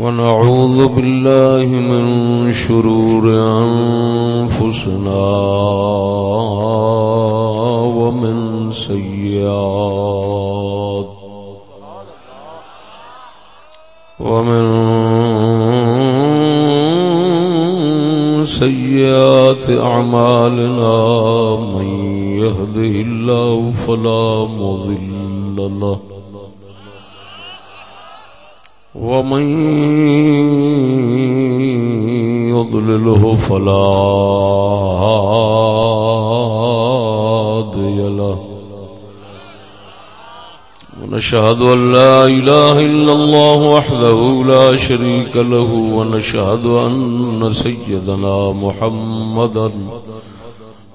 ونعوذ بالله من شرور أنفسنا ومن سيئات ومن سيئات أعمالنا من يهده الله فلا مضل له ومن يضلله فلا هادي له ونشهد أن لا إله إلا الله وحده لا شريك له ونشهد أن سيدنا محمدا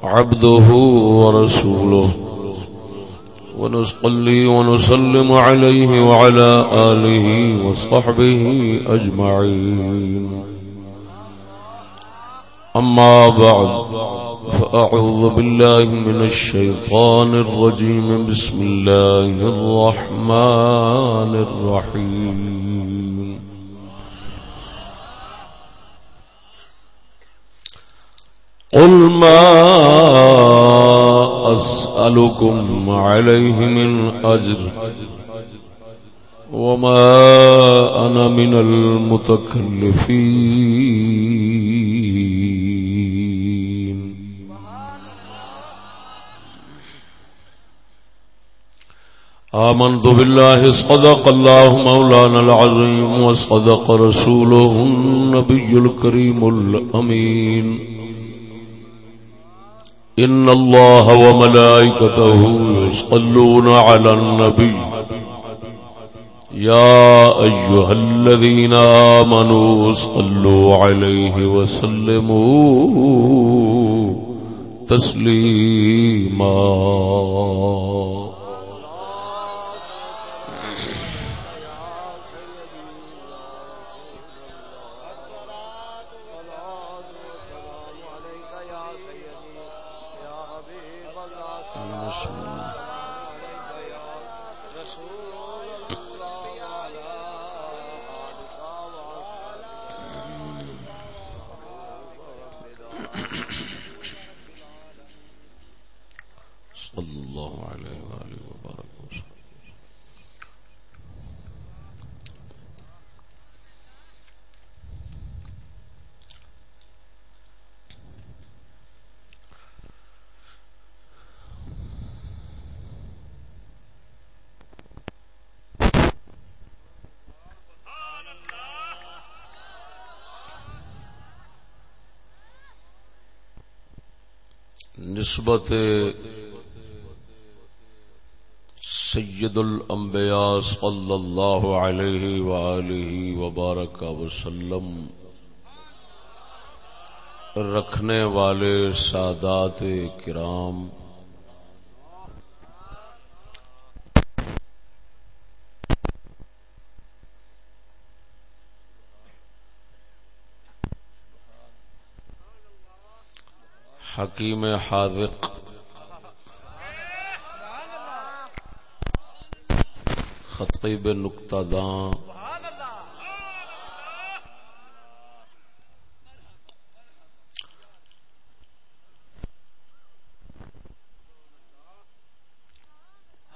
عبده ورسوله ونصلي ونسلم عليه وعلى آله وصحبه أجمعين. أما بعد فأعوذ بالله من الشيطان الرجيم. بسم الله الرحمن الرحيم. قل ما أسألكم عليه من أجر وما أنا من المتكلفين آمنت بالله، صدق الله مولانا العظيم، وصدق رسوله النبي الكريم الأمين. إن الله وملائكته يصلون على النبي. يا أيها الذين آمنوا صلوا عليه وسلموا تسليما. نسبت سید الانبیاء صلی اللہ علیہ وآلہ وبارک وسلم رکھنے والے سادات کرام حکیم حاضق خطیب نقطہ دان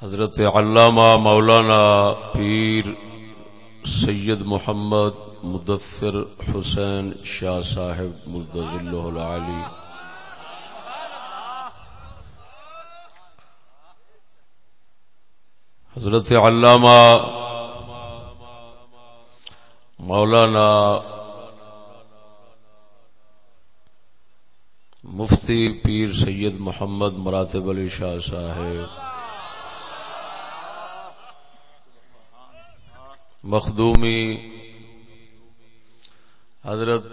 حضرت علامہ مولانا پیر سید محمد مدثر حسین شاہ صاحب مدضل العالی حضرت علامہ مولانا مفتی پیر سید محمد مراتب علی شاہ صاحب، مخدومی حضرت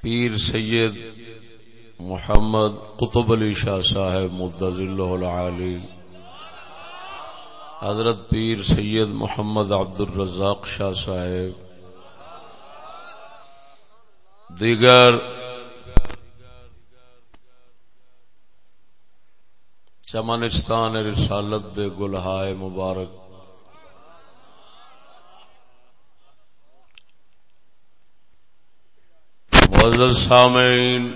پیر سید محمد قطب علی شاہ صاحب مدضل العالی، حضرت پیر سید محمد عبد الرزاق شاہ صاحب، دیگر چمنستان رسالت دے گلہائے مبارک، معزز سامعین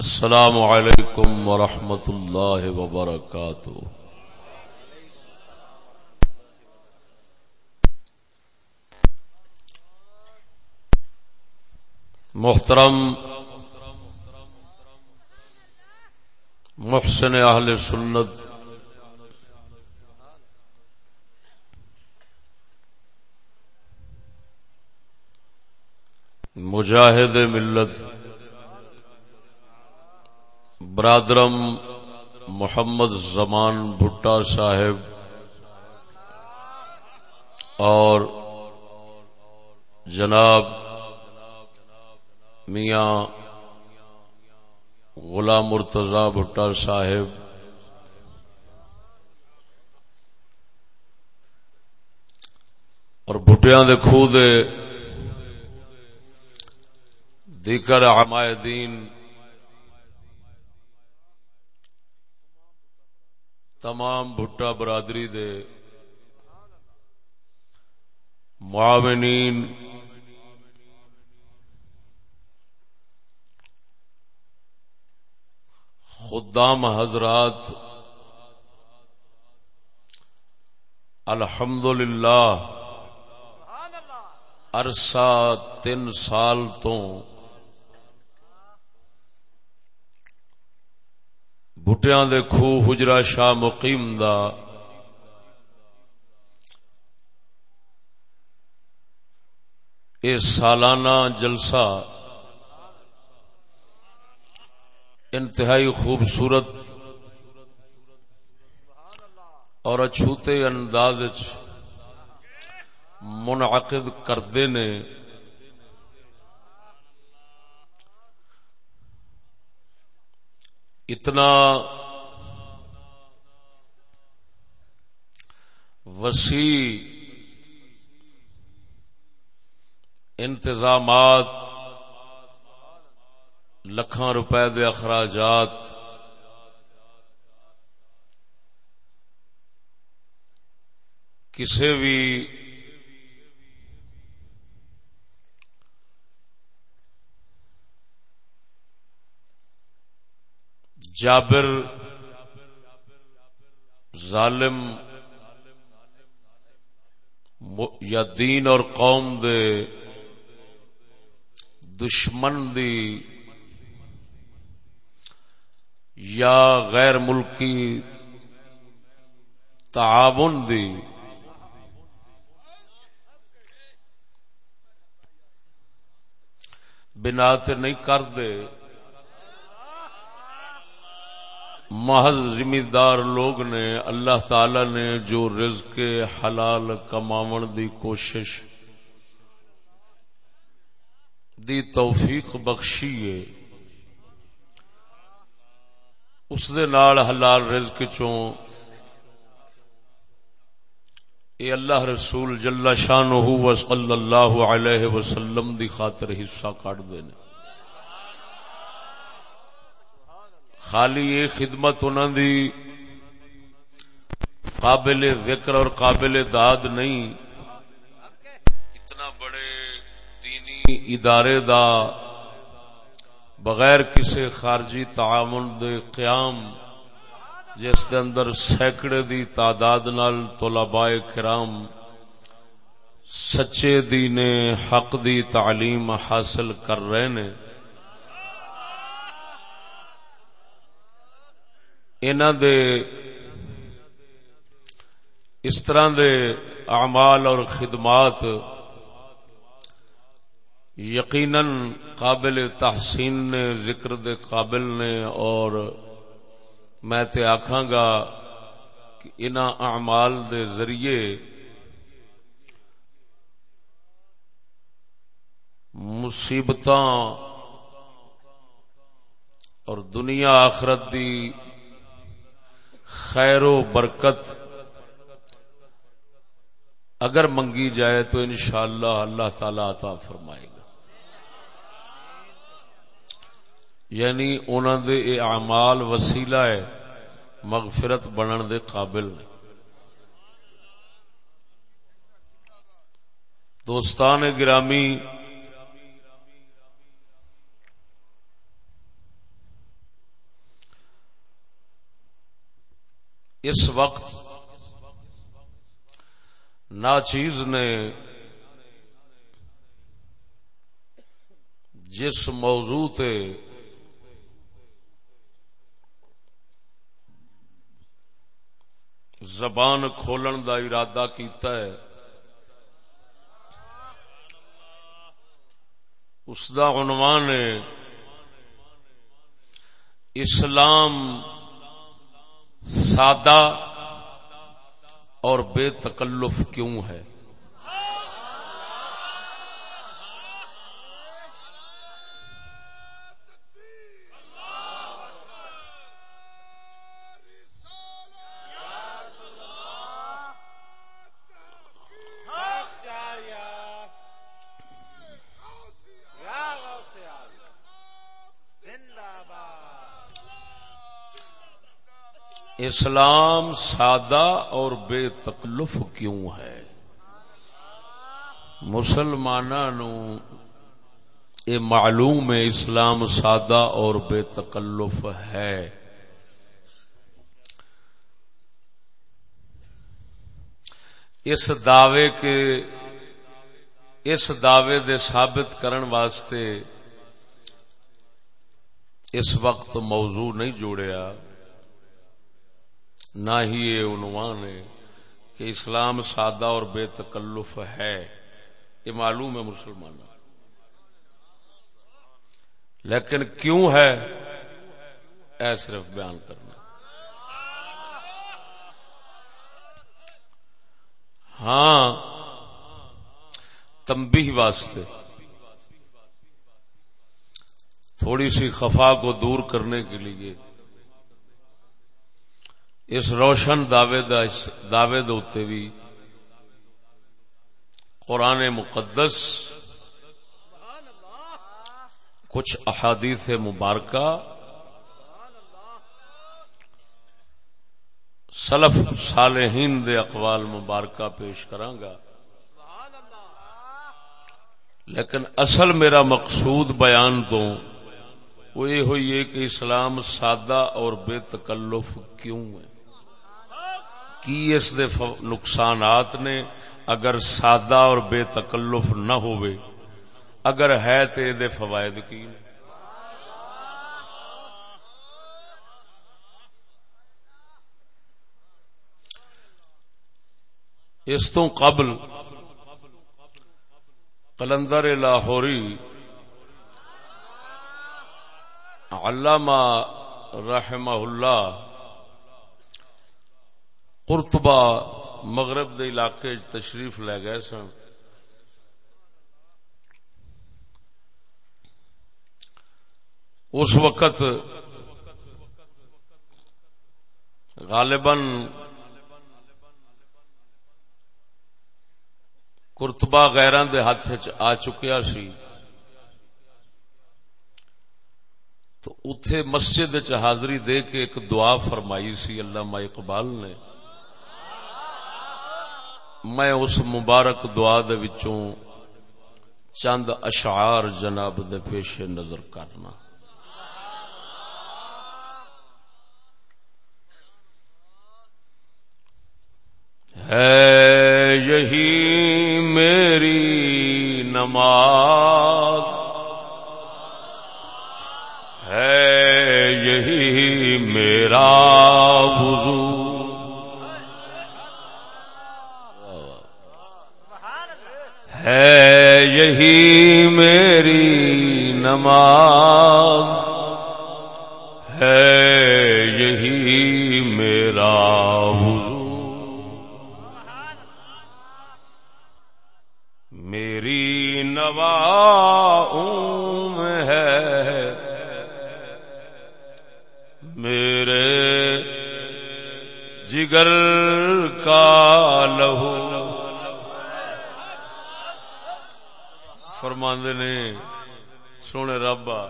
السلام علیکم ورحمۃ اللہ وبرکاتہ محترم محسن اہل سنت مجاہد ملت برادرم محمد زمان بھٹا صاحب اور جناب میاں غلام مرتضی بھٹا صاحب اور بھٹیاں دے خو دے دیکر عمائدین تمام بھٹا برادری دے معاونین خدام حضرات الحمد للہ عرصہ تین سال تو بھٹیاں دے کھو حجرا شاہ مقیم دا۔ اے سالانہ جلسہ انتہائی خوبصورت اور اچھوتے انداز منعقد کردے نے۔ اتنا وسیع انتظامات لکھان روپے دے اخراجات کسی بھی جابر، ظالم یا دین اور قوم دے دشمن دی یا غیر ملکی تعاون دی۔ بنا تے نہیں کر دے۔ محض زمیندار لوگ نے، اللہ تعالی نے جو رزق حلال کماون دی کوشش دی توفیق بخشی ہے، اس دے نال حلال رزق چوں اے اللہ رسول جل شانہ و صلی اللہ علیہ وسلم دی خاطر حصہ کاٹ دینے خالی یہ خدمت انہوں دی قابل ذکر اور قابل داد نہیں۔ اتنا بڑے دینی ادارے دا بغیر کسی خارجی تعاون دے قیام، جس دے اندر سینکڑے دی تعداد نال طلباء کرام سچے دین حق دی تعلیم حاصل کر رہے نے۔ دے اس طرح دے اعمال اور خدمات یقیناً قابل تحسین نے، ذکر دے قابل نے، اور میں تے آکھاں گا کہ ان اعمال دے ذریعے مصیبت اور دنیا آخرت دی خیر و برکت اگر منگی جائے تو انشاءاللہ اللہ تعالی عطا فرمائے گا۔ یعنی انہوں دے اے اعمال وسیلہ ہے، مغفرت بنن دے قابل نے دوستان گرامی اس وقت ناچیز نے جس موضوع تے زبان کھولن دا ارادہ کیتا ہے، اس دا عنوان ہے، اسلام سادہ اور بے تکلف کیوں ہے؟ اسلام سادہ اور بے تکلف کیوں ہے؟ مسلمانوں یہ معلوم ہے اسلام سادہ اور بے تکلف ہے۔ اس دعوے کے، اس دعوے دے ثابت کرن واسطے اس وقت موضوع نہیں جوڑیا۔ نہ ہی یہ عنوان ہے کہ اسلام سادہ اور بے تکلف ہے۔ یہ معلوم ہے مسلمان لیکن کیوں ہے؟ اے صرف بیان کرنا۔ ہاں تمبی واسطے۔ تھوڑی سی خفا کو دور کرنے کے لیے اس روشن دعوے دعوے دے بھی قرآن مقدس کچھ احادیث مبارکہ سلف صالحین دے اقوال مبارکہ پیش کرانگا لیکن اصل میرا مقصود بیان تو وہ یہ ہوئی ہے کہ اسلام سادہ اور بے تکلف کیوں ہے؟ کی اس دے نقصانات نے اگر سادہ اور بے تکلف نہ ہوئے؟ اگر ہے تو یہ فوائد کی؟ اس تو قبل کلندر لاہوری علامہ رحمہ اللہ قرطبہ مغرب دے علاقے تشریف لے گئے سن۔ اس وقت غالباً کرتبا غیران دے ہاتھ آ چکیا سی۔ تو اتے مسجد حاضری دے کے ایک دعا فرمائی سی اللہ اقبال نے۔ میں اس مبارک دعا دے وچوں چند اشعار جناب دے پیش نظر کرنا۔ ہے یہی میری نماز۔ ہے یہی میرا وضو۔ ہے یہی میری نماز، ہے یہی میرا وضو میری نوا ہے، میرے جگر کا لہو۔ فرماندے نے، سونے رابا،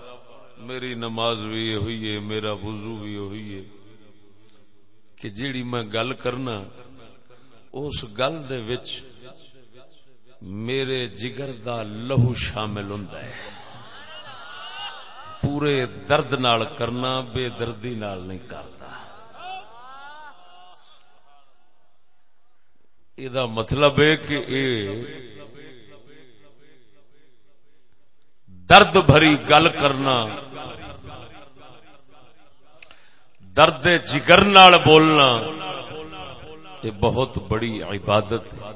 میری نماز بھی ہوئی ہے، میرا وضو بھی ہوئی ہے۔ کہ جیڑی میں گل کرنا، اس گل دے وچ میرے جگر دا لہو شامل ہوں پورے درد نال کرنا، بے دردی نال نہیں کرتا۔ یہ مطلب ہے کہ اے درد بھری گل کرنا، درد جگر نال بولنا، یہ بہت بڑی عبادت ہے۔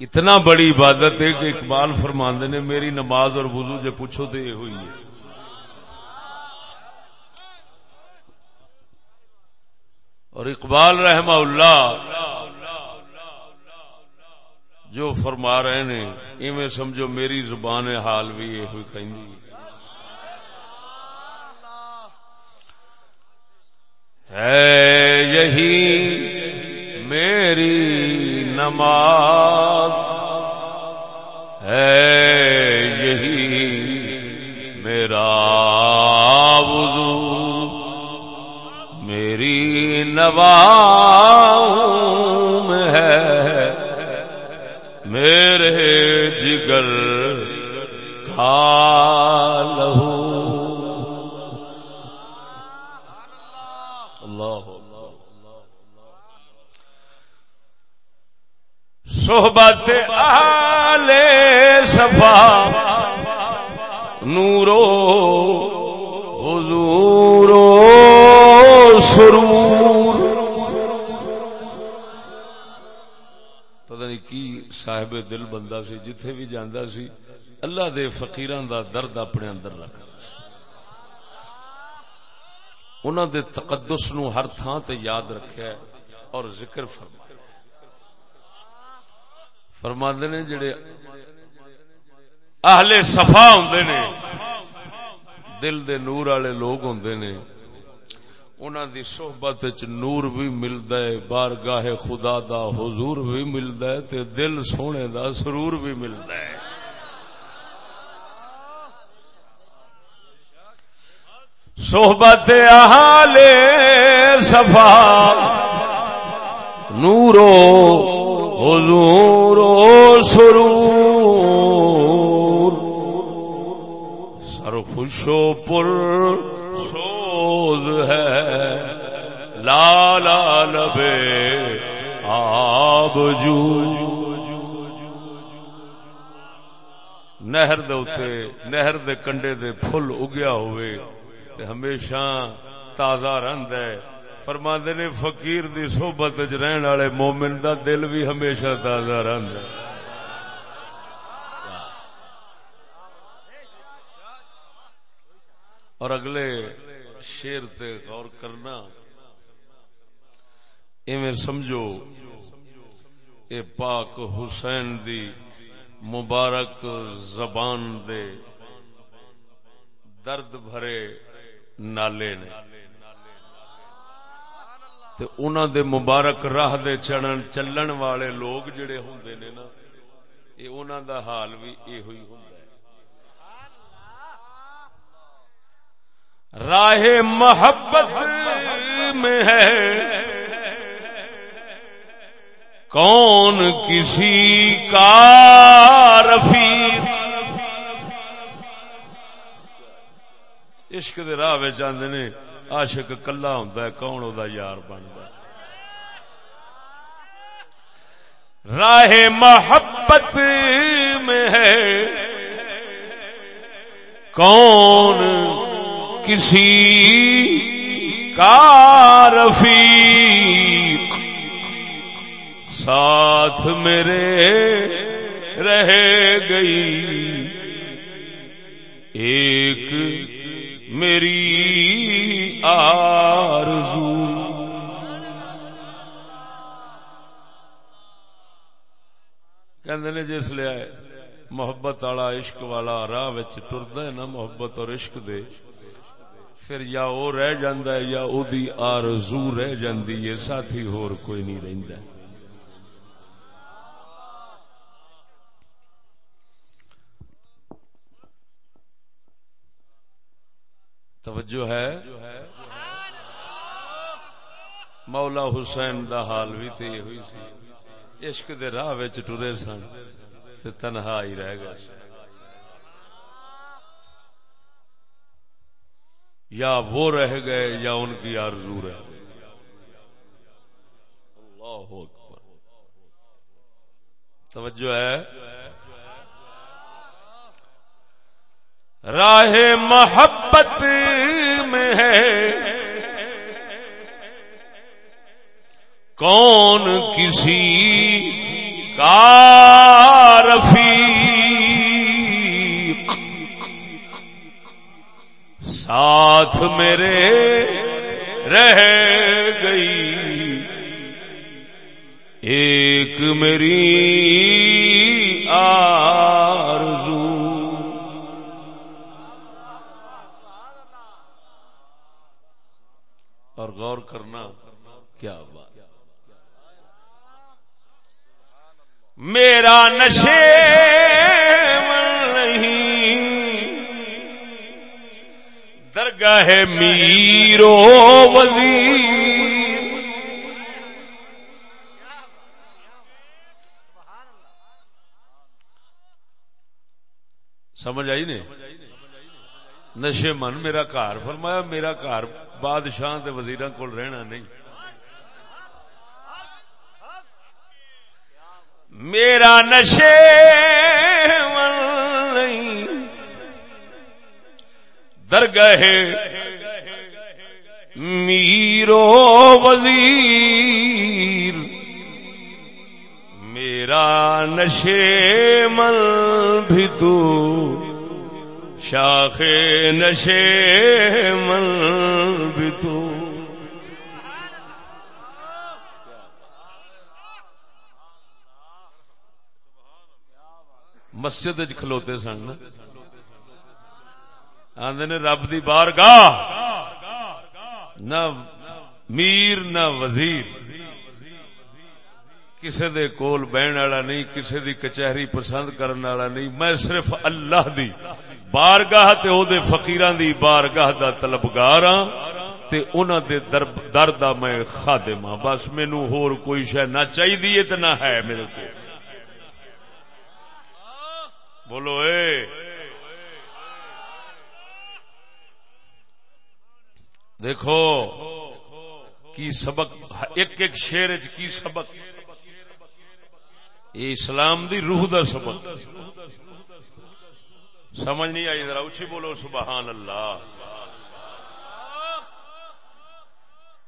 اتنا بڑی عبادت ہے کہ اقبال فرماندے نے، میری نماز اور وضو جے پوچھو تو یہ ہوئی ہے۔ اور اقبال رحمہ اللہ جو فرما رہے نے، ایویں سمجھو میری زبان حال بھی یہ ہوئی کہیں ہے یہی میری نماز، ہے یہی میرا وضو، میری نواز۔ میرے جگر کا لہو۔ صحبت آل صفا نورو حضور سرور۔ صاحب دل بندہ سی، جتھے بھی جاندا سی، اللہ دے فقیران دا درد اپنے اندر رکھ انہوں دے تقدس نو ہر تھان تے یاد رکھیا اور ذکر فرما فرماندے نے جڑے اہل صفا ہوندے نے، دل دے نور والے لوگ ہوندے نے انہاں دی صحبت وچ نور بھی ملدا ہے، بارگاہ خدا دا حضور بھی ملدا ہے تے دل سونے دا سرور بھی ملدا ہے۔ صحبت اہل صفا، نورو حضور و سرور۔ سر خوش و پر سوز ہے۔ لالا لبے آب جو۔ نہر دے اتے نہر دے کنڈے دے پھل اگیا ہوئے تے ہمیشہ تازہ رند ہے۔ فرما نے فقیر دی صحبت رہن والے مومن دا دل بھی ہمیشہ تازہ رہد اور اگلے شیر تے غور کرنا۔ ایویں سمجھو، اے پاک حسین دی مبارک زبان دے درد بھرے نالے نے۔ تے انہاں دے مبارک راہ دے چڑھن، چلن والے لوگ جڑے ہوندے نے نا، اے انہاں دا حال بھی اے ہوئی ہوندا ہے راہ محبت میں ہے۔ کون کسی کا رفیق؟ عشق دے راہ چاہتے نے، عاشق کلا ہوندا ہے، کون او دا یار بندا راہ محبت میں ہے۔ کون کسی کا رفیق ساتھ میرے رہ گئی۔ ایک میری آرزو۔ کہ جس لیا محبت والا عشق والا راہ ٹرد ہے نا، محبت اور عشق دے۔ پھر یا وہ رہ ہے یا او دی آرزو رہ جاندی ہے ساتھی اور کوئی نہیں رہندا توجہ ہے؟ مولا حسین دا حال بھی تے ہوئی سی۔ عشق دے راہ وچ ٹرے سن تنہا ہی رہ گئے یا وہ رہ گئے یا ان کی آرزو رہ گئے اللہ اکبر۔ توجہ ہے۔ راہ محبت میں ہے۔ کون کسی کا رفیق؟ ساتھ میرے رہ گئی۔ ایک میری آرزو۔ اور غور کرنا، کیا بات۔ میرا نشے نہیں۔ درگاہ میرو وزیر۔ سمجھ آئی نے نشے من میرا گھر، فرمایا میرا گھر بادشاہ وزیر وزیراں کول رہنا نہیں۔ میرا نشے درگہ گئے میرو وزیر، میرا نشے مل بھی تو شاخ نشے مل بھی تو۔ مسجد کھلوتے سن آدھے رب دی بار گاہ نہ میر، نہ وزیر۔ کسے دے کول بہن والا نہیں، کسے دی کچہری پسند کرن والا نہیں۔ میں صرف اللہ دی بارگاہ تے او دے فقیران دی بارگاہ دا طلبگار ہاں۔ تے انہاں دے در دا میں خادم ہاں۔ بس مینوں ہور کوئی شے نہ چاہی چاہیے تے نہ ہے میرے کو۔ بولو اے۔ دیکھو کی سبق، ایک ایک شیر کی سبق؟ یہ اسلام دی روح دا سبق۔ سمجھ نہیں آئی؟ ذرا اچھی بولو، سبحان اللہ۔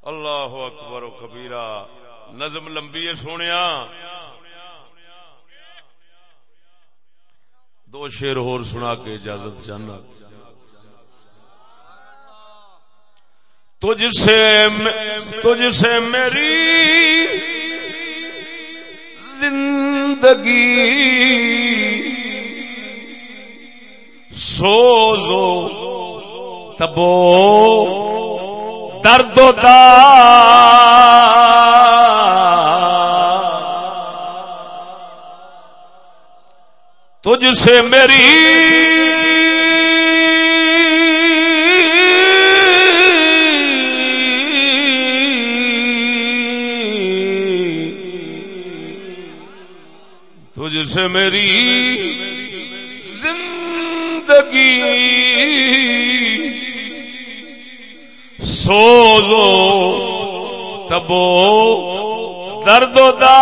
اللہ اکبر و کبیرہ۔ نظم لمبی ہے سونے دو شیر ہو سنا کے اجازت جانا تجھ سے تجھ سے میری زندگی سوزو تبو درد و تجھ سے میری سے میری زندگی سوزو تبو درد و دا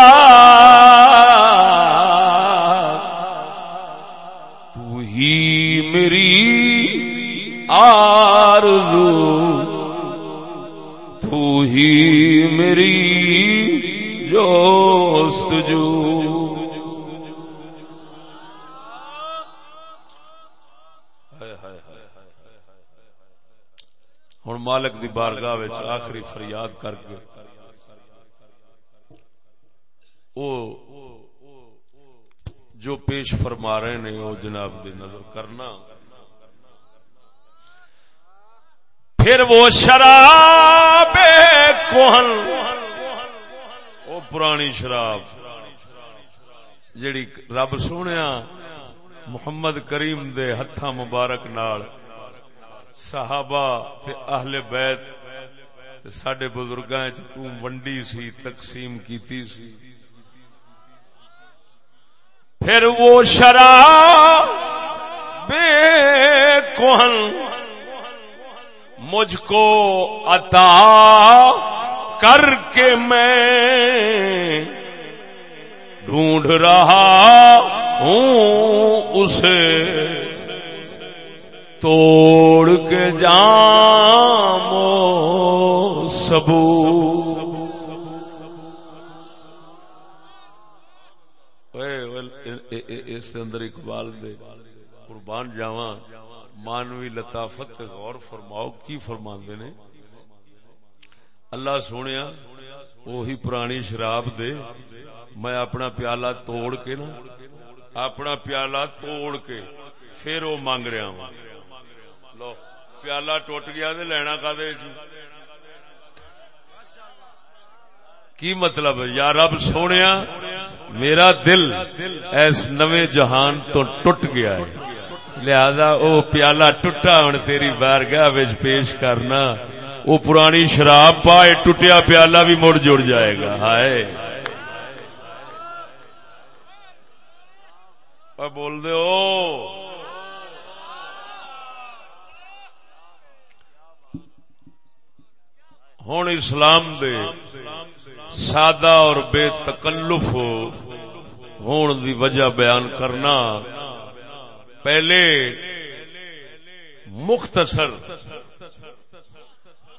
تو ہی میری آرزو۔ تو ہی میری جوست جو مالک دی بارگاہ آخری فریاد کر کے او جو پیش فرما رہے نے او جناب دی نظر کرنا۔ پھر وہ شراب کوہن او پرانی شراب جڑی رب سونے محمد کریم دے ہتھا مبارک نال صحابہ تے اہل بیت تے ساڈے بزرگاں وچ تو ونڈی سی، تقسیم کیتی سی۔ پھر وہ شراب بے کوہن مجھ کو عطا کر کے میں ڈھونڈ رہا ہوں اسے۔ توڑ کے جام سبو۔ اس اندر اقبال دے قربان جاواں۔ مانوی لطافت غور فرماؤ، کی فرما نے؟ اللہ سونے وہی پرانی شراب دے۔ میں اپنا پیالہ توڑ کے نا، اپنا پیالہ توڑ کے پھر وہ مانگ رہا ہوں۔ پیالہ ٹوٹ گیا دے لینا کا کی مطلب یا رب سونے میرا دل ایس نوے جہان تو ٹوٹ گیا ہے۔ لہذا او پیالہ ٹوٹا ہوں تیری بارگاہ وچ پیش کرنا۔ وہ پرانی شراب پائے، ٹوٹیا پیالہ بھی مڑ جڑ جائے گا۔ ہائے۔ بول دے ہوں اسلام دے سادہ اور بے تکلف ہون دی وجہ بیان کرنا پہلے مختصر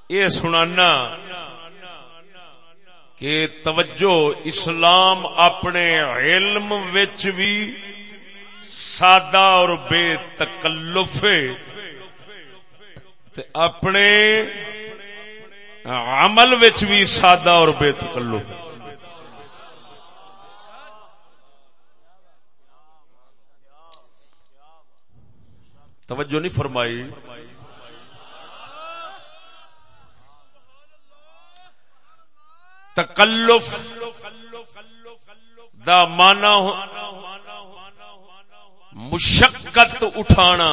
یہ سنانا کہ توجہ اسلام اپنے علم وچ بھی سادہ اور بے تکلف اپنے عمل وچ بھی سادہ اور بے تکلف توجہ نہیں فرمائی۔ تکلف دا مانا مشقت اٹھانا۔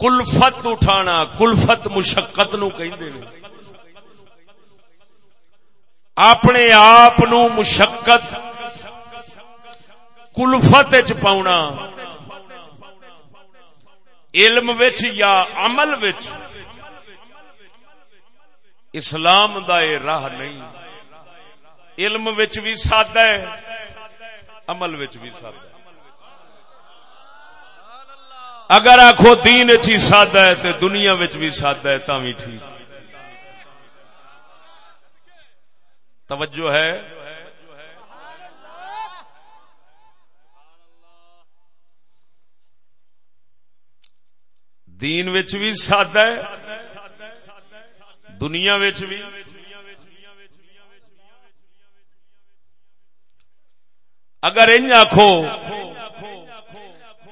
کلفت اٹھانا، کلفت مشقت نو کہ اپنے آپ مشقت، کلفت چ پاؤنا۔ علم وچ یا عمل وچ۔ اسلام دا یہ راہ نہیں۔ علم وچ بھی سادہ ہے، عمل وچ بھی سادہ ہے۔ اگر آخو دین چی سادہ ہے تو دنیا وچ بھی سادہ ہے تا بھی ٹھیک۔ توجہ ہے؟ دین وچ بھی سادہ ہے، دنیا وچ بھی۔ اگر ان آخو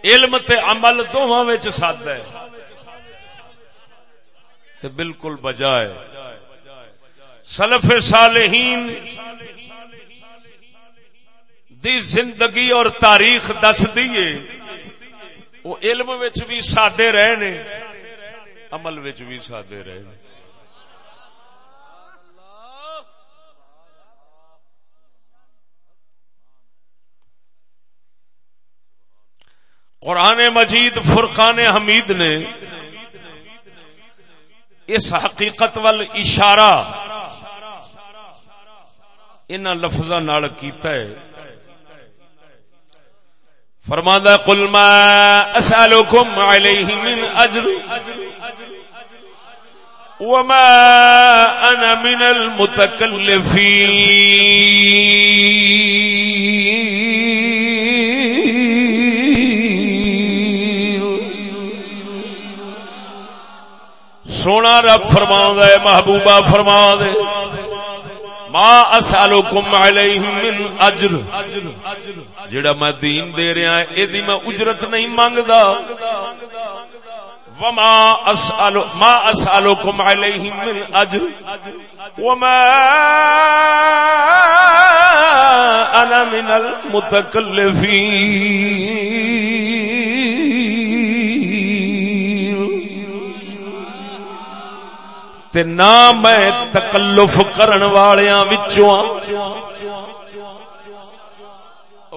علم تے عمل دونوں وچ سادہ ہے۔ تے بالکل بجائے۔ سلف صالحین دی زندگی اور تاریخ دس دیے وہ علم وچ بھی سادے رہے نے عمل وچ بھی سادے رہے نے قرآن مجید، فرقان حمید نے اس حقیقت وال اشارہ ان لفظ کیتا ہے۔ فرماندہ قل ما اسالکم علیہ من اجر وما انا من المتکلفین۔ سونا رب فرما دے محبوبہ فرما دے ما اسالکم علیہ من اجر۔ جڑا میں دین دے رہا ہے ایدی میں اجرت نہیں مانگدا۔ وما اسال ما اسالكم عليه من اجر۔ وما انا من المتكلفين تے نہ میں تکلف کرن والیاں وچوں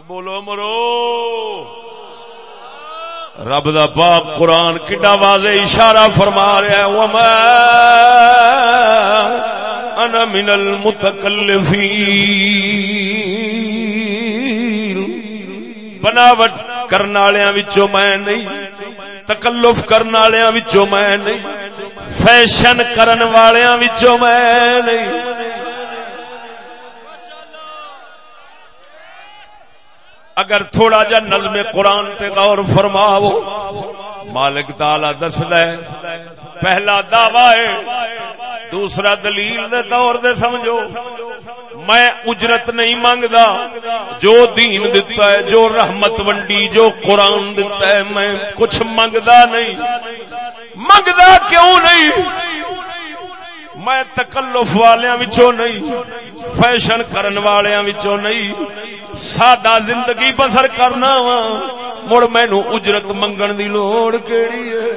بولو مرو۔ رب دا پاک قرآن کڈا واضح اشارہ فرما رہا ہے، وما انا من المتکلفین بناوٹ کرن والےاں وچوں میں نہیں، تکلف کرن والےاں وچوں میں نہیں۔ فیشن کرن والیاں وچوں میں نہیں اگر تھوڑا جا نظم قرآن پہ غور فرماو مالک تالا دس پہلا دعوی ہے، دوسرا دلیل دے طور دے سمجھو۔ میں اجرت نہیں مانگدا، جو دین دتا ہے، جو رحمت ونڈی، جو قرآن دتا ہے، میں کچھ منگدا نہیں۔ منگدا کیوں نہیں؟ میں تکلف والیاں وچوں نہیں، فیشن کرن والیاں وچوں نہیں، سادہ زندگی بسر کرنا وا، مڑ مینو اجرت منگن دی لوڑ کیڑی ہے؟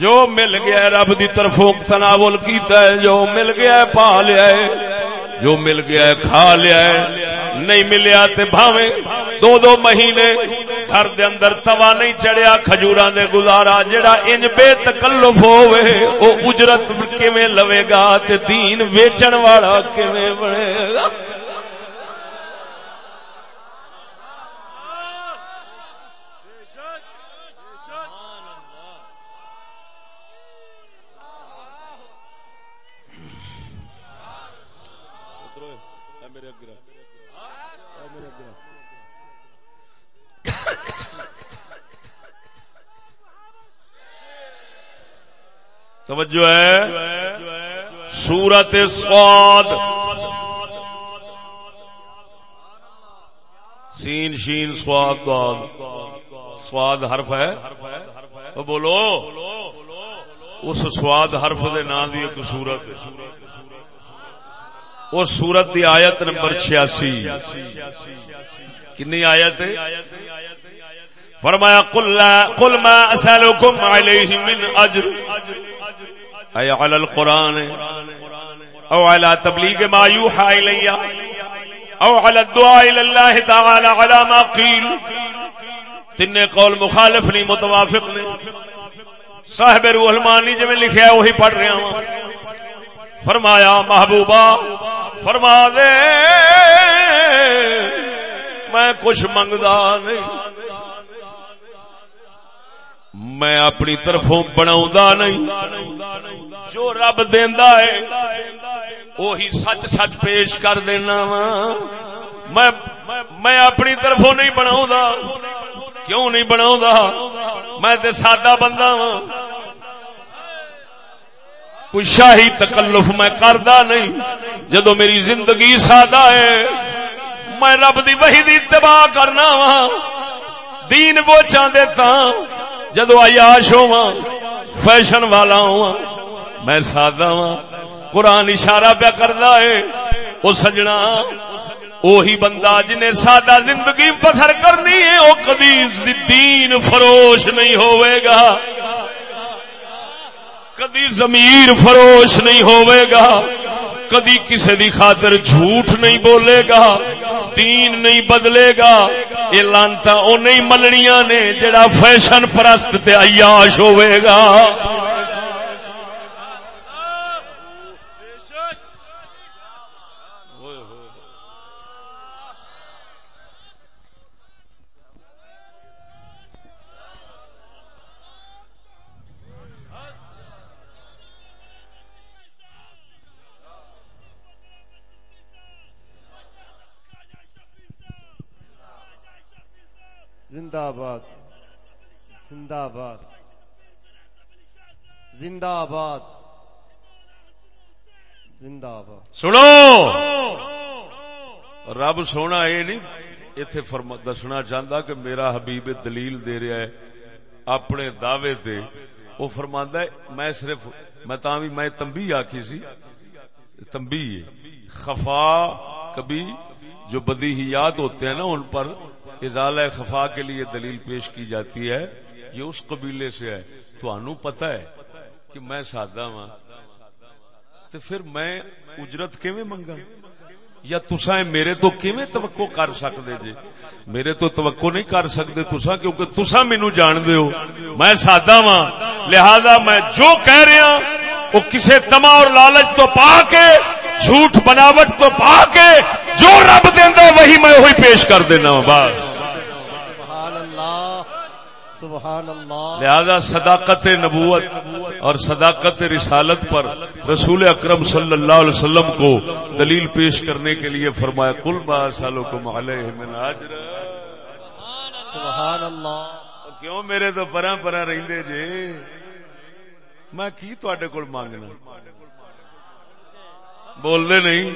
جو مل گیا رب دی طرفوں تناول کیتا ہے، جو مل گیا پا لیا ہے جو مل گیا ہے، کھا لیا ہے۔ نہیں ملیا تے بھاوے دو دو مہینے گھر دے اندر توا نہیں چڑیا کھجوراں دے گزارا، جڑا انج بے تکلف ہووے، او اجرت کیویں لوے گا تے دین ویچن والا کیویں بنے گا؟ توجہ ہے۔ سورت سواد سین شین سواد سواد حرف ہے۔ تو بولو۔ اس سواد حرف دے نام دی ایک سورت۔ اس سورت دی آیت نمبر چھیاسی۔ کنی آیت فرمایا، قل ما اسالکم علیہ من اجر اي على القران او على تبلیغ ما يوحى الي او على الدعاء الى الله تعالى على ما قيل؟ تین قول مخالف نہیں متوافق نے صاحب روح المانی جی میں لکھیا ہے، وہی پڑھ رہا ہوں. فرمایا، محبوبہ، فرما دے، میں کچھ منگدا نہیں. میں اپنی طرفوں بنا نہیں۔ جو رب دینا ہے، وہی سچ سچ پیش کر دینا وا۔ میں اپنی طرفوں نہیں بنا کیوں نہیں بنا میں تے سادہ بندہ وا۔ کوئی شاہی تکلف میں کردا نہیں۔ جدو میری زندگی سادہ ہے، میں رب دی وحی دی اتباع کرنا وا۔ دین بوچا دیتا جدو آیاش ہوا فیشن والا ہوا میں سادہ ہوا قرآن اشارہ پیا کرتا ہے، وہ سجنا، اوہی بندہ جنہیں سادہ زندگی پتھر کرنی ہے، وہ کدی دین فروش نہیں ہوئے گا۔ کدی ضمیر فروش نہیں ہوئے گا۔ کدی کسی دی خاطر جھوٹ نہیں بولے گا، دین نہیں بدلے گا۔ یہ لانتا او نہیں ملنیاں نے، جڑا فیشن پرست تے عیاش ہوئے گا۔ زندہ آباد زندہ آباد زندہ آباد زندہ آباد۔ سنو! رب سونا یہ نہیں اتے دسنا چاہتا کہ میرا حبیب دلیل دے رہا ہے، اپنے دعوے تے۔ وہ فرما ہے، میں صرف، میں بھی میں تمبی آخی سی۔ تمبی خفا کبھی جو بدیہیات ہوتے ہیں نا، ان پر ازالہ خفا کے لیے دلیل پیش کی جاتی ہے، یہ اس قبیلے سے ہے۔ تو پتہ ہے کہ میں سادہ ہاں تو پھر میں اجرت کیویں منگا؟ یا تسا میرے تو کیویں توقع کر سکتے جی؟ میرے تو توقع نہیں کر سکتے تسا کیونکہ تسا مینو جان دے ہو۔ میں سادہ وا لہذا میں جو کہہ رہا وہ کسے تما اور لالچ تو پا کے، جھوٹ بناوٹ تو پا کے، جو رب دینا وہی میں وہی پیش کر دینا بس۔ لہذا صداقت نبوت اور صداقت رسالت پر رسول اکرم صلی اللہ علیہ وسلم کو دلیل پیش کرنے کے لیے فرمایا کل با سالوں کو کیوں میرے تو پرا پرا رہندے جے میں کی تڈے کول مانگنا؟ بول دے نہیں۔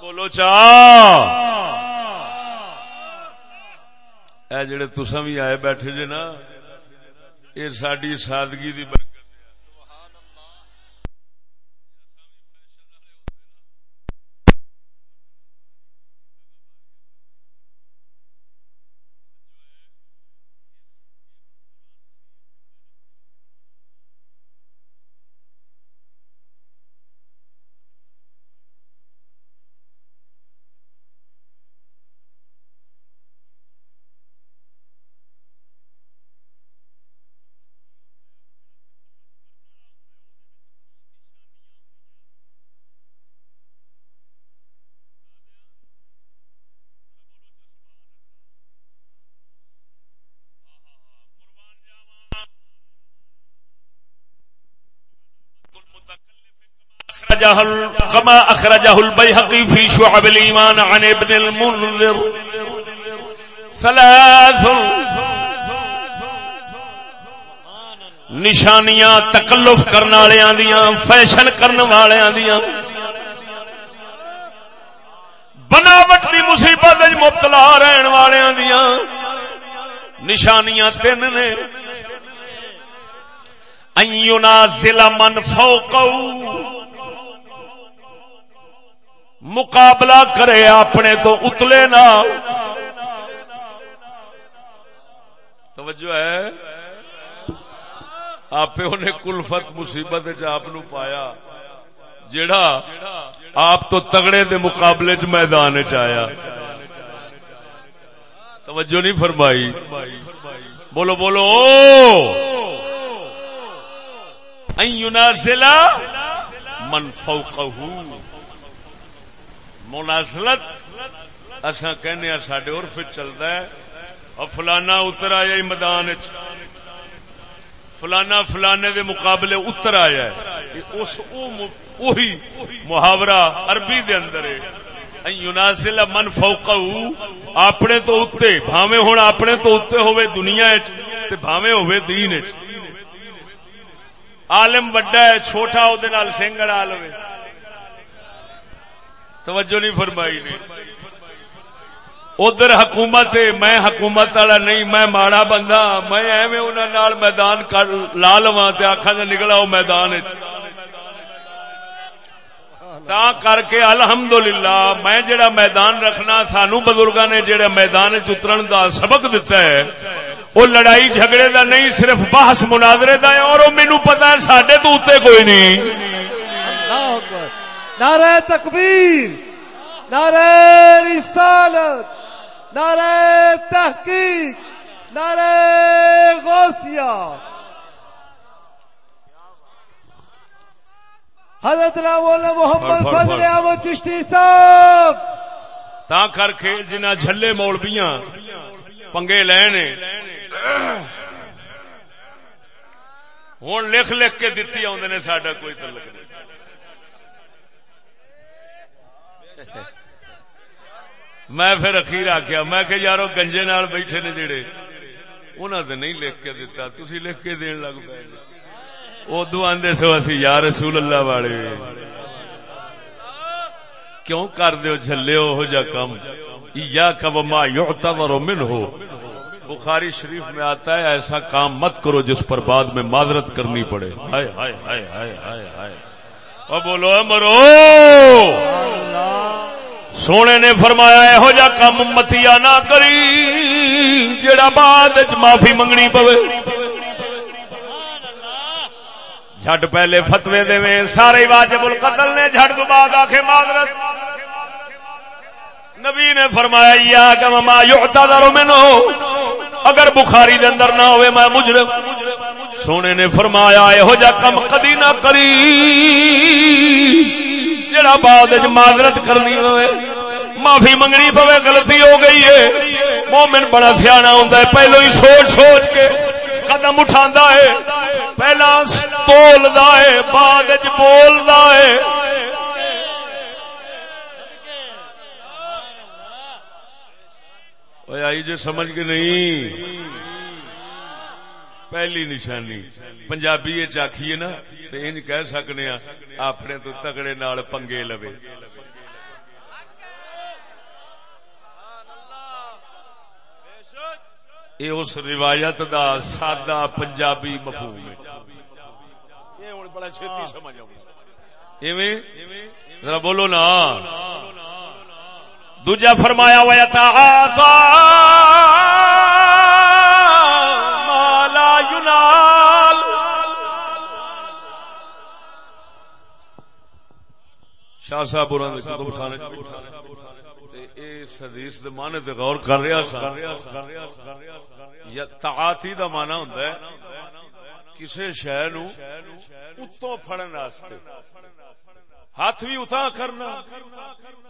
بولو چاہ اے جڑے تسا بھی آئے بیٹھے جے نا یہ ساری سادگی دی كما أخرجه البيهقي في شعب الإيمان عن ابن المنذر. ثلاث نشانیاں تکلف کرنے والے دیا فیشن کرنے والے دیا بناوٹ کی مصیبت مبتلا رہن والوں دیا نشانیاں تین نے. ضلع من فوقو مقابلہ کرے اپنے تو اتلے نہ۔ توجہ ہے۔ آپ نے کلفت مصیبت آپ پایا۔ جڑا آپ تو تگڑے دے مقابلے چ میدان چیا توجہ نہیں فرمائی۔ بولو بولو۔ ضلع من فوقہ مناسلت اصا کہنے ہاں سڈے عرف چلتا ہے، اور فلانا اتر آیا میدان فلانا فلانے دے مقابلے اتر آیا اس محاورہ عربی دے اندر ہے۔ یوناسل من فوقہ اپنے تو اتنے بھاوے ہوں اپنے تو اتنے ہوئے دنیا بھاوے ہوئے دین عالم وڈا ہے، چھوٹا وہ سنگڑ لو توجہ نہیں فرمائی نے۔ ادھر حکومت میں حکومت والا نہیں، میں ماڑا بندہ، میں ایویں انہوں میدان لا لوا آخا جا نکلا وہ میدان تا کر کے الحمدللہ، میں جڑا میدان رکھنا سانو بزرگاں نے جڑا میدان اترن دا سبق دتا ہے وہ لڑائی جھگڑے دا نہیں، صرف بحث مناظرے دا ہے، اور وہ مینو پتا ہے سڈے تو اتنے کوئی نہیں۔ اللہ اکبر۔ نعرہ تکبیر نعرہ رسالت نعرہ تحقیق نعرہ غوثیہ۔ حضرت مولانا محمد فضل احمد چشتی صاحب۔ تا کر کے جنہ جھلے مولبیاں پنگے لینے ہوں لکھ لکھ کے دتی آدھے نے سڈا کوئی تعلق نہیں۔ میں پھر اخیر آخیا میں کہ یارو، گنجے نال بیٹھے نے جڑے انہوں نے نہیں لکھ کے دتا تھی لکھ کے دین لگ پے۔ ادو آدھے سو اسی، یا رسول اللہ والے، کیوں کر دیو جھلے ہو جا کم؟ یا کب ما یعتبر من ہو بخاری شریف میں آتا ہے، ایسا کام مت کرو جس پر بعد میں معذرت کرنی پڑے۔ ہائے ہائے ہائے ہائے ہائے ہائے۔ اور بولو مرو! سونے نے فرمایا یہو جا کم متیا نہ کری جڑا بعد معافی منگنی پوے۔ جھٹ پہلے فتوے دے سارے واجب القتل نے جھٹ تو بعد آخے معذرت۔ نبی نے فرمایا، یا کہ ما یعتذر منو اگر بخاری دے اندر نہ ہوئے میں مجرم۔ سونے نے فرمایا یہو جا کم کدی نہ کری۔ جڑا بعد معذرت کرنی ہوئے، معافی منگنی پوے، غلطی ہو گئی ہے۔ مومن بڑا سیاح ہوندا ہے، پہلو ہی سوچ سوچ کے قدم اٹھا ہے۔ پہلا تول ہے، بعد بول ہے۔ آئی جو سمجھ کے نہیں۔ پہلی نشانی، پنجابی چاخیے نا تو یہ کہہ سکنے اپنے تو تگڑے نال پنگے لوے۔ یہ اس روایت دا سادہ پنجابی مفہوم ہے۔ بڑا چھتی سمجھ ذرا بولو نا۔ دوجا فرمایا ہوا تھا شاہ صاحب خانے اس حدیث دے معنی تے غور کر رہا سا یا تعاتی دا معنی ہوندا ہے کسے شے نو اتوں پھڑن واسطے۔ ہاتھ بھی اتاں کرنا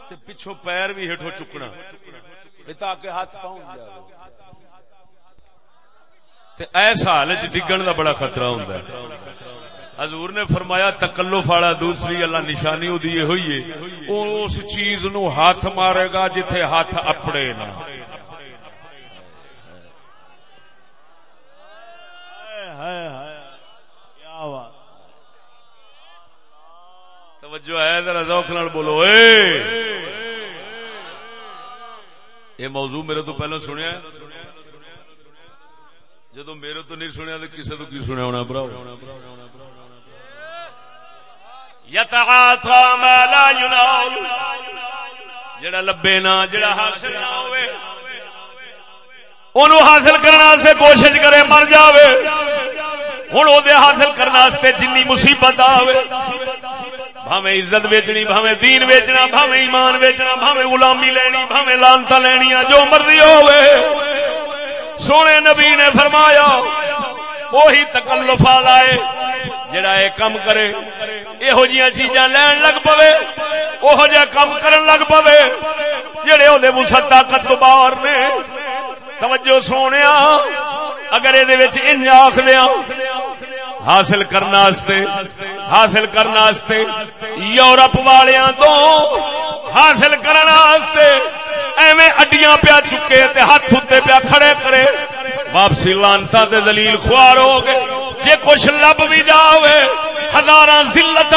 تے پچھو پیر بھی ہٹھو چکنا۔ تاکہ ہاتھ پاؤں جائے تے ایسا ڈگن دا بڑا خطرہ ہوندا ہے۔ حضور نے فرمایا تکلف والا دوسری اللہ نشانی ہوئی ہے۔ اس چیز نو ہاتھ مارے گا جتھے ہاتھ اپڑے نا توجہ ہے ذرا ذوق نال بولو۔ اے! یہ موضوع میرے تو پہلے سنیا جدو میرے تو نہیں سنیا تو کسی تو کی سنیا ہونا برا یتعاطا ما لا ینال. جڑا لبے نا جڑا حاصل نہ ہوئے، اونوں حاصل کرنے واسطے کوشش کرے مر جاوے۔ ہن او دے حاصل کرنے واسطے جنی مصیبت آوے۔ بھاویں عزت بیچنی بھاویں دین بیچنا بھاویں ایمان بیچنا بھاویں غلامی لینی، بھاویں لانتا لینی جو مرضی ہوے سونے نبی نے فرمایا وہی تکلف والا ہے جڑا اے کم کرے۔ یہو جی چیزاں لین لگ پوے وہ کم کرن لگ پوے، جڑے وہ مسا طاقت تو باہر نے۔ توجہ سونے اگر یہ آخ دیا حاصل کرنے حاصل کرنے یورپ والوں تو حاصل کرنے ایویں اڈیاں پیا چکے تے ہاتھ اتنے پیا کھڑے کرے۔ واپسی لانتا تے دلیل خوار ہو گئے۔ جے کچھ لب بھی جاوے ہزار ذلت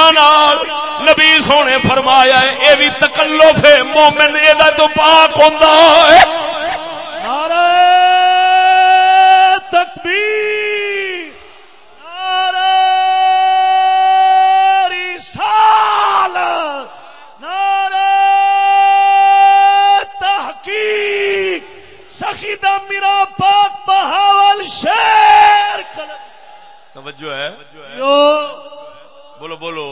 نبی سونے فرمایا ہے یہ بھی تکلف ہے، مومن یہ تو پاک ہوں تکبیر، نعرہ رسال نعرہ تحقیق سخیدہ میرا پاک بہاول شیر توجہ ہے؟ بولو بولو.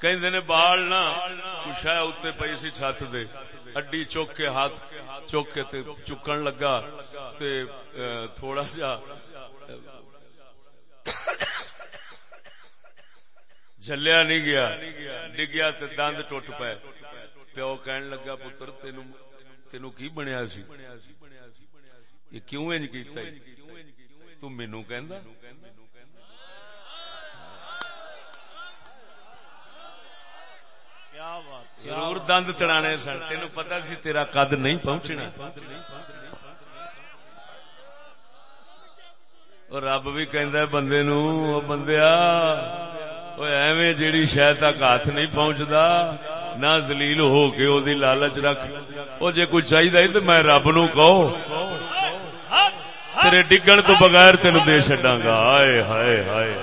کہ بال نہ کچھ ہے اتنے پی سی چھت دے۔ اڈی چوک کے ہاتھ چوک کے تے چکن لگا تے تھوڑا جا جلیا نہیں گیا ڈگیا تے دند ٹوٹ پائے پیو کہن لگا پتر تینو تینو کی بنیا سی؟ یہ کیوں انج کیتا تو مینو کہندا ضرور دند تڑانے سن تین پتا سی تیرا قد نہیں پہنچنا رب بھی کہ بندے نو بندیا ایویں جیڑی شہ تک ہاتھ نہیں پہنچتا نہ زلیل ہو کے او دی لالچ رکھ او جے کوئی چاہیے تو میں رب نو کہو تیرے ڈگن تو بغیر تین دے چڈا گا ہائے ہائے ہائے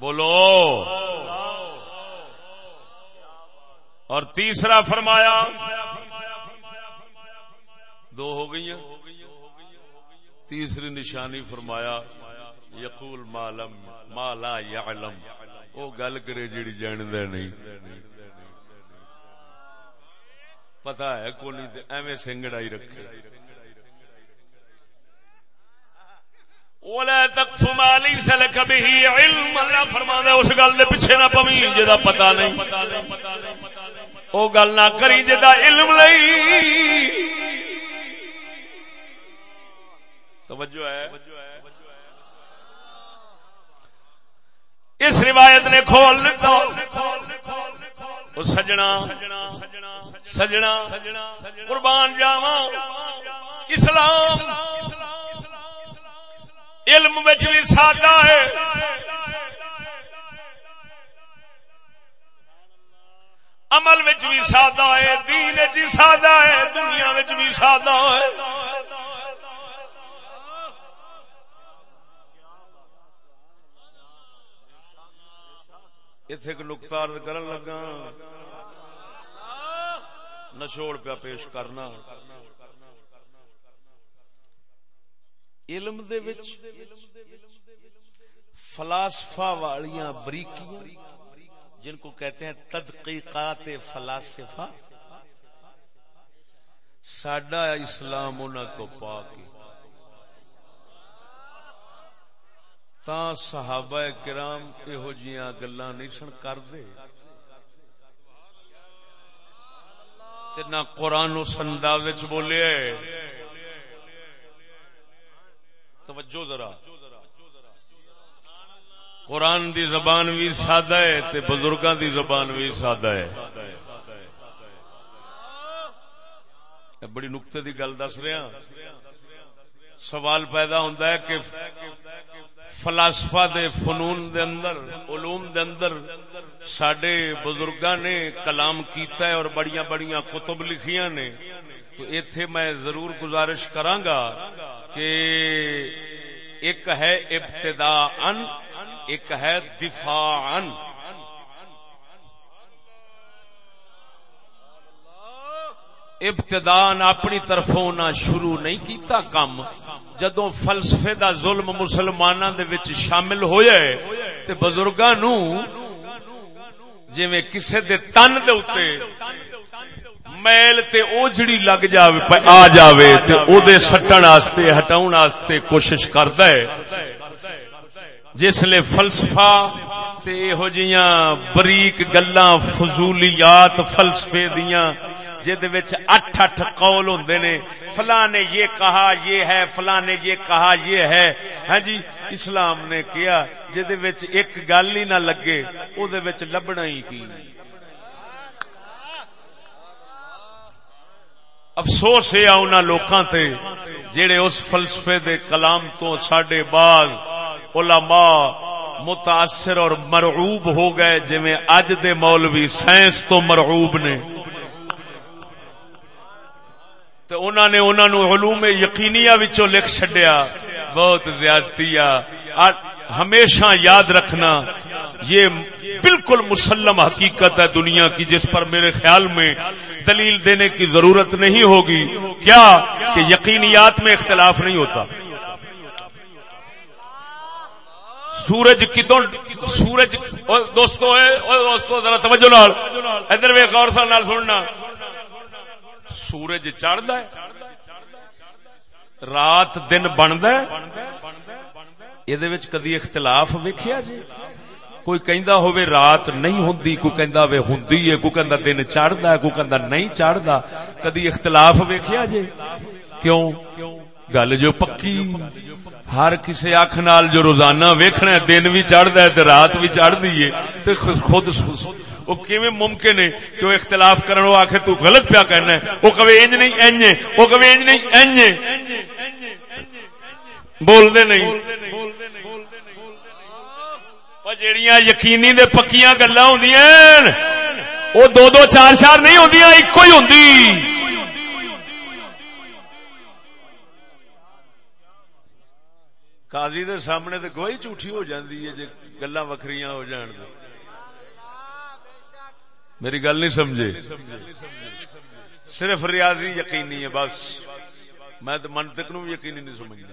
بولو۔ اور تیسرا فرمایا، دو ہو گئی تیسری نشانی فرمایا، یقول مالم مالا یعلم۔ او گل کرے جیڑی جان دے نہیں۔ پتا ہے کو نہیں ایویں سنگڑائی رکھے۔ ولا تقف ما ليس لك به علم۔ اللہ فرماتا اس گل دے پیچھے نہ پویں جدا پتہ نہیں۔ او گل نہ کری جدا علم نہیں توجہ ہے۔ اس روایت نے کھول دیتا سجنا سجنا قربان جاوا اسلام علم بھی سادہ ہے عمل بھی سادہ ہے دین چی سادہ ہے دنیا بھی سادہ ہے اتے ایک نقطار کرن لگا۔ نچوڑ پیا پیش کرنا۔ علم دے وچ فلاسفہ والیاں بریکیاں، جن کو کہتے ہیں تدقیقات فلاسفہ، ساڈا اسلام انہاں تو پاک تا صحابہ کرام یہو جیاں گلاں نہیں سن کردے۔ تے نہ قرآن و سندا وچ بولے توجہ ذرا۔ قرآن دی زبان بھی سادہ ہے تے بزرگاں دی زبان بھی سادہ ہے۔ بڑی نقطے دی گل دس رہا ہاں۔ سوال پیدا ہوتا ہے کہ فلاسفہ دے فنون دے اندر، علوم دے اندر سڈے بزرگاں نے کلام کیتا ہے اور بڑیاں بڑیاں کتب لکھیاں نے۔ تو ایتھے میں ضرور گزارش کرانگا کہ ایک ہے ابتدا ان ایک ہے دفاع ان ابتدان اپنی طرفوں نہ شروع نہیں کیتا کام جدو فلسفے دا ظلم مسلمانوں دے وچ شامل ہویا ہے، تے بزرگاں نو جویں کسے دے تن دے اوتے میل تے اوجڑی لگ جاوے آ جاوے تے او دے سٹن واسطے ہٹاون واسطے کوشش کردا ہے۔ جس لے فلسفہ تے ہو جیاں بریک گلاں، فضولیات، فلسفے دیاں جد وچ اٹھ اٹھ قول ہوندے نے، فلاں نے یہ کہا، یہ ہے، فلاں نے یہ کہا، یہ ہے۔ ہاں جی اسلام نے کیا جد وچ ایک گل ہی نہ لگے او دے وچ لبنا ہی کی۔ افسوس ہے انہاں لوکاں تے جڑے اس فلسفے دے کلام تو ساڈے بعد علماء متاثر اور مرعوب ہو گئے، جویں اج دے مولوی سائنس تو مرعوب نے۔ تو انہوں نے انہوں نے علوم یقینیہ وچوں لکھ چھڈیا۔ بہت زیادتی ہمیشہ یاد رکھنا، یہ بالکل مسلم حقیقت ہے دنیا کی، جس پر میرے خیال میں دلیل دینے کی ضرورت نہیں ہوگی۔ کیا کہ یقینیات میں اختلاف نہیں ہوتا؟ سورج کتوں، سورج دوستو دوستو، ذرا توجہ نال۔ ادھر ویک اور نال سننا۔ سورج چڑھد رات دن بند یہ کدی اختلاف ویکیا جی؟ کوئی کہندا رات نہیں ہوندی، کوئی کہندا ہوئے ہوندی ہے، کوئی کہندا دن چڑھدا ہے، کوئی کہندا نہیں چڑھدا کدی اختلاف ویکھیا جے کیوں؟ گل جو پکی۔ ہر کسی اکھ نال جو روزانہ ویکھنا ہے، دن بھی چڑھدا ہے تے رات بھی چڑھدی ہے۔ تے خود وہ کیویں ممکن ہے کہ وہ اختلاف کرن، وہ آکھے تو غلط پیا کرنا ہے۔ وہ کہے انج نہیں، انج وہ کہے انج نہیں، انج بول دے نہیں۔ جیڑیاں یقینی دے پکیاں گلا ہوں وہ دو دو چار چار نہیں ہوں ایک ہی ہوں قاضی دے سامنے تو گواہی جھوٹھی ہو جاندی ہے جی گلا وکری ہو جان دے۔ میری گل نہیں سمجھے۔ صرف ریاضی یقینی ہے بس۔ میں تو منطق نو یقینی نہیں سمجھنا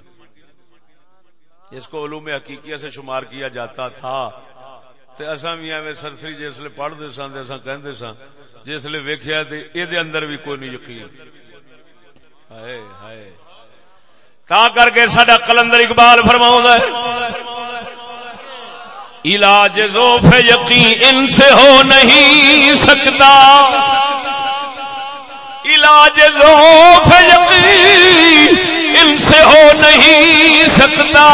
اس کو علوم حقیقیہ سے شمار کیا جاتا تھا۔ تے اساں بھی ایویں سرسری جسلے پڑھدے سن تے اساں کہندے سن جسلے ویکھیا تے اے دے اندر بھی کوئی نہیں یقین۔ ہائے ہائے۔ تا کر کے ساڈا کلندر اقبال فرماؤں ہے علاج ذوف یقین ان سے ہو نہیں سکتا۔ علاج ذوف یقین ان سے ہو نہیں سکتا۔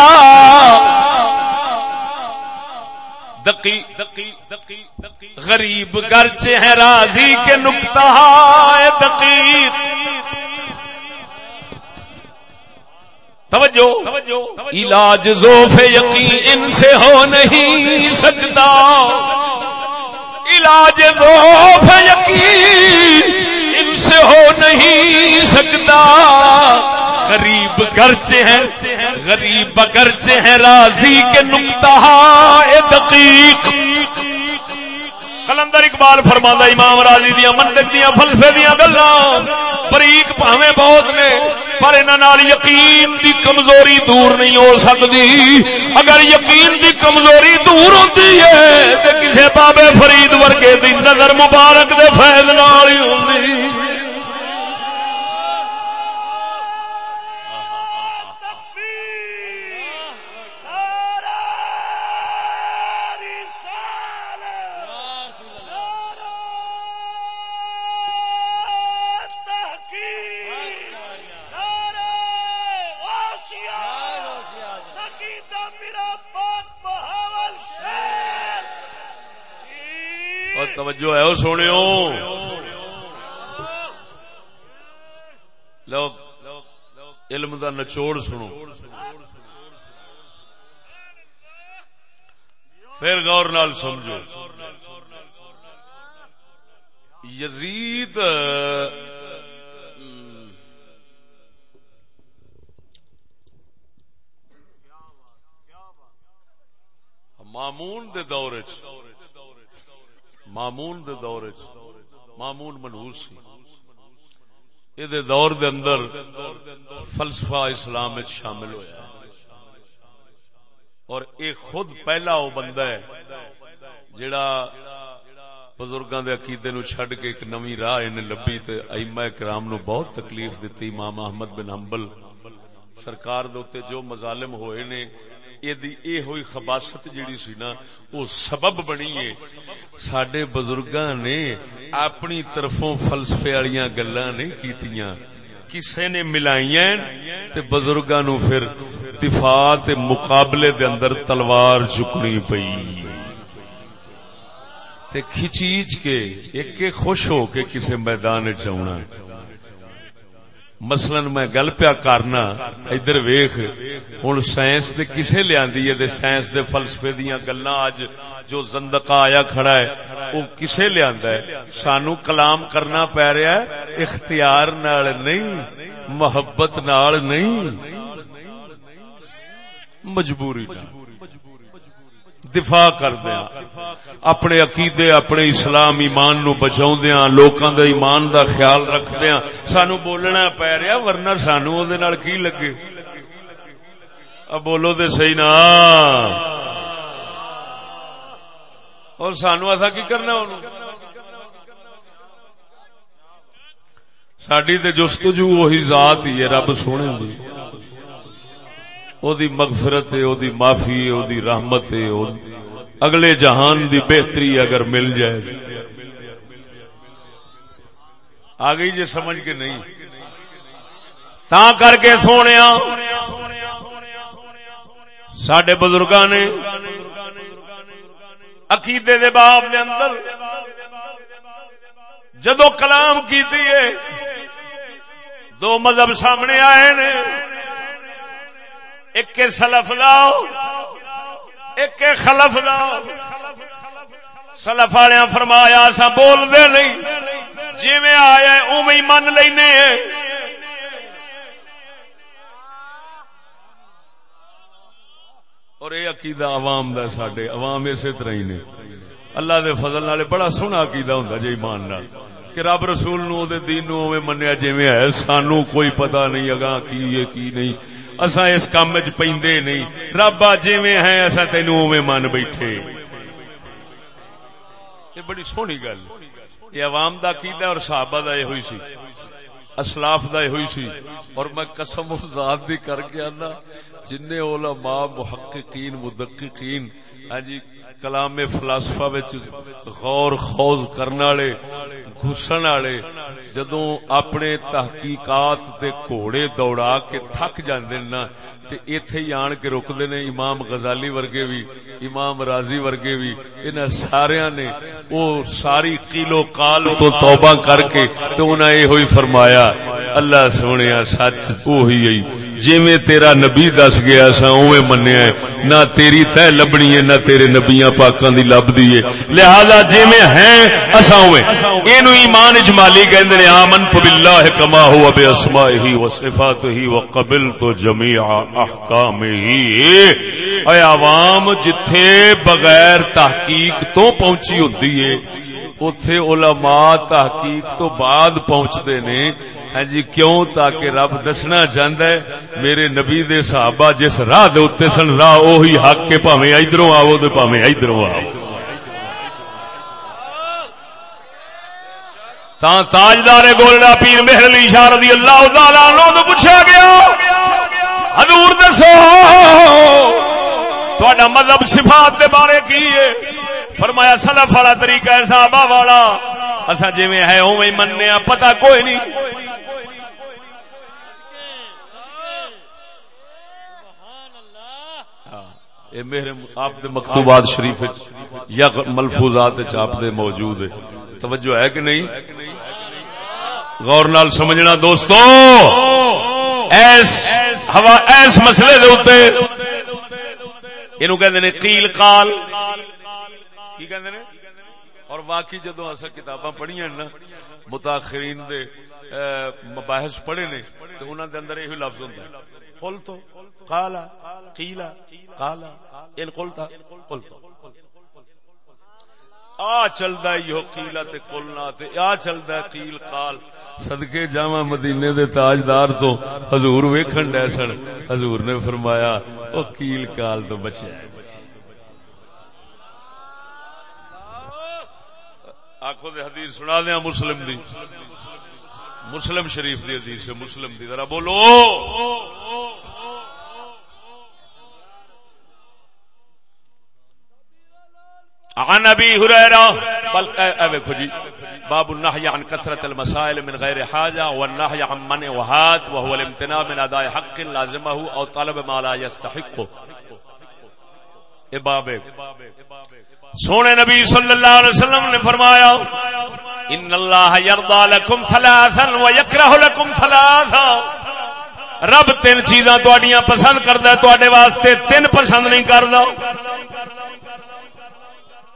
دقی دقی دقی دقی غریب گرچہ ہے راضی کے نکتہ دقیق۔ توجہ، علاج زوف یقین ان سے ہو نہیں سکتا۔ علاج زوف یقین ان سے ہو نہیں سکتا۔ غریب گرچے ہیں، غریب گرچے ہیں، راضی کے نکتہ دقیق۔ کلندر اقبال فرما امام راضی دیا منطق دیا فلسفے دیا گلا۔ بریق پاوے بہت نے، پر نال یقین دی کمزوری دور نہیں ہو سکتی اگر یقین دی کمزوری دور ہوتی ہے تو کسی بابے فرید ورگے دی نظر مبارک دے فیض نال ہی ہوتی توجہ ہے سونے لوگ علم دا نچوڑ سنو۔ پھر غور نال سمجھو۔ یزید مامون دے دور مامون دے دور مامون منہوس سی۔ یہ دور دے اندر فلسفہ اسلام شامل ہویا اور اے خود پہلا وہ بندہ ہے جڑا بزرگاں دے عقیدے نو چھڈ کے ایک نوی راہ ان لبی تے ائمہ کرام نو بہت تکلیف دتی۔ امام احمد بن حنبل سرکار دے جو مظالم ہوئے نے اے ہوئی خباست جیڑی سی نا وہ سبب بنی ہے سڈے بزرگاں نے اپنی طرفوں فلسفے والی گلا نہیں کیتیاں کسے نے ملائیاں تے بزرگاں نو پھر دفاع تے مقابلے دے اندر تلوار چکنی پئی تے کھچیچ کے ایک کے خوش ہو کے کسے میدان چاہنا مثلا میں گل پیا کرنا، ادھر ویخ ہوں سائنس دے کسے لیا سائنس دے فلسفے دیا گلا اج جو زندقہ آیا کھڑا ہے وہ کسے لیا سانو کلام کرنا پی رہا ہے، اختیار نال نہیں، محبت نال نہیں، مجبوری نال۔ دفاع کردیا ہاں۔ اپنے عقیدے، اپنے اسلام ایمان نو بچاؤ ہاں، لوکاں دے ایمان دا خیال رکھدیا ہاں۔ سانو بولنا پی رہا ورنہ سانو او کی لگے؟ اب بولو دے صحیح نا۔ اور سانو ایسا کی کرنا ساڈی تے جستجو وہی ذات ہی ہے، رب سونے دی۔ او دی مغفرت او دی معافی او دی رحمت ہے اگلے جہان دی بہتری اگر مل جائے آ گئی جی سمجھ کے نہیں تا کر کے سونے سڈے بزرگ نے عقیدے دے باب دے اندر جدو کلام کی دو مذہب سامنے آئے نے ایک سلف لاؤ، ایک خلف دا سلف والے فرمایا سا بول دے نہیں۔ جی میں آیا اوی من لینے۔ اور یہ عقیدہ عوام دا ساڈے عوام اسی طرح ہی نے۔ اللہ دے فضل نالے بڑا سونا عقیدہ ہوندا جے ایمان نال۔ کہ رب رسول نو دے دین نو اوویں منیا جویں ہے، سانو کوئی پتہ نہیں، اگاں کی ہے، کی نہیں۔ اساں اس کام وچ پیندے نہیں۔ ربا آ جویں ہے اساں تینو اوویں من بیٹھے۔ یہ بڑی سونی گل۔ یہ عوام دا عقیدہ اور صحابہ دا یہ ہوئی سی۔ اسلاف دا ہوئی سی۔ اور میں قسم ذات دی کر کے آنا جن علماء، محققین، مدققین ہاں جی کلام فلاسفہ وچ غور خوض کرنے والے، گھسن والے، جدوں اپنے تحقیقات دے گھوڑے دوڑا کے تھک جاندے نا، تے ایتھے ہی آن کے رکدے نے امام غزالی ورگے بھی امام راضی ورگے بھی انہاں ساریاں نے او ساری قیل و قال تو توبہ کر کے تے انہاں اے ہوئی فرمایا، اللہ سونیا سچ وہی ہے جویں تیرا نبی دس گیا سا، اوویں منیا ہے۔ نہ تیری تے لبنی ہے، نہ تیرے نبیاں پاکاں دی لبدی ہے۔ لہذا جویں ہیں، اساں اوویں۔ اینو ایمان اجمالی کہندے نے، آمنت باللہ کما هو باسمائه وصفاته وقبلت جميع احکامه اے عوام، جتھے بغیر تحقیق تو پہنچی ہوندی ہے۔ اتے علماء تحقیق تو بعد پہنچتے نے۔ ہاں جی کیوں تاکہ رب دسنا چاہتا ہے، میرے نبی دے صحابہ جس راہ دے اتنے سن، راہ اوہی حق کے پاویں ادھروں آو تے پاویں ادھروں آو تا تاجدار گولڈا پیر مہر علی شاہ رضی اللہ تعالی عنہ تو پوچھا گیا، حضور دسو، تہاڈا مذہب صفات دے بارے کی ہے؟ فرمایا، سلف والا طریقہ ہے، صحابہ والا۔ اسا جویں ہے، اوویں مننے پتہ کوئی نہیں۔ یہ میرے آپ دے مکتوبات شریف یا ملفوظات آپ دے موجود ہے توجہ ہے کہ نہیں؟ غور نال سمجھنا دوستو۔ ایس ہوا، ایس مسئلے دے اوتے اینو کہندے نے، قیل قال۔ کی کہندے نے؟ اور واقعی جدو اصا کتاباں پڑھیاں نا، متاخرین دے مباحث پڑھے نے تو انہاں دے اندر یہی لفظ ہوندا ہے۔ قل تو، قالا، قیلا، قالا، ان قلتا، قل تو۔ آ چلدا یہ قیلا تے قلنا تے، آ چلدا قیل قال۔ صدقے جاواں مدینے دے تاجدار تو حضور ویکھن ڈے سن۔ حضور نے فرمایا، او قیل قال تو بچیا ہے۔ آخو دے حدیث سنا دیا مسلم دی. مسلم شریف دی حدیث ہے، مسلم دی. ذرا بولو. عن ابي هريره بل دیکھو جی باب النهي عن كثرة المسائل من غير حاجة والنهي عن من وهات وهو الامتناع من اداء حق لازمه او طلب ما لا يستحقه باب سونے نبی صلی اللہ علیہ وسلم نے فرمایا، ان اللہ یردا لکم ثلاثا و یکرہ لکم ثلاثا. رب تین چیزاں تواڈیاں پسند کردا ہے، تواڈے واسطے تین پسند نہیں کردا۔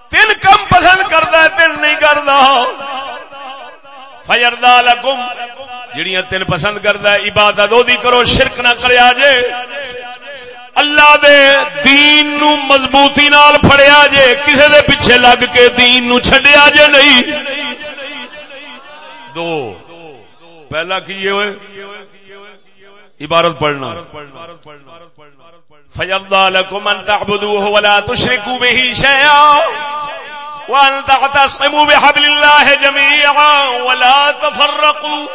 تین کم پسند کردا ہے، تین نہیں کردا۔ فیردا لکم، جڑیاں تین پسند کردا ہے، عبادت او دی کرو، شرک نہ کریا جے۔ اللہ دے دین نو مضبوطی نال پھڑیا جے، کسے دے پیچھے لگ کے دین نو چھڈیا جے نہیں۔ دو، پہلا کی یہ ہوئے؟ عبارت پڑھنا۔ فیرضا لکم ان تعبدوه ولا تشرکوا به شیئا وان تعتصموا بحبل الله جميعا ولا تفرقوا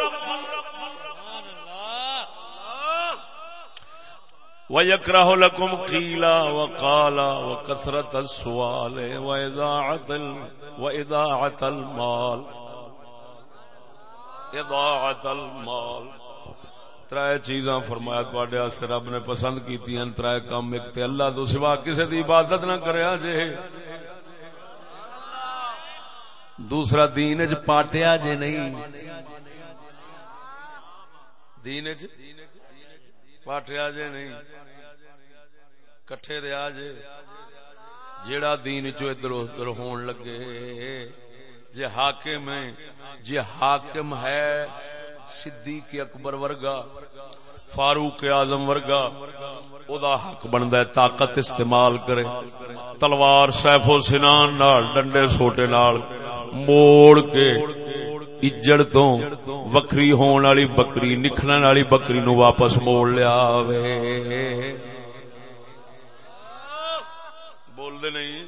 ويكره لكم قيلا وقالا وكثرة السؤال وإذاعة وإذاعة المال إضاعة المال ترائے چیزاں فرمایا تواڈے واسطے رب نے پسند کیتیاں ترائے کام ایک تے اللہ تو سوا کسے دی عبادت نہ کریا ہاں جے جی۔ دوسرا دین وچ پاٹیا جے نہیں۔ دین وچ پاٹیا جے نہیں، کٹھے رہا جے جیڑا دین چو ادھر ادھر ہون لگے، جے حاکم ہے، جے حاکم ہے صدیق اکبر ورگا، فاروق اعظم ورگا، او دا حق بندا ہے، طاقت استعمال کرے۔ تلوار سیف و سنان نال، ڈنڈے سوٹے نال موڑ کے اجڑ تو وکری ہون والی بکری نکلن والی بکری نو واپس موڑ لیا بول دے نہیں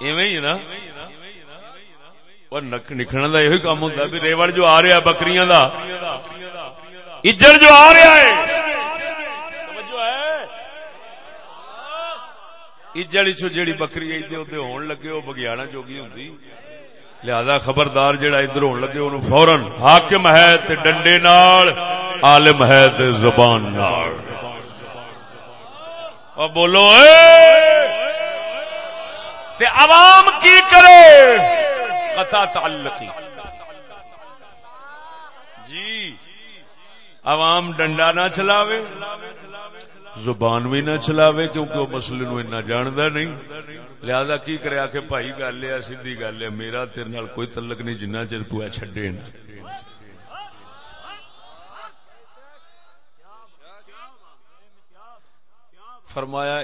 ایویں ہی نا نکلنے کا یہ کام ہوتا ہے ریوڑ جو آ رہا ہے بکریاں دا اجڑ جو آ رہا ہے اجڑ چو جیڑی بکری ادے ادے ہون لگے وہ بگیانا جوگی ہوں لہذا خبردار جڑا ادھر ہون لگے، انہوں فورن حاکم ہے تے ڈنڈے نال، عالم ہے تے زبان نال۔ اور بولو، اے! تے عوام کی کرے؟ قطع تعلقی۔ جی عوام ڈنڈا نہ چلاوے۔ زبان بھی نہ چلاوے کیونکہ وہ مسئلے نو اتنا جاندا نہیں۔ لہذا کی کرے آ کے بھائی، گل ہے، سیدھی گل ہے، میرا تیرے نال کوئی تعلق نہیں جنہ چر تو ہے، چھڈے نا۔ فرمایا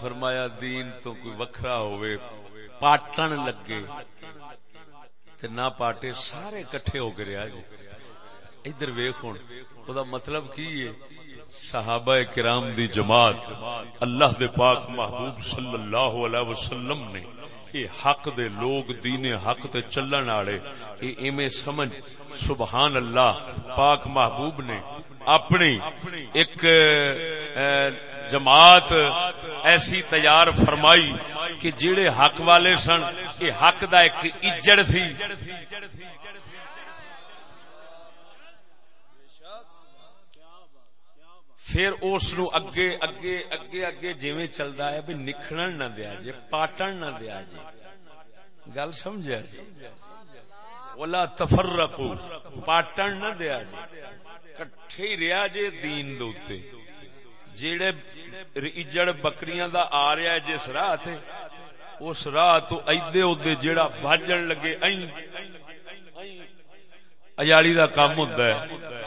فرمایا، دین تو کوئی وکھرا ہوئے پاٹن لگے تے نہ پاٹے، سارے کٹھے ہو کے رہا جی۔ ادھر ویخ ہوں او دا مطلب کی ہے؟ صحابہ کرام دی جماعت اللہ دے پاک محبوب صلی اللہ علیہ وسلم نے یہ حق دے لوگ دین حق تے چلن والے یہ ایویں سمجھ، سبحان اللہ، پاک محبوب نے اپنی ایک جماعت ایسی تیار فرمائی کہ جڑے حق والے سن، یہ حق دا ایک اجڑ تھی۔ پھر اس نو اگے اگے اگے اگے جویں چلدا ہے بھی نکھڑن نہ دیا جے پاٹن نہ دیا جے گل سمجھا جی ولا تفرقوا پاٹن نہ دیا جے کٹھے ریا جے دین دے اوتے جیڑے اجڑ بکریاں دا آ رہا ہے جس راہ تے اس راہ تو ایدے اودے جیڑا بھاجن لگے این اجاڑی دا کام ہوندا ہے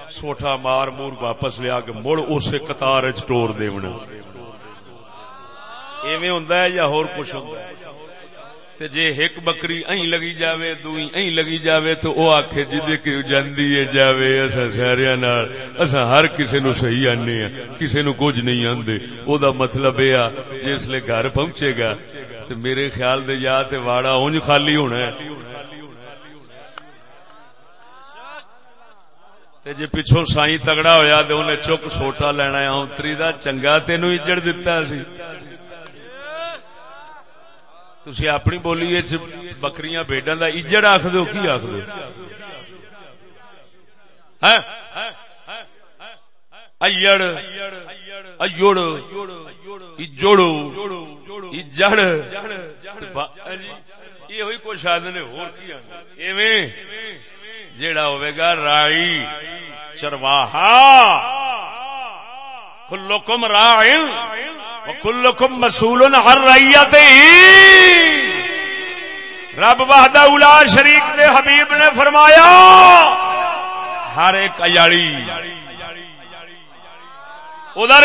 سوٹا مار مور واپس لیا کے مڑ اسے قطار وچ ٹور دیونا۔ ایویں ہوندا ہے یا ہور کچھ ہوندا ہے؟ تے جے ایک بکری ائی لگی جاوے، دوئی ائی لگی جاوے تو او آکھے جی جدے کہ جاندی ہے، جاوے اسا سارے نال۔ اسا ہر کسے نو صحیح آنے ہیں، کسے نو کچھ نہیں آندے۔ او دا مطلب اے جس لے گھر پہنچے گا، تے میرے خیال دے یا تے واڑا اونج خالی ہونا ہے۔ تے جے پچھوں سائیں تگڑا ہویا تے انہیں چک سوٹا لینا ہے اونتری دا چنگا تینو اجڑ دیتا سی۔ تسی اپنی بولی بکریاں بیڈاں دا اجڑ آخ دو کی اجڑ یہ ہوئی ہور کی ایویں۔ جیڑا ہوئے گا رائی چرواہا۔ کلکم رائن کلکم مسول ہر رائیت رب وحدہ اولا شریک دے حبیب نے فرمایا، ہر ایک اجاڑی ادھر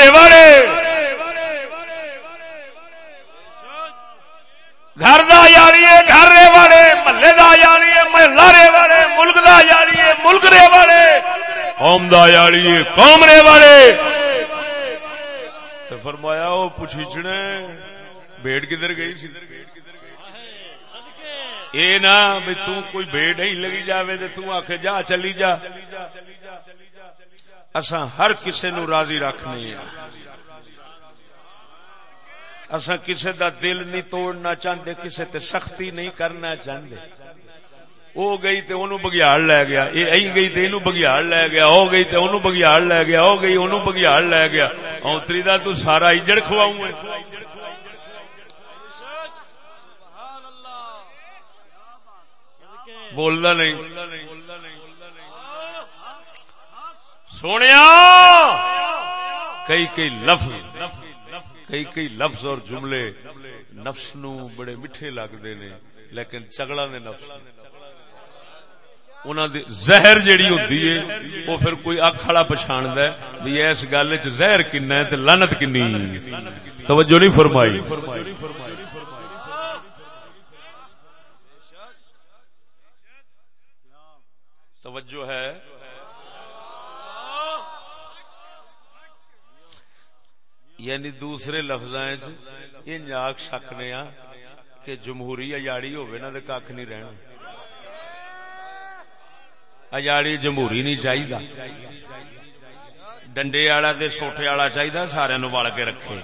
گھر دا یاری ہے گھر رے والے، محلے دا یاری ہے محلہ رے والے، ملک دا یاری ہے ملک رے والے، قوم دا یاری ہے قوم رے والے فرمایا وہ پوچھنے بیڑ کدھر گئی سی؟ اے نا بھی تو کوئی بیڑ نہیں لگی جاوے تے تو آکھے، جا چلی جا۔ اساں ہر کسے نو راضی رکھنے ہیں۔ اصا کسی دا دل نہیں توڑنا چاہتے کسی تے سختی نہیں کرنا چاہتے او گئی تے اونوں بگیاڑ لے گیا، اے ائی گئی تے اینو بگیاڑ لے گیا او گئی تے اونوں بگیاڑ لے گیا او گئی اونوں بگیاڑ لے گیا۔ اونتری دا تو سارا اجڑ کھواؤں ہے بولدا نہیں۔ سونیا کئی کئی لفظ۔ کئی کئی لفظ اور جملے نفس نو بڑے میٹھے لگتے نے لیکن چگڑا نے نفس دی زہر جیڑی ہوتی ہے، وہ پھر کوئی اکھ والا پچھاند ہے بھی اس گل چ زہر کن ہے تے لانت کنی توجہ نہیں فرمائی۔ توجہ ہے۔ یعنی دوسرے لفظ یہ آخ سکنے کہ جمہوری اجاڑی ہوئے نا تو کھ نہیں رہنا۔ اجاڑی جمہوری نہیں چاہیے ڈنڈے آلا سوٹے آلا چاہیے سارے نو وال کے رکھے۔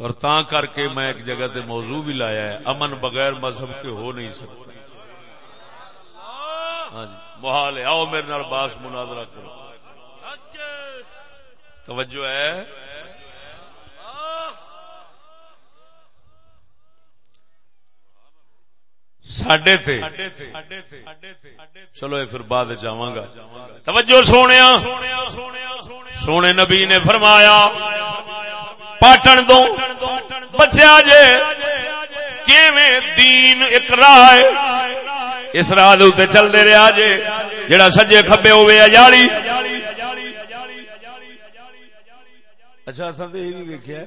اور تا کر کے میں ایک جگہ تے موضوع بھی لایا ہے، امن بغیر مذہب کے ہو نہیں سکتا۔ ہاں جی محال ہے، آؤ میرے نال باس مناظرہ کرو۔ توجہ ہے۔ سڈے تھے چلو پھر بعد جاواں گا۔ توجہ سونے سونے نبی نے فرمایا، پاٹن دو۔ بچیا جے دین ایک راہ اس راہ چلتے رہا جے جڑا سجے کبے ہوئے اجاڑی اچھا اصا تو یہ بھی ویکیا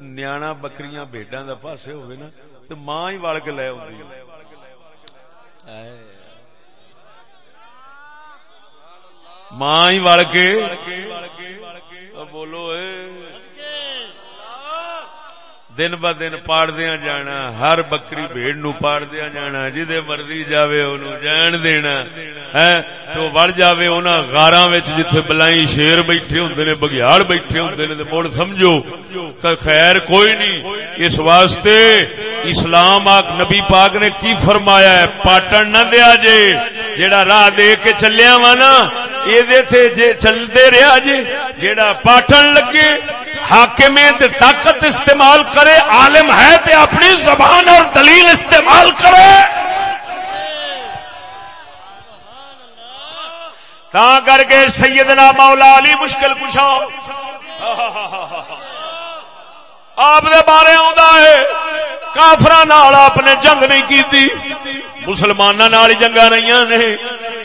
نیا بکریاں بےڈا کا پاسے ہوئے نا تو ماں ہی وڑ کے لے آئی ماں ہی وڑ کے بولو دن ب دن پاڑ دیا جانا، ہر بکری بھیڑ نو پاڑ دیا جانا، جدے مرضی جاوے انہوں جان دینا ہاں، ہے تو بڑھ جاوے اونا غاراں وچ جتھے بلائی شیر بیٹھے ہوندے نے، بگیاڑ بیٹھے ہوندے نے، تے مڑ سمجھو کہ خیر کوئی نہیں، اس واسطے اسلام آک نبی پاک نے کی فرمایا ہے؟ پاٹن نہ دیا جے، جیڑا راہ دے کے چلیا وا نا اے دے تھے جے چلدے رہیا جے، جیڑا پاٹن لگے حاکم طاقت استعمال کر کرے عالم ہے تے اپنی زبان اور دلیل استعمال کرے۔ تا کر کے سیدنا مولا علی مشکل کشا آپ دے بارے ہے کافر آپ نے جنگ نہیں کی مسلمانوں جنگا نہیں نے،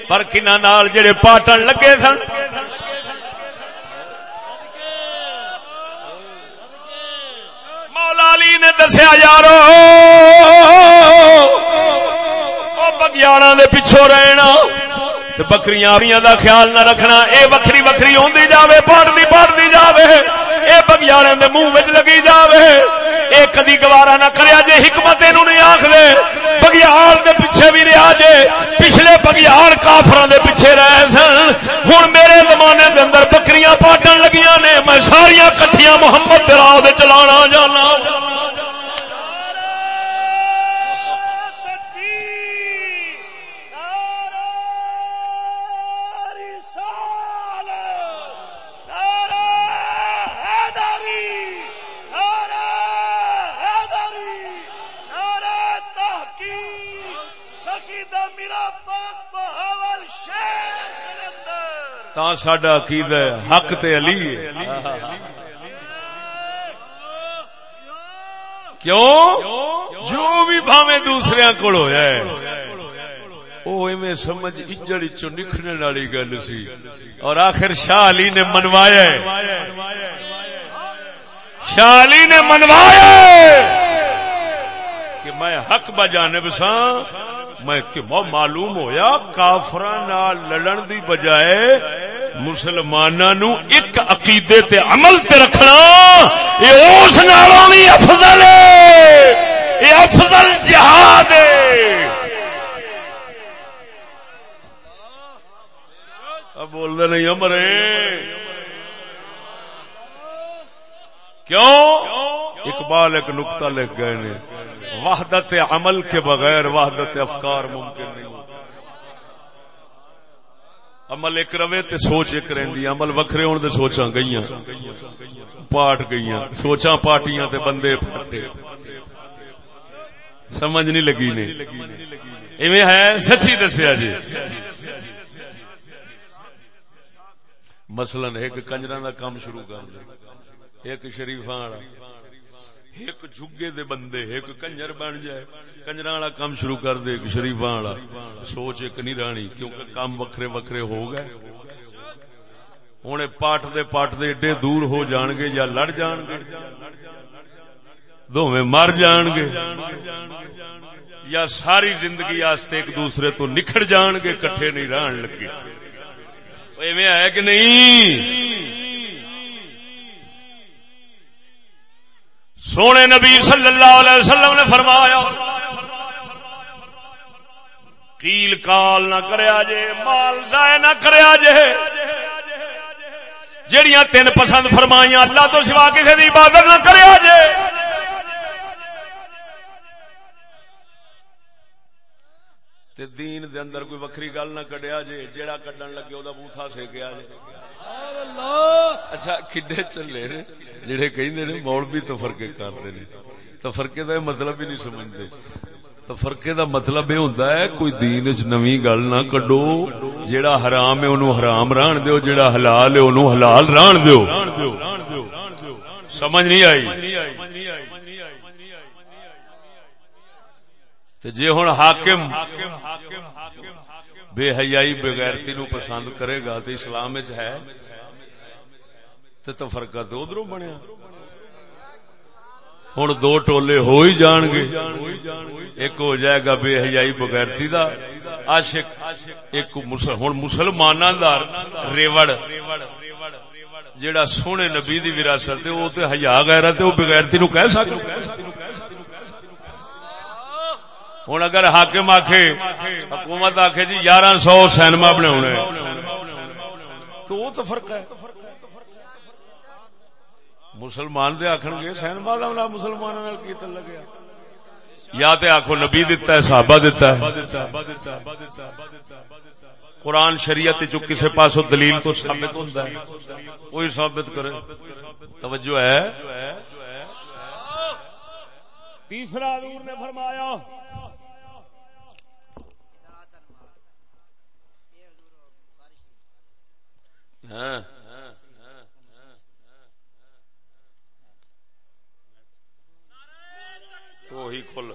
پر کنہ جڑے پاٹن لگے سن علی نے دسیا یارو! بگیاڑا دے پچھو رہنا۔ بکریاں دا خیال نہ رکھنا، اے وکری وکری ہوندی جاوے پڑھتی پڑھتی جاوے، اے بگیاڑے دے منہ وچ لگی جاوے، اے کدی گوارا نہ کریا جے حکمت اینو نہیں آکھ دے، بگیاڑ دے پیچھے بھی رہا جے، پچھلے بگیاڑ کافراں دے پیچھے رہے سن۔ ہن میرے زمانے دے اندر بکریاں پاٹن لگیاں نے، میں ساریاں کٹھیاں محمد دے راہ دے چلانا جانا۔ تا سڈا عقید ہے، حق تے علی کیوں؟ جو بھی بھاوے دوسرے کو ہوا ہے وہ میں سمجھ اجڑ چو نکھنے والی گل سی۔ اور آخر شاہ علی نے منوایا شاہ علی نے منوایا کہ میں حق بجانب سا میں کہ معلوم ہویا کافر لڑن دی بجائے مسلمانوں ایک عقیدے تے عمل تے رکھنا یہ اس نالوں بھی افضل ہے یہ افضل جہاد ہے۔ اب بول دے نہیں امرے کیوں؟ اقبال ایک نقطہ لکھ گئے نے۔ وحدت عمل کے بغیر وحدت افکار ممکن نہیں عمل ایک روے تے سوچ ایک رہندی عمل وکھرے ہون تے سوچاں گئیاں۔ پاٹ گئیاں۔ سوچاں پارٹیاں تے بندے پھٹے سمجھ نہیں لگی نے۔ ایویں ہے؟ سچی دسیا جی۔ مثلا ایک کنجر دا کام شروع کر ایک شریفاں والا۔ ایک جھگے دے بندے، ایک کنجر بن جائے۔ کنجر والا کام شروع کر دے، ایک شریفاں والا۔ سوچ ایک نہیں رانی کیونکہ کام وکھرے وکھرے ہو گئے۔ ہوں پاٹ دے پاٹ دے ایڈے دور ہو جان گے یا لڑ جان گے۔ دونوں مر جان گے۔ یا ساری زندگی آستے ایک دوسرے تو نکھڑ جان گے، کٹھے نہیں رہن لگے۔ ایویں ہے کہ نہیں؟ سونے نبی صلی اللہ علیہ وسلم نے فرمایا، کیل کال نہ کریا جے، مال ضائع نہ کریا جے۔ جڑیاں تین پسند فرمائیاں، اللہ تو سوا کسی کی عبادت نہ کریا جے۔ تے دین دے اندر کوئی وکری گل نہ کڈیا جے جیڑا کڈن لگے او دا بوتھا سیکیا جے۔ اچھا کڈے چلے نے؟ جڑے کہندے نے مولوی تفرقے کردے نے۔ تفرقے دا مطلب ہی نہیں سمجھدے۔ تفرقے دا مطلب یہ ہوندا ہے کوئی دین وچ نویں گل نہ کڈو جیڑا حرام ہے اونوں حرام رہن دیو جیڑا حلال ہے اونوں حلال رہن دیو۔ سمجھ نہیں آئی؟ جی ہوں حاکم بے حیائی بغیرتی نو پسند کرے گا تو اسلام ہے تو فرقہ تو ادھر بنیا۔ ہوں دو ٹولے ہو ہی جان گے۔ ایک ہو جائے گا بے حیائی بغیرتی دا۔ عاشق ایک ہوں مسلمان دا ریوڑ۔ جیڑا سونے نبی دی وراثت ہے وہ تے حیا غیرت ہے وہ بغیرتی نو کہہ سکتے ہوں اگر حاکم آخ حکومت آخ جی یارہ سو سینما بنا تو وہ تو فرق ہے۔ مسلمان دے آخر گے، سینما کا مسلمان کی لگیا؟ یا تے آخو نبی دتا ہے، صحابہ دتا ہے۔ قرآن شریعت جو کسی پاس دلیل تو ثابت ہوتا ہے۔ وہی ثابت کرے۔ توجہ ہے۔ تیسرا حضور نے فرمایا ہاں۔ وہی کھل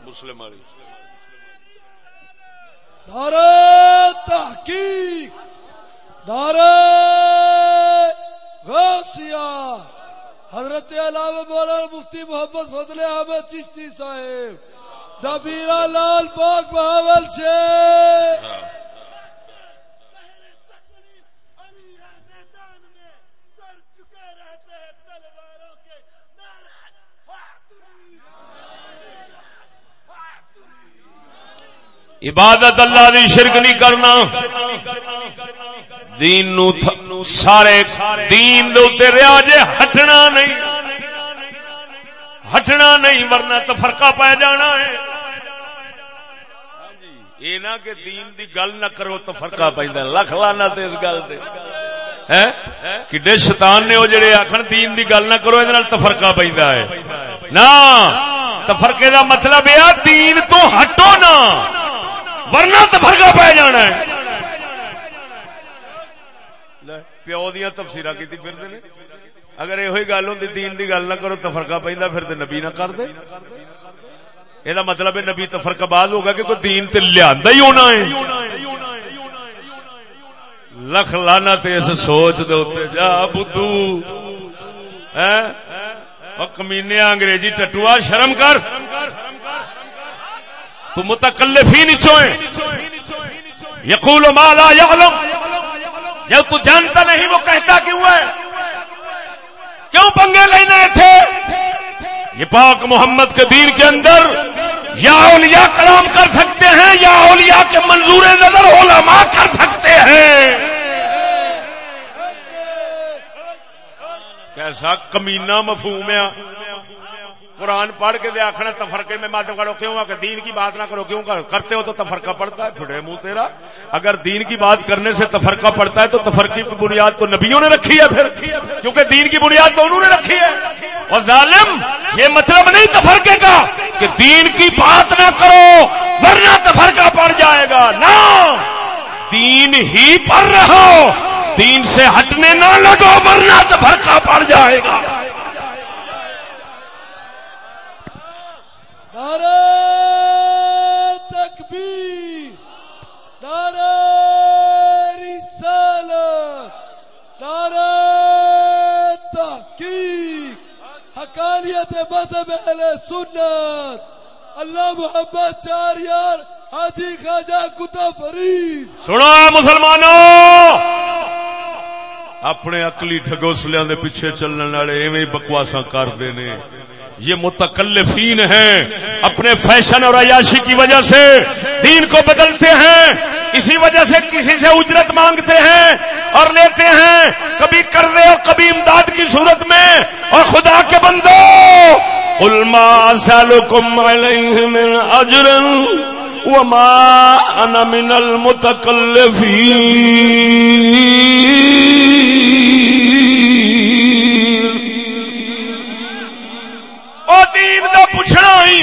مسلم والی نعرہ تحقیق۔ نعرہ غوثیہ۔ حضرت علامہ مولانا مفتی محمد فضل احمد چشتی صاحب۔ نبیرہ لال باغ بہاول سے۔ عبادت اللہ دی شرک نہیں کرنا۔ دین نو سارے دین دے ریا جے ہٹنا نہیں۔ ہٹنا نہیں، ورنہ تو فرقہ پہ جانا ہے۔ یہ نہ کہ دین دی گل نہ کرو تو فرقہ پہ لکھ لانا تے اس گل دے کڈے شیطان نے وہ جڑے آخر دین دی گل نہ کرو یہ تفرقہ پہ ہے۔ نہ تفرقے دا مطلب یہ دین تو ہٹو نا۔ ورنہ تو فرقہ پی جانا ہے۔ پیو دیا تفصیل کی پھر اگر یہ گل ہوں دین دی گل نہ کرو تو فرقہ پہ پھر تو نبی نہ کر دے۔ یہ مطلب ہے نبی تو فرق باز ہوگا کہ کوئی دین تے لیا ہی ہونا ہے۔ لکھ لانا تے اس سوچ دے جا بدھو کمینے انگریزی ٹٹوا شرم کر۔ تو متکلفین چوئے یقول ما لا یعلم۔ جب تو جانتا نہیں وہ کہتا کیوں ہے؟ کیوں پنگے لینا تھے؟ یہ پاک محمد کے دین کے اندر یا اولیاء کلام کر سکتے ہیں، یا اولیاء کے منظور نظر علماء کر سکتے ہیں۔ کیسا کمینہ مفہوم ہے۔ قرآن پڑھ کے دے آخنا تفرقے میں مات کرو کیوں؟ کہ دین کی بات نہ کرو، کیوں؟ کرتے ہو تو تفرقہ پڑتا ہے، پھڑے منہ تیرا۔ اگر دین کی بات کرنے سے تفرقہ پڑتا ہے تو تفرقی کی بنیاد تو نبیوں نے رکھی ہے پھر۔ کیونکہ دین کی بنیاد تو انہوں نے رکھی ہے۔ اور ظالم، یہ مطلب نہیں تفرقے کا کہ دین کی بات نہ کرو، ورنہ تفرقہ پڑ جائے گا۔ نہ! دین ہی پر رہو، دین سے ہٹنے نہ لگو، ورنہ تو فرقہ پڑ جائے گا۔ نعرہ تکبیر، نعرہ رسالت، نعرہ تحقیق، حقانیت مذہب اہل سنت۔ اللہ محمد چار یار حاجی خواجہ کتا فرید۔ سنو مسلمانوں اپنے اکلی ٹھگوسلیاں دے پیچھے چلنے والے ایویں بکواساں کرتے نے۔ یہ متکلفین ہیں اپنے فیشن اور عیاشی کی وجہ سے دین کو بدلتے ہیں اسی وجہ سے کسی سے اجرت مانگتے ہیں اور لیتے ہیں کبھی کردے اور کبھی امداد کی صورت میں اور خدا کے بندو علما سالکم علیہ من اجر وما انا من المتکلفین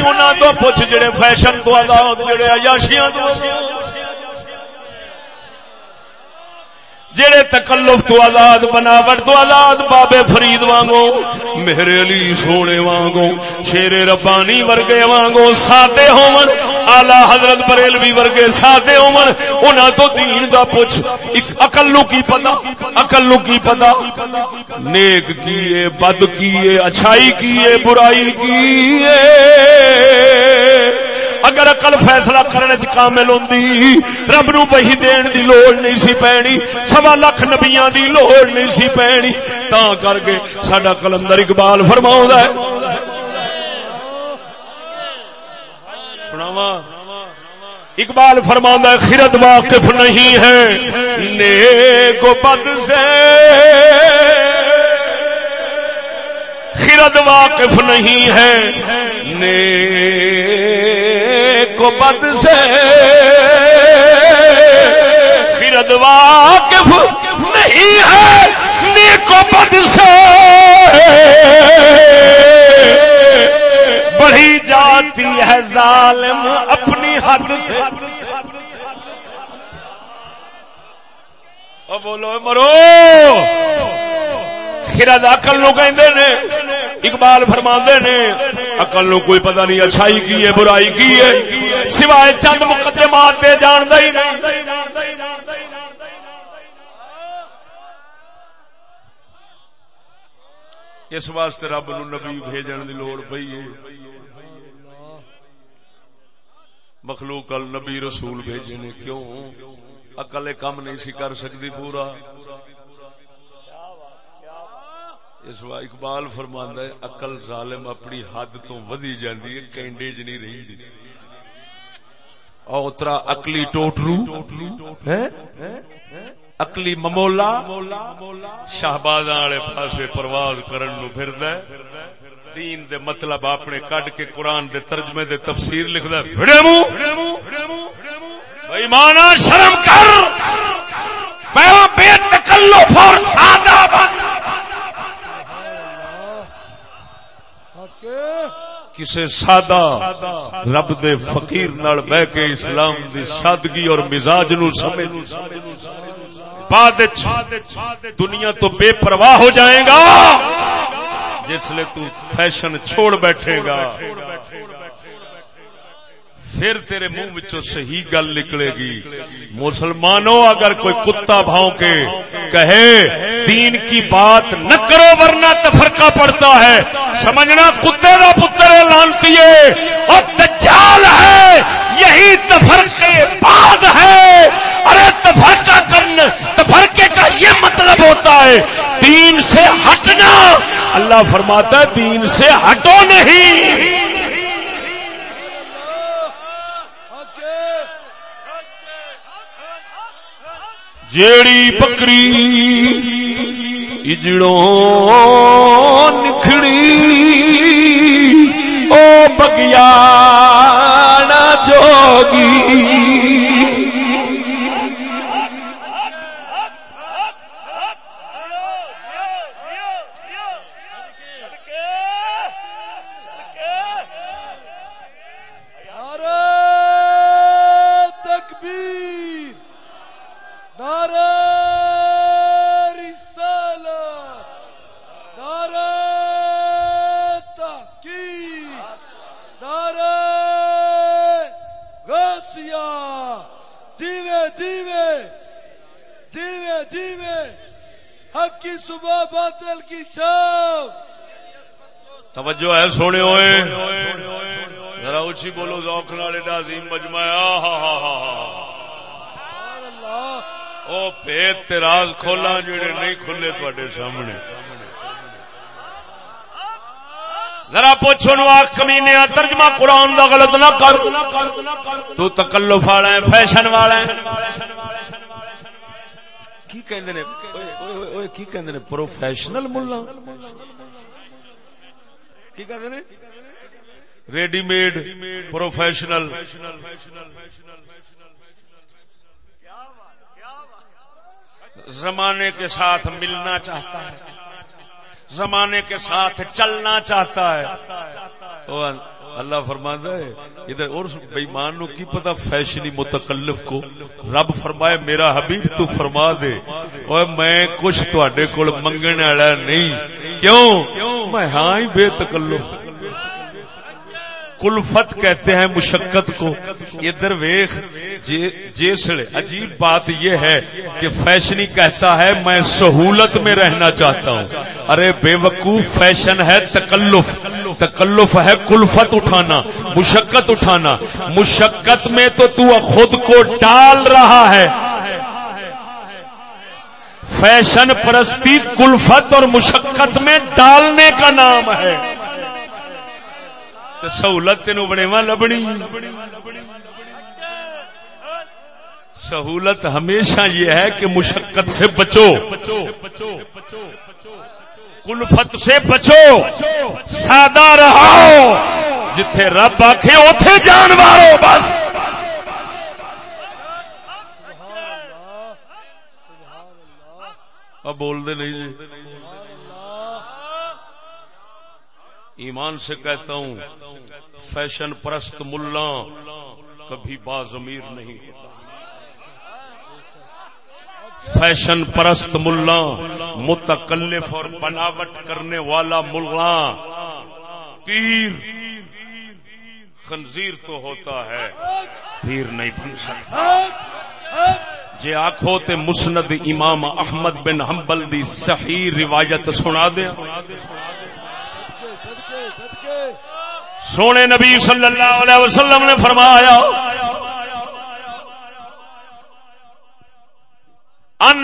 انہاں تو پوچھ جڑے فیشن تو آزاد جڑے عیاشیاں تو جڑے تکلف تو آزاد بناوٹ تو آزاد بابے فرید وانگو، میرے علی سونے وانگو، شیر ربانی ورگے وانگو، سادے ہومن آلہ حضرت بریلوی ورگے سادے ہومن انہاں تو دین دا پوچھ اکل نو کی پتا؟ اکل نو کی پتا؟ نیک کیے، بد کیے، اچھائی کیے، برائی کیے۔ اگر اقل فیصلہ کرنے چ کامل ہوندی، رب نو وہی دین دی لوڑ نہیں سی پینی، سوا لاکھ نبیاں دی لوڑ نہیں سی پینی۔ تا کر کے ساڈا کلندر اقبال فرماؤں ہے۔ اقبال فرما ہے، خرد واقف نہیں ہے، نیک و بد سے۔ خرد واقف نہیں ہے، نیک و بد سے۔ خرد واقف نہیں ہے؟ نیک و بد سے۔ بڑھی جاتی ہے ظالم اپنی حد سے۔ بولو مرو! خرد اکل نو کہندے نے اقبال فرما نے اکل نو کوئی پتہ نہیں، اچھائی کی ہے، برائی کی ہے، سوائے چند مقدمات دے جاندا ہی نہیں۔ اس واسطے رب نو نبی بھیجن دی لوڑ پئی ہے۔ مخلوق ال نبی رسول بھیجے نے، کیوں؟ اکل کم نہیں سی کر سکتی پورا۔ اس وا اقبال فرماندا ہے، عقل ظالم اپنی حد تو ودی جاندی ہے، کینڈے ج نہیں رہندی۔ اوترا عقلی ٹوٹرو ہیں عقلی ممولا شہبازاں والے پاسے پرواز کرن نو پھردا ہے۔ دین دے مطلب اپنے کڈ کے قرآن دے ترجمے دے تفسیر لکھدا ہے۔ بھڑے منہ بے ایمانا شرم کر! بے تکلف اور سادہ بن کسے سادہ رب دے فقیر نال بہ کے اسلام دی سادگی اور مزاج نو سمجھ۔ بعد دنیا تو بے پرواہ ہو جائے گا۔ جس لیے تو فیشن چھوڑ بیٹھے گا۔ پھر تیرے منہ وچوں صحیح گل نکلے گی۔ مسلمانوں، اگر کوئی کتا بھاؤں کے کہے، دین کی بات نہ کرو ورنہ تفرقہ پڑتا ہے۔ سمجھنا، کتے کا پتر لانتی اور دجال ہے، یہی تفرقے باز ہے۔ ارے تفرقہ کرنا تفرقے کا یہ مطلب ہوتا ہے۔ دین سے ہٹنا۔ اللہ فرماتا ہے، دین سے ہٹو نہیں۔ جیڑی بکری اجڑوں نکھڑی او بگیا جوگی نعرہ تکبیر نعرہ جیوے جیوے جیوے حق کی صبح باطل کی شام توجہ ہے، سونے ہوئے۔ ذرا اچھی بولو، ذوق نال ایڈا عظیم مجمع او پیت تے راز کھولا جڑے نہیں کھلے تواڈے سامنے۔ ذرا پوچھو نو آخ کمینے ترجمہ قرآن دا غلط نہ کر۔ تو تکلف والا ہے، فیشن والا ہے۔ کی کہندے نے؟ اوئے اوئے اوئے، کی کہندے نے؟ پروفیشنل ملا۔ کی کہندے نے ریڈی میڈ پروفیشنل زمانے کے ساتھ ملنا چاہتا ہے۔ زمانے کے ساتھ چلنا چاہتا ہے۔ تو اللہ فرماندا ہے، ادھر اور بےمان نو کی پتا فیشنی متکلف کو؟ رب فرمائے میرا حبیب تو فرما دے۔ اوے میں کچھ تواڈے کول منگن والا نہیں۔ کیوں؟ میں ہاں ہی بے تکلف۔ کلفت کہتے ہیں مشقت کو۔ ادھر ویخ جیسے عجیب بات یہ ہے کہ فیشنی کہتا ہے، میں سہولت میں رہنا چاہتا ہوں۔ ارے بے وقوف فیشن ہے تکلف۔ تکلف ہے کلفت اٹھانا، مشقت اٹھانا۔ مشقت میں تو تو خود کو ڈال رہا ہے۔ فیشن پرستی کلفت اور مشقت میں ڈالنے کا نام ہے۔ سہولت تین بڑےوا لبنی۔ سہولت ہمیشہ یہ ہے کہ مشقت سے بچو۔ کلفت سے بچو۔ سادہ رہو۔ جتھے رب آخے اتے جان مارو بس۔ اب بول دے نہیں جی۔ ایمان سے کہتا ہوں، فیشن پرست ملا کبھی بازمیر نہیں ہوتا۔ فیشن پرست ملا، متکلف اور بناوٹ کرنے والا ملا۔ پیر، خنزیر تو ہوتا ہے، پیر نہیں بن سکتا۔ جے آخو تے مسند امام احمد بن حنبل دی صحیح روایت سنا دے سونے نبی صلی اللہ علیہ وسلم نے فرمایا ان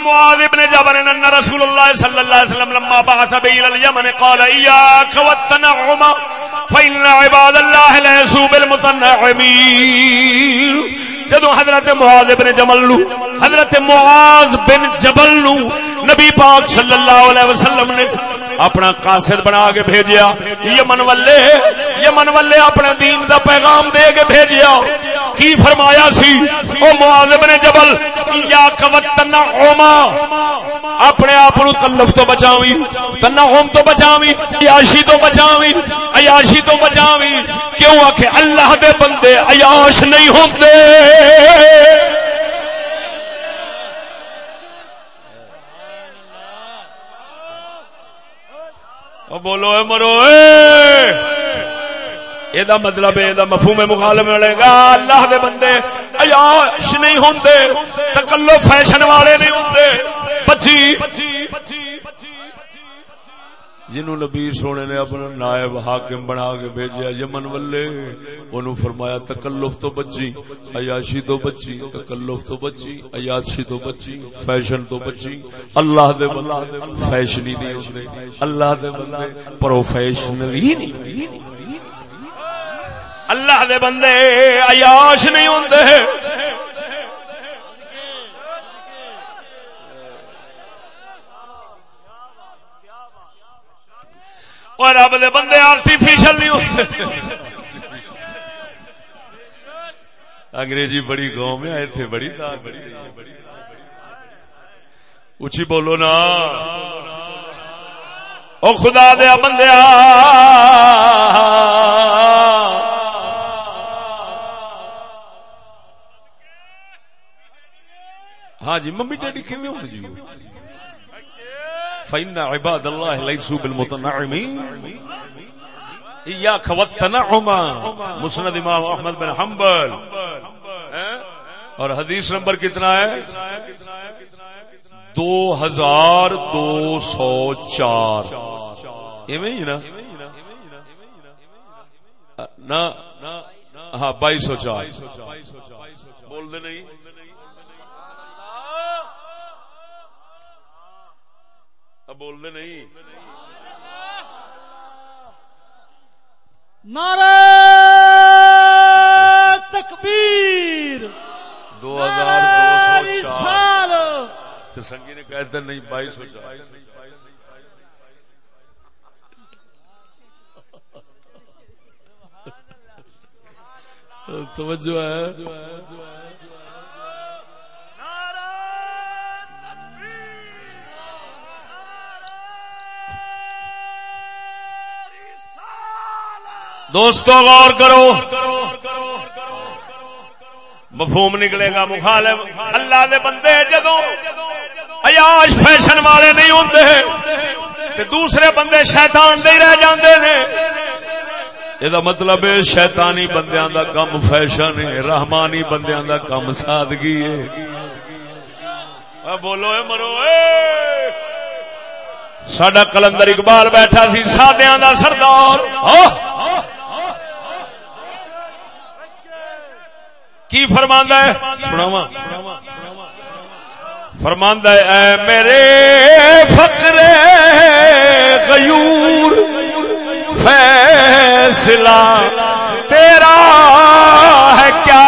معاذ بن جبل ان رسول اللہ صلی اللہ علیہ وسلم لما بعث به الى اليمن قال اياك والتنعم فان عباد الله ليسوا بالمتنعمين۔ جدو حضرت معاذ بن جبل نو، حضرت معاذ بن جبل نو نبی پاک صلی اللہ علیہ وسلم نے اپنا قاصد بنا کے بھیجیا، یمن والے یمن والے اپنے دین دا پیغام دے کے بھیجیا۔ کی فرمایا سی؟ او معاذ بن جبل، یا قوت تنعما اپنے آپ نو تلف تو بچاوی تنعم تو بچاوی عیاشی تو بچاوی عیاشی عیاشی تو بچاوی کیوں آکھے اللہ دے بندے عیاش نہیں ہوندے؟ بولو اے مرو اے۔ دا مطلب اے دا مفہوم مخالف ملے گا۔ اللہ دے بندے عیاش نہیں ہوندے۔ تکلو فیشن والے نہیں ہوندے۔ بچی جنہوں نبی سونے نے اپنا نائب حاکم بنا کے بھیجیا یمن والے، انہوں فرمایا، تکلف تو بچی، عیاشی تو بچی، تکلف تو بچی، عیاشی تو بچی، فیشن تو بچی۔ اللہ دے بندے، فیشنی نہیں ہوندے۔ اللہ دے بندے پروفیشنل ہی نہیں اللہ دے بندے، عیاش نہیں ہوندے۔ اور رب دے بندے آرٹیفیشل نہیں ہوتے انگریزی بڑی قوم ہے تھے بڑی اچھی بولو نا۔ او خدا دیا بندیا ہاں جی ممی ڈیڈی کیون ہوں جی؟ فإن عباد الله ليسوا بالمتنعمين. إياك والتنعم. مسند امام احمد بن حنبل. اور حدیث نمبر کتنا ہے؟ دو ہزار دو سو چار. ہی نا ہاں بائیس سو چار. بول دے نہیں؟ بول دے نہیں۔ نعرہ تکبیر۔ دو ہزار دو سو چار۔ سنگی نے کہتے نہیں بائیس سو چار۔ توجہ ہے۔ دوستو غور کرو۔ مفہوم نکلے گا مخالف۔ اللہ دے بندے جدو ایاش فیشن والے نہیں ہوتے دوسرے بندے شیطان دے رہ جاندے نے۔ یہ مطلب ہے شیطانی بندیاں دا کم فیشن ہے، رحمانی بندیاں دا کم سادگی ہے۔ بولو اے مرو، اے۔ سڈا کلندر اقبال بیٹھا سی، سادیاں دا سردار۔ کی فرماندہ ہے؟ سناوا فرماندہ ہے اے میرے فقر غیور فیصلہ تیرا ہے کیا؟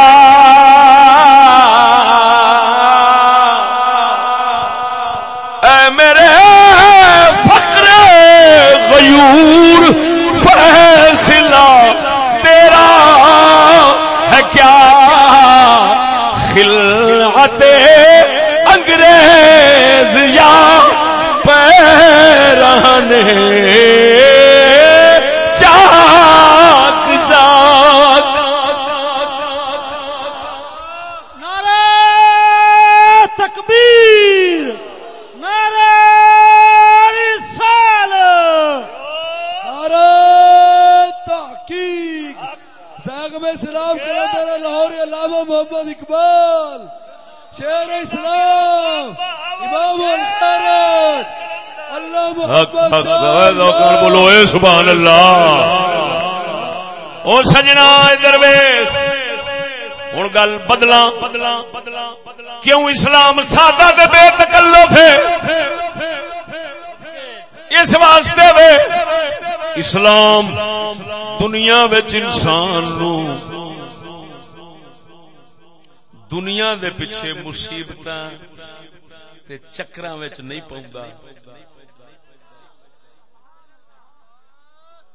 اے میرے فقر غیور پیران چاک چاک۔ نعرہ تکبیر، نعرہ رسال نعرہ تحقیق۔ زاغم اسلام کلندر لاہور علامہ محمد اقبال شیر اسلام امام الخیرت اللہ حق محمد حق صاحب لوکر بولو، اے سبحان اللہ۔ او سجنا ادھر ویکھ ہن گل بدلا کیوں اسلام سادہ تے بے تکلف ہے؟ اس واسطے وے اسلام دنیا وچ انسان نو دنیا دے پیچھے مصیبتاں تے چکراں وچ نہیں پاوندا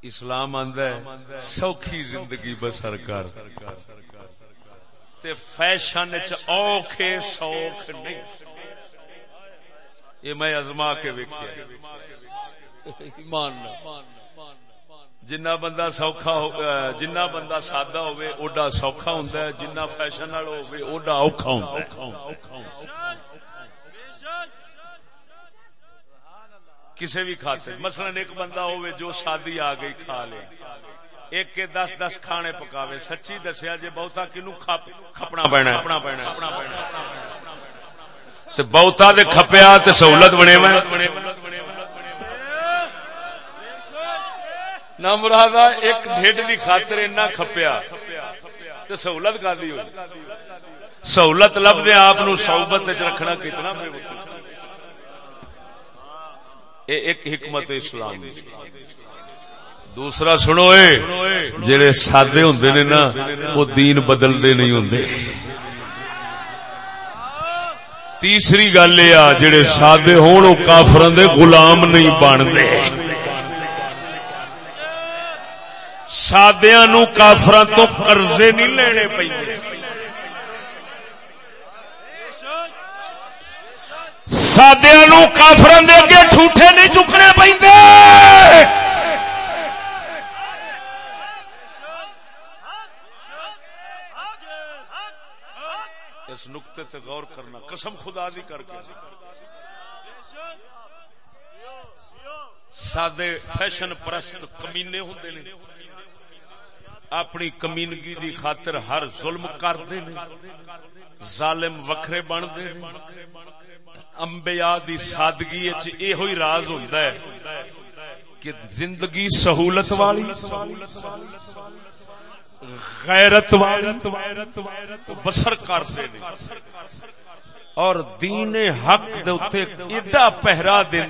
اسلام آندا ہے سوکھی زندگی بسر کر۔ تے فیشن وچ اوکھے سوکھ نہیں۔ یہ میں ازما کے ویکھیا ایمان نال جنہ بندہ سوکھا ہو جنہ بندہ سادہ اوڈا سوکھا ہوندا ہے۔ جنہ فیشن والا ہوئے اوڈا اوکھا ہوندا ہے۔ کسی بھی کھاتے مثلا ایک بندہ ہوئے جو شادی آ گئی کھا لے۔ ایک کے دس دس کھانے پکاوے۔ سچی دسیا جی بہتا کنو کھپنا پینا اپنا پینا تے بہتا دے کھپیا تے سہولت بنے میں نہ مرادہ ایک ڈھڈ دی خاطر اتنا کھپیا۔ تے سہولت کا دی ہوئی۔ سہولت لب دے آپ نو صحبت رکھنا کتنا بے وقوف۔ اے ایک حکمت اسلام دوسرا سنو جڑے سادے ہوندے نے نا، وہ دین بدلدے نہیں ہوندے۔ تیسری گل یہ آ، جڑے سادے ہون، وہ کافران دے غلام نہیں بنتے سادیاں نو کافران تو قرضے نہیں لینے پے سادیا نو کافران دے اگے ٹھوٹے نہیں چکنے پے اس نقطے تے غور کرنا قسم خدا دی کر کے سادے فیشن پرست کمینے ہوندے نے اپنی کمینگی دی خاطر ہر ظلم کرتے ہیں ظالم وکھرے بنتے ہیں امبیا دی سادگی یہ راز ہوتا ہے کہ زندگی سہولت والی، غیرت والی بسر کرتے اور دین حق دے ایڈا پہرا دے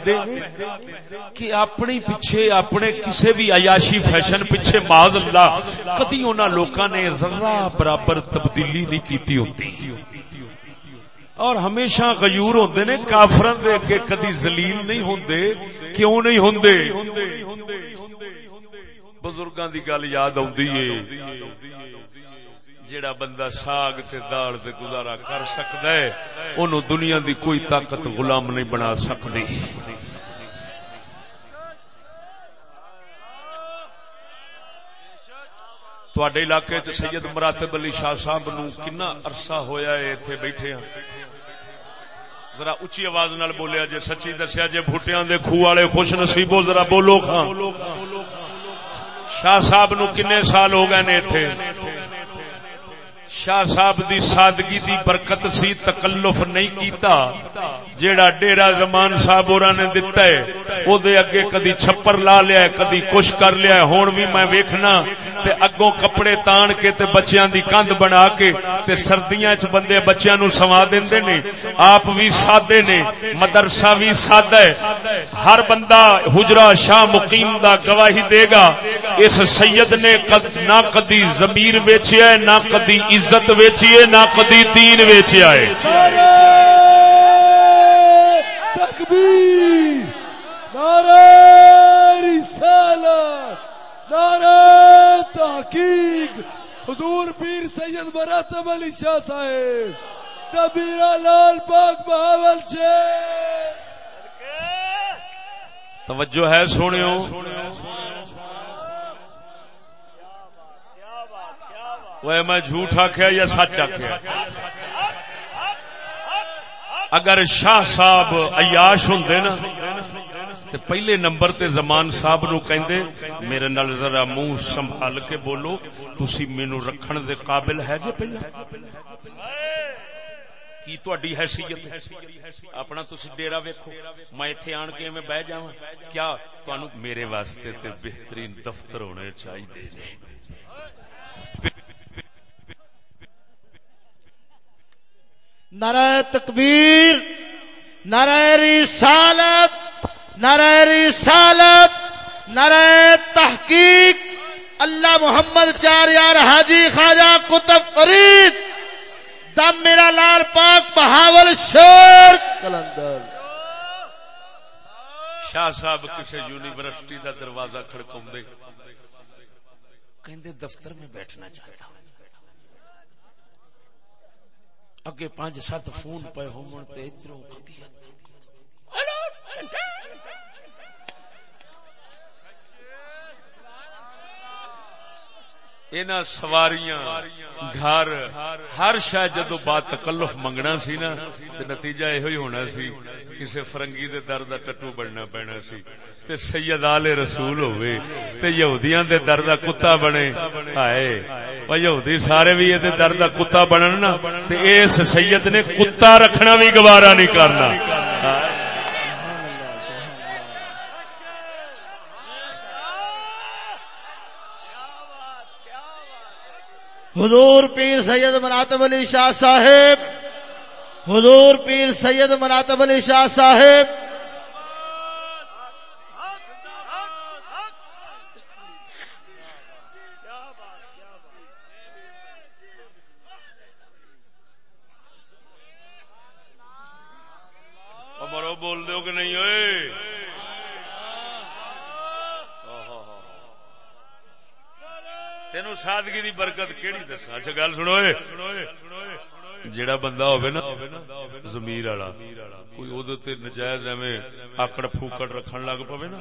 کہ اپنی پیچھے اپنے کسی بھی عیاشی فیشن پیچھے معاذ اللہ، کدی انہوں لوکاں نے ذرا برابر تبدیلی نہیں کیتی ہوتی۔ اور ہمیشہ غیور ہوندے نے کافرن دے کے کدی ذلیل نہیں ہوندے، کیوں نہیں ہوندے؟ بزرگاں دی گل یاد آندی ہے، جیڑا بندہ ساگ تے دال تے گزارا کر سکدا ہے، اونوں دنیا دی کوئی طاقت غلام نہیں بنا سکدی۔ تواڈے علاقے چ سید مراتب علی شاہ صاحب نو کنا عرصہ ہویا ہے، ایتھے بیٹھے ہیں ذرا اچھی آواز نال بولیا جے، سچی دسیا جے، بھٹیاں دے کھو والے خوش نصیبو، ذرا بولو خان شاہ صاحب نو کنے سال ہو گئے نے ایتھے؟ شاہ صاحب دی سادگی دی برکت سی تکلف نہیں کیتا، جیڑا ڈیرا زمان صاحب اور نے دتا ہے، او دے اگے کدی چھپر لا لیا ہے، کدی کچھ کر لیا ہے، ہون بھی میں ویکھنا، تے اگوں کپڑے تان کے تے بچیاں دی کند بنا کے، تے سردیاں چ بندے بچیاں نو سوا دیندے نے، آپ بھی سادے نے، مدرسہ بھی سادہ ہے، ہر بندہ حجرا شاہ مقیم دا گواہی دے گا، اس سید نے نہ کدی ضمیر ویچیا ہے، نہ کدی عزت ویچیے نہ کدی دین ویچیا ہے تحقیق۔ حضور پیر سید مراتب علی شاہ صاحب تبیرہ لال پاک بہاول توجہ ہے سونیو وہ میں جھوٹ آخیا یا سچ آخیا اگر شاہ صاحب عیاش ہوں نا، تے پہلے نمبر تے زمان صاحب نو کہندے، میرے نال ذرا منہ سنبھال کے بولو، تسی مینوں رکھن دے قابل ہے جے پہلا؟ کی تہاڈی حیثیت ہے؟ اپنا تسی ڈیرا ویکھو، میں ایتھے آن کے میں بیٹھ جاواں۔ کیا تانوں میرے واسطے تے بہترین دفتر ہونے چاہیے نعرہ تکبیر نعرہ رسالت نعرہ رسالت نعرہ تحقیق۔ اللہ محمد چار یار حاجی خواجہ کتب فرید دم میرا لال پاک بہاول شور کلندر۔ شاہ صاحب کسی یونیورسٹی دا دروازہ کھڑکم دے کہندے دفتر میں بیٹھنا چاہتا ہوں۔ اگے پانچ سات فون پے ہون تے ادھروں قضیت اینا سواریاں گھر ہر شاہ جدو بات تکلف منگنا سی نا تے نتیجہ یہ ہوئی ہونا سی کسے فرنگی دے در دا ٹٹو بننا پینا سی تے سید آل رسول ہوئے تے یہودیاں دے در دا کتا بنے ہائے و یہودی سارے بھی یہ در دا کتا بنن نا تے اس سید نے کتا رکھنا بھی گوارا نہیں کرنا آئے حضور پیر سید مراتب علی شاہ صاحب، حضور پیر سید مراتب علی شاہ صاحب۔ مرو بول دو کہ نہیں ہوئے؟ تین سادگی دی برکت کیڑی دسا اچھا گل سنو جیڑا بندہ ہوئے نا، زمیر والا، کوئی ادو تے نجائز ایویں آکڑ پھوکڑ رکھن لگ پوے نا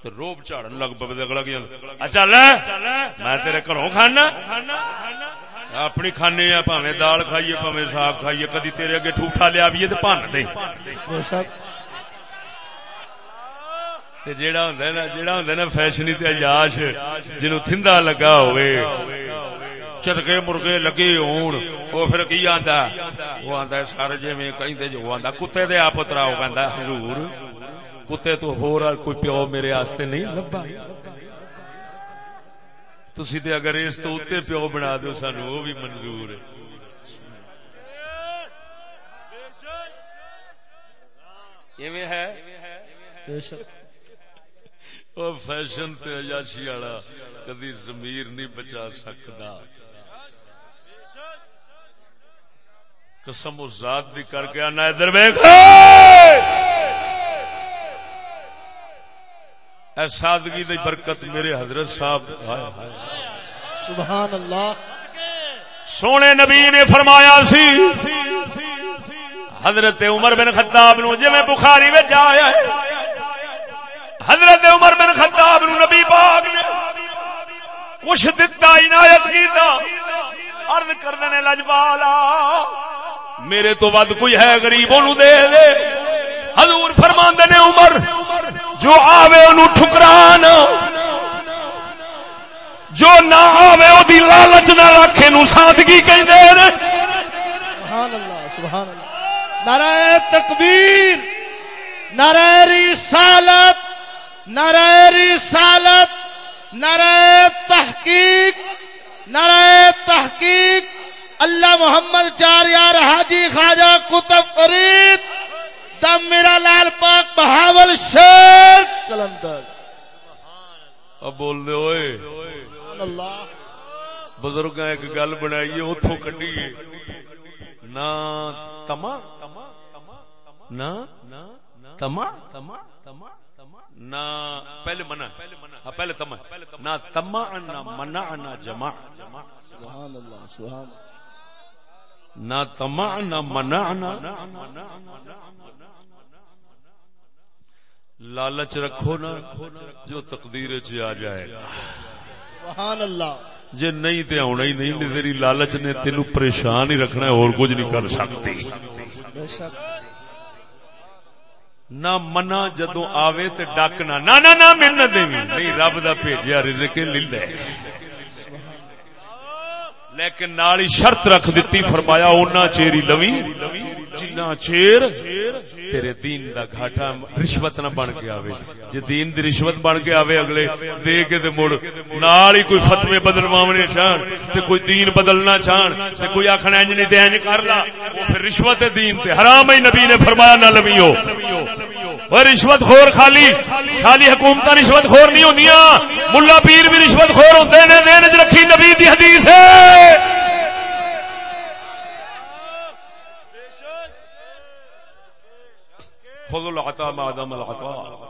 تو روب چاڑن لگ پوے اگلا کی اچھا لے، میں تیرے گھروں کھانا۔ اپنی کھانے یا پاوے دال کھائیے پاوے ساگ کھائیے، کدی تیرے اگے ٹھوٹا لیا بھی تو پن دے۔ تے جیڑا ہوندا ہے نا جیڑا ہوندا ہے نا فیشنی تے عیاش جنوں تھندا لگا ہوئے چرگے مرغے لگے ہون او پھر کی آندا وہ آندا ہے سارے جویں کہندے جو آندا کتے دے آپ اترا او کہندا حضور کتے تو ہور کوئی پیو میرے واسطے نہیں لبا تسی تے اگر اس تو اوتے پیو بنا دیو سانو وہ بھی منظور ہے ایویں ہے بے شک وہ فیشن تے عیاشی والا کدی ضمیر نہیں بچا سکتا۔ قسم اس ذات دی کر کے آنا ادھر ویکھ۔ اے سادگی دی برکت میرے حضرت صاحب۔ ہائے ہائے۔ سبحان اللہ۔ سونے نبی نے فرمایا سی۔ حضرت عمر بن خطاب نو جی میں بخاری میں جایا ہے۔ حضرت عمر بن خطاب نو نبی پاک نے کچھ دتا عنایت کیتا، عرض کردے نے لجپالا میرے تو ود کوئی ہے غریبوں نو دے دے۔ حضور فرماندے نے، عمر، جو آوے انو ٹھکران، جو نہ آوے او دی لالچ نہ رکھے نو سادگی کہندے نے۔ سبحان اللہ سبحان اللہ۔ نعرہ تکبیر، نعرہ رسالت نعرہ رسالت نعرہ تحقیق نعرہ تحقیق اللہ محمد چار یار حاجی خواجہ کتب فرید دم میرا لال پاک بہاول شیر کلندر۔ اب بول دے ہوئے سبحان اللہ۔ بزرگ ایک گل بنائیے اتو کڈیے نہ تما؟ نہ تما؟ نہ پہلے منا ہاں پہلے تما نہ تما نہ منا نہ جمع۔ سبحان اللہ سبحان نہ تما نہ نہ لالچ رکھو نا جو تقدیر چ آ جائے۔ سبحان اللہ جے نہیں تے آنا ہی نہیں تے تیری لالچ نے تینو پریشان ہی رکھنا ہے اور کچھ نہیں کر سکتی۔ بے شک۔ نہ منا جدو آوے تے ڈاکنا۔ نہ نہ نہ، میں نہ نہیں، رب دا بھیجیا رزق لے۔ لیکن نال ہی شرط رکھ دیتی، فرمایا اونا چیری لوی۔ جنا چیر تیرے دین دا گھاٹا رشوت نہ بن کے آوے۔ جے دین دی رشوت بن کے آوے اگلے، دے کے تے مڑ۔ نال ہی کوئی فتوی بدلواونے چاہن، تے کوئی دین بدلنا چاہن، تے کوئی آکھنا انج نہیں تے انج کر لا۔ وہ پھر رشوت ہے دین تے حرام ہی نبی نے فرمایا، نہ لویو وہ رشوت خور خالی خالی حکومت رشوت خور نہیں ہوندیاں۔ ملا پیر بھی رشوت خور ہوندے نے، دین چ رکھی نبی دی حدیث ہے۔ خذوا العطاء ما دام العطاء.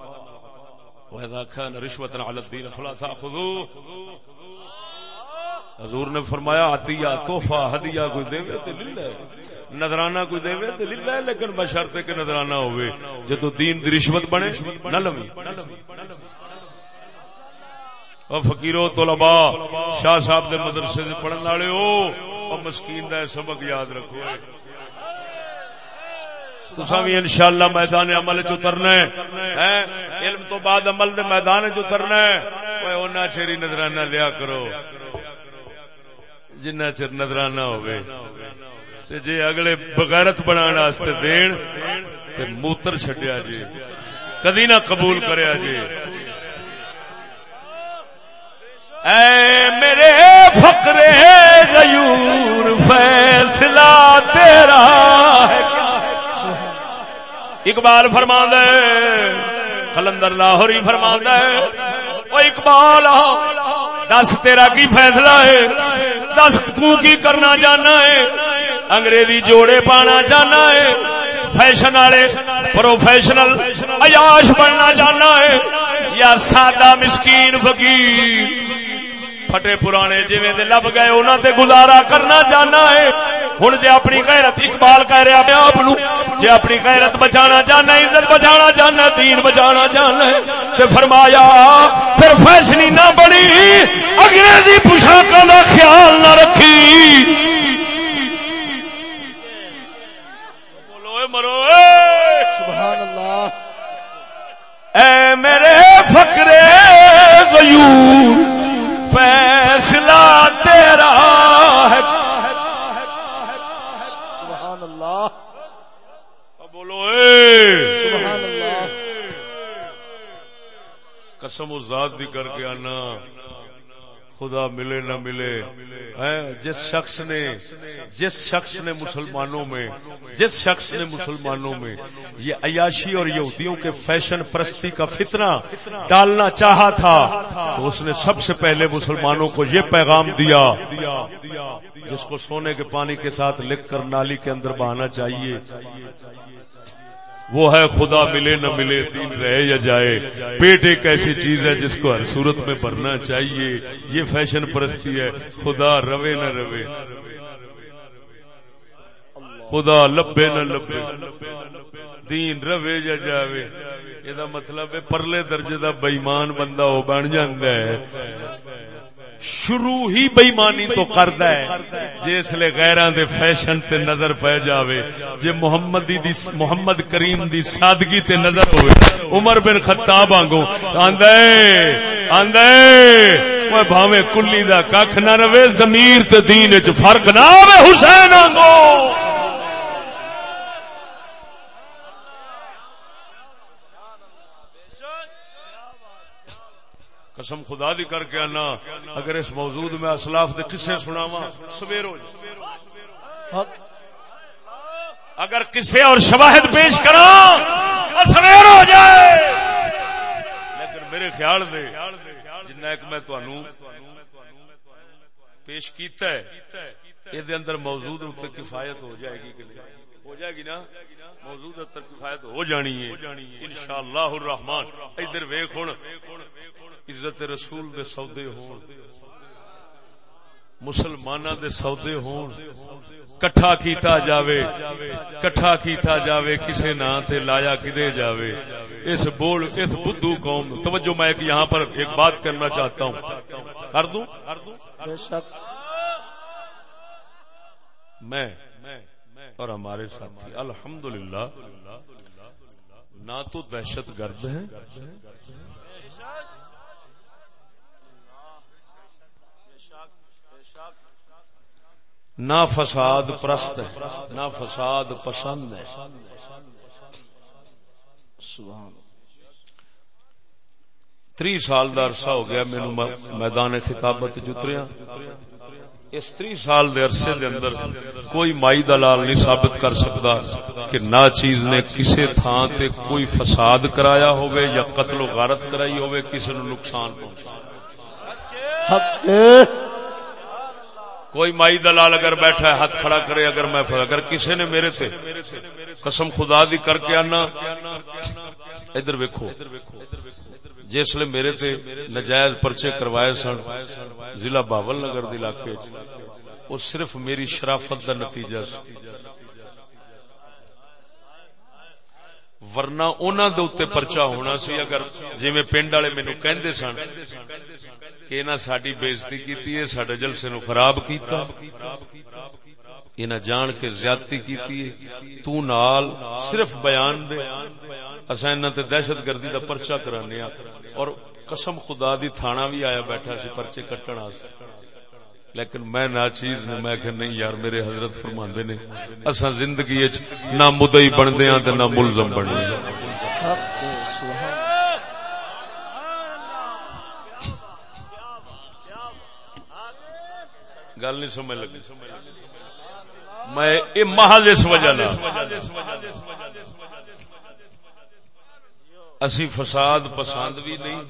واذا كان رشوة على الدين فلا تاخذوه حضور نے فرمایا، عطیہ، تحفہ، ہدیہ کوئی دے تے للہ نظرانہ کوئی دے تے للہ لیکن بشرط کہ نظرانہ ہوئے۔ جدو دین دی رشوت بنے، نہ لوی۔ او فقیرو، طلباء، شاہ صاحب دے مدرسے دے پڑھن والے او او مسکین دا سبق یاد رکھو۔ تسا بھی انشاءاللہ میدان عمل چ اترنا ہے علم تو بعد عمل دے میدان چ اترنا ہے۔ اوے اونا چیری نظرانہ لیا کرو۔ جنہ چر نظرانہ ہوئے۔ تے جے اگلے بغیرت بنان واسطے دین، تے موتر چھڈیا جی کدی نہ قبول کریا جی اے میرے فقرے غیور فیصلہ تیرا ہے۔ اقبال فرما دے کلندر لاہور ہی فرما دے وہ اقبال، دس تیرا کی فیصلہ ہے، دس تو کی کرنا چاہنا ہے، انگریزی جوڑے پانا چاہنا ہے، فیشن والے، پروفیشنل عیاش بننا چاہنا ہے۔ یا سادہ مسکین فقیر پھٹے پرانے جویں دے لب گئے انہاں تے گزارا کرنا چاہنا ہے۔ ہن جے اپنی غیرت اقبال کہہ رہا اپنے آپ نو۔ جے اپنی غیرت بچانا چاہنا ہے عزت بچانا چاہنا ہے دین بچانا چاہنا ہے۔ تے فرمایا پھر فیشنی نہ بنی انگریزی پوشاکاں دا خیال نہ رکھی۔ بولو اے فیصلہ تیرا ہے۔ سبحان اللہ۔ بولو اے۔ سبحان اللہ۔ قسم و ذات دی کر کے آنا۔ خدا ملے نہ ملے۔ جس شخص نے، جس شخص نے مسلمانوں میں، جس شخص نے مسلمانوں میں یہ عیاشی اور یہودیوں کے فیشن پرستی کا فتنہ ڈالنا چاہا تھا، تو اس نے سب سے پہلے مسلمانوں کو یہ پیغام دیا، جس کو سونے کے پانی کے ساتھ لکھ کر نالی کے اندر بہانا چاہیے۔ وہ ہے خدا ملے نہ ملے، دین رہے یا جائے۔ پیٹ ایک ایسی چیز ہے جس کو ہر صورت میں بھرنا چاہیے۔ یہ فیشن پرستی ہے۔ خدا روے نہ روے۔ خدا لبے نہ لبے۔ دین روے یا جاوے۔ یہ مطلب ہے پرلے درجے دا بےمان بندہ وہ بن ہے۔ شروع ہی بےمانی تو کرد جس لے غیران دے فیشن تے نظر پہ جاوے۔ جے محمد دی محمد کریم دی سادگی تے نظر ہوئے۔ عمر بن خطاب آنگو آندے آندے وہ بھاوے کلی دا ککھ نہ روے ضمیر تے دین وچ فرق نہ ہوے حسین آنگو قسم خدا دی کر کے آنا، اگر اس موجود میں اسلاف دے کسے سناوا سویرو اگر کسے اور شواہد پیش کرا سویر ہو جائے لیکن میرے خیال دے، جنہ ایک میں تنوع پیش کیتا ہے یہ اندر موجود کفایت ہو جائے گی کہ ہو جائے گی نا موجود کفایت ہو جانی ہے۔ انشاءاللہ الرحمن ادھر ویخ ہوں عزت رسول دے سودے ہون مسلمانہ دے سودے ہون۔ کٹھا کیتا جاوے کٹھا کیتا جاوے کسے نا تے لایا کدے جاوے۔ اس بول اس بدھو قوم توجہ میں ایک یہاں پر ایک بات کرنا چاہتا ہوں۔ کر دوں؟ میں اور ہمارے ساتھی۔ الحمدللہ۔ نہ تو دہشت گرد ہیں۔ نہ فساد پرست ہے نہ فساد پسند ہے تری سال کا عرصہ ہو گیا میرے میدان خطابت جتریا اس تری سال دے عرصے دے اندر کوئی مائی دلال نہیں ثابت کر سکتا کہ نہ چیز نے کسی تھان تے کوئی فساد کرایا ہوئے یا قتل و غارت کرائی ہوئے کسی نو نقصان پہنچا۔ کوئی مائی دلال اگر بیٹھا ہے، ہاتھ کھڑا کرے، اگر میں اگر کسی نے میرے سے قسم خدا دی کر کے آنا، ادھر ویکو جسل میرے تے نجائز پرچے کروائے سن، ضلع باول نگر علاقے وہ صرف میری شرافت دا نتیجہ ورنہ انہوں دے اتنے پرچا ہونا سی اگر جی میں پنڈ والے مینو کہ سن کہ انہیں ساری بےزتی کی سڈے جلسے نو خراب کیتا۔ انہیں جان کے زیادتی کی تو نال صرف بیان دے۔ اصا ان دہشت گردی دا پرچا کرانے اور قسم خدا دی تھانہ بھی آیا بیٹھا سی پرچے کٹن لیکن میں نہ چیز نے میں کہ نہیں یار، میرے حضرت فرما نے اصا زندگی نہ مدئی بنتے ہاں تے نہ ملزم بنتے گل نہیں سمجھ لگی۔ میں محل اس وجہ اسی فساد پسند بھی نہیں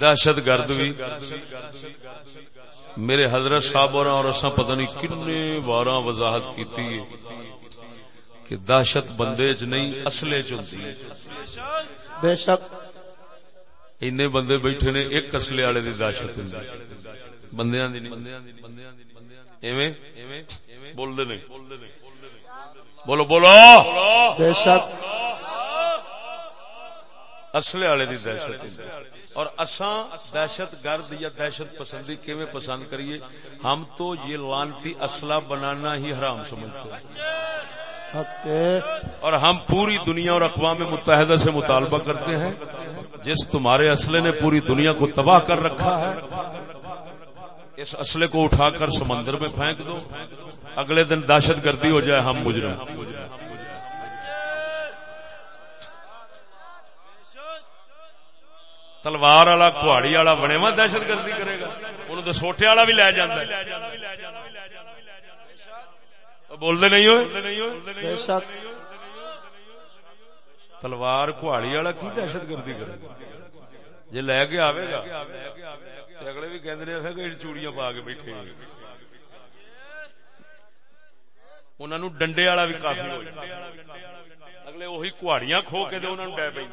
دہشت گرد بھی۔ میرے حضرت صاحب اور اصا پتہ نہیں کن بار وضاحت کی کہ دہشت بندے چ نہیں اصلے چلتی بے شک۔ بندے بیٹھے نے ایک اصلے والے کی دہشت بول نہیں۔ بولو بولو۔ بے شک۔ اصلے والے کی دہشت اور اساں دہشت گرد یا دہشت پسندی کیویں پسند کریے؟ ہم تو یہ لانتی اسلحہ بنانا ہی حرام سمجھتے ہیں۔ اور ہم پوری دنیا اور اقوام متحدہ سے مطالبہ کرتے ہیں جس تمہارے اسلحے نے پوری دنیا کو تباہ کر رکھا ہے اس اسلحے کو اٹھا کر سمندر میں پھینک دو۔ اگلے دن دہشت گردی ہو جائے ہم مجرم۔ تلوار والا کہاڑی والا بنے وا دہشت گردی کرے گا۔ انہوں تو سوٹے والا بھی لے جانا بولتے نہیں ہوئے؟ تلوار کہاڑی والا کی دہشت گردی کرے گا؟ جی لے کے آئے گا۔ اگلے بھی کہ چوڑیاں پا کے بیٹھے انہوں ڈنڈے والا بھی کافی ہو اگلے وہی کہاڑیاں کھو کے ڈے پہ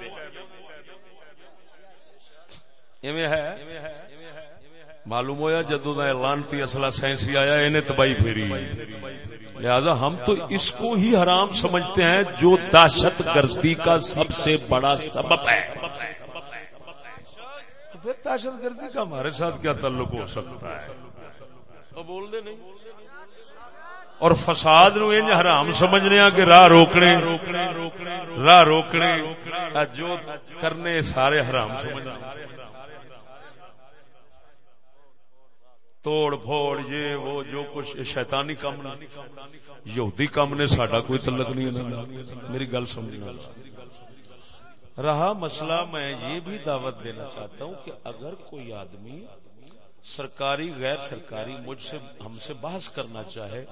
معلوم ہوا جدو کا لانتی اصلا سائنسی آیا انہیں تباہی پھیری لہذا ہم تو اس کو ہی حرام سمجھتے ہیں جو دہشت گردی کا سب سے بڑا سبب ہے۔ پھر دہشت گردی کا ہمارے ساتھ کیا تعلق ہو سکتا ہے؟ بول دے نہیں۔ اور فساد نو انج حرام سمجھنے کہ راہ روکنے راہ روکنے جو کرنے سارے حرام سمجھنے۔ توڑ پھوڑ یہ وہ جو کچھ شیطانی کام یہودی کام نے ساڈا کوئی تعلق نہیں میری گل سمجھنا رہا مسئلہ میں یہ بھی دعوت دینا چاہتا ہوں کہ اگر کوئی آدمی سرکاری غیر سرکاری مجھ سے ہم سے بحث کرنا چاہے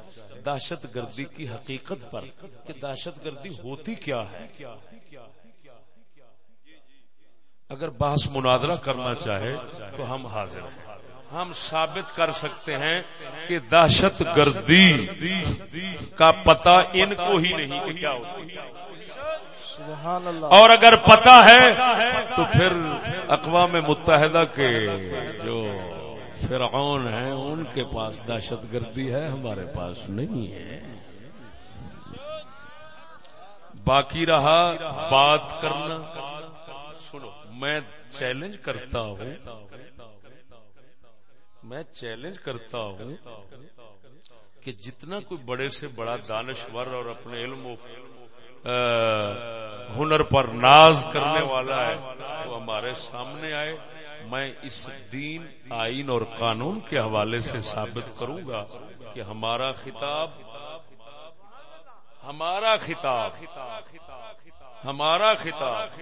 دہشت گردی کی حقیقت پر کہ دہشت گردی ہوتی کیا ہے؟ اگر بحث مناظرہ کرنا چاہے تو ہم حاضر ہیں۔ ہم ثابت کر سکتے ہیں کہ دہشت گردی کا پتہ ان کو ہی نہیں کہ کیا ہوتی۔ اور اگر پتا ہے تو پھر اقوام متحدہ کے جو فرعون ہیں، ان کے پاس دہشت گردی ہے، ہمارے پاس نہیں ہے۔ باقی رہا بات کرنا۔ سنو، میں چیلنج کرتا ہوں۔ میں چیلنج کرتا ہوں کہ جتنا کوئی بڑے سے بڑا دانشور اور اپنے علم و ہنر پر ناز کرنے والا ہے، وہ ہمارے سامنے آئے۔ میں اس دین، آئین اور قانون کے حوالے سے ثابت کروں گا کہ ہمارا خطاب ہمارا خطاب ہمارا خطاب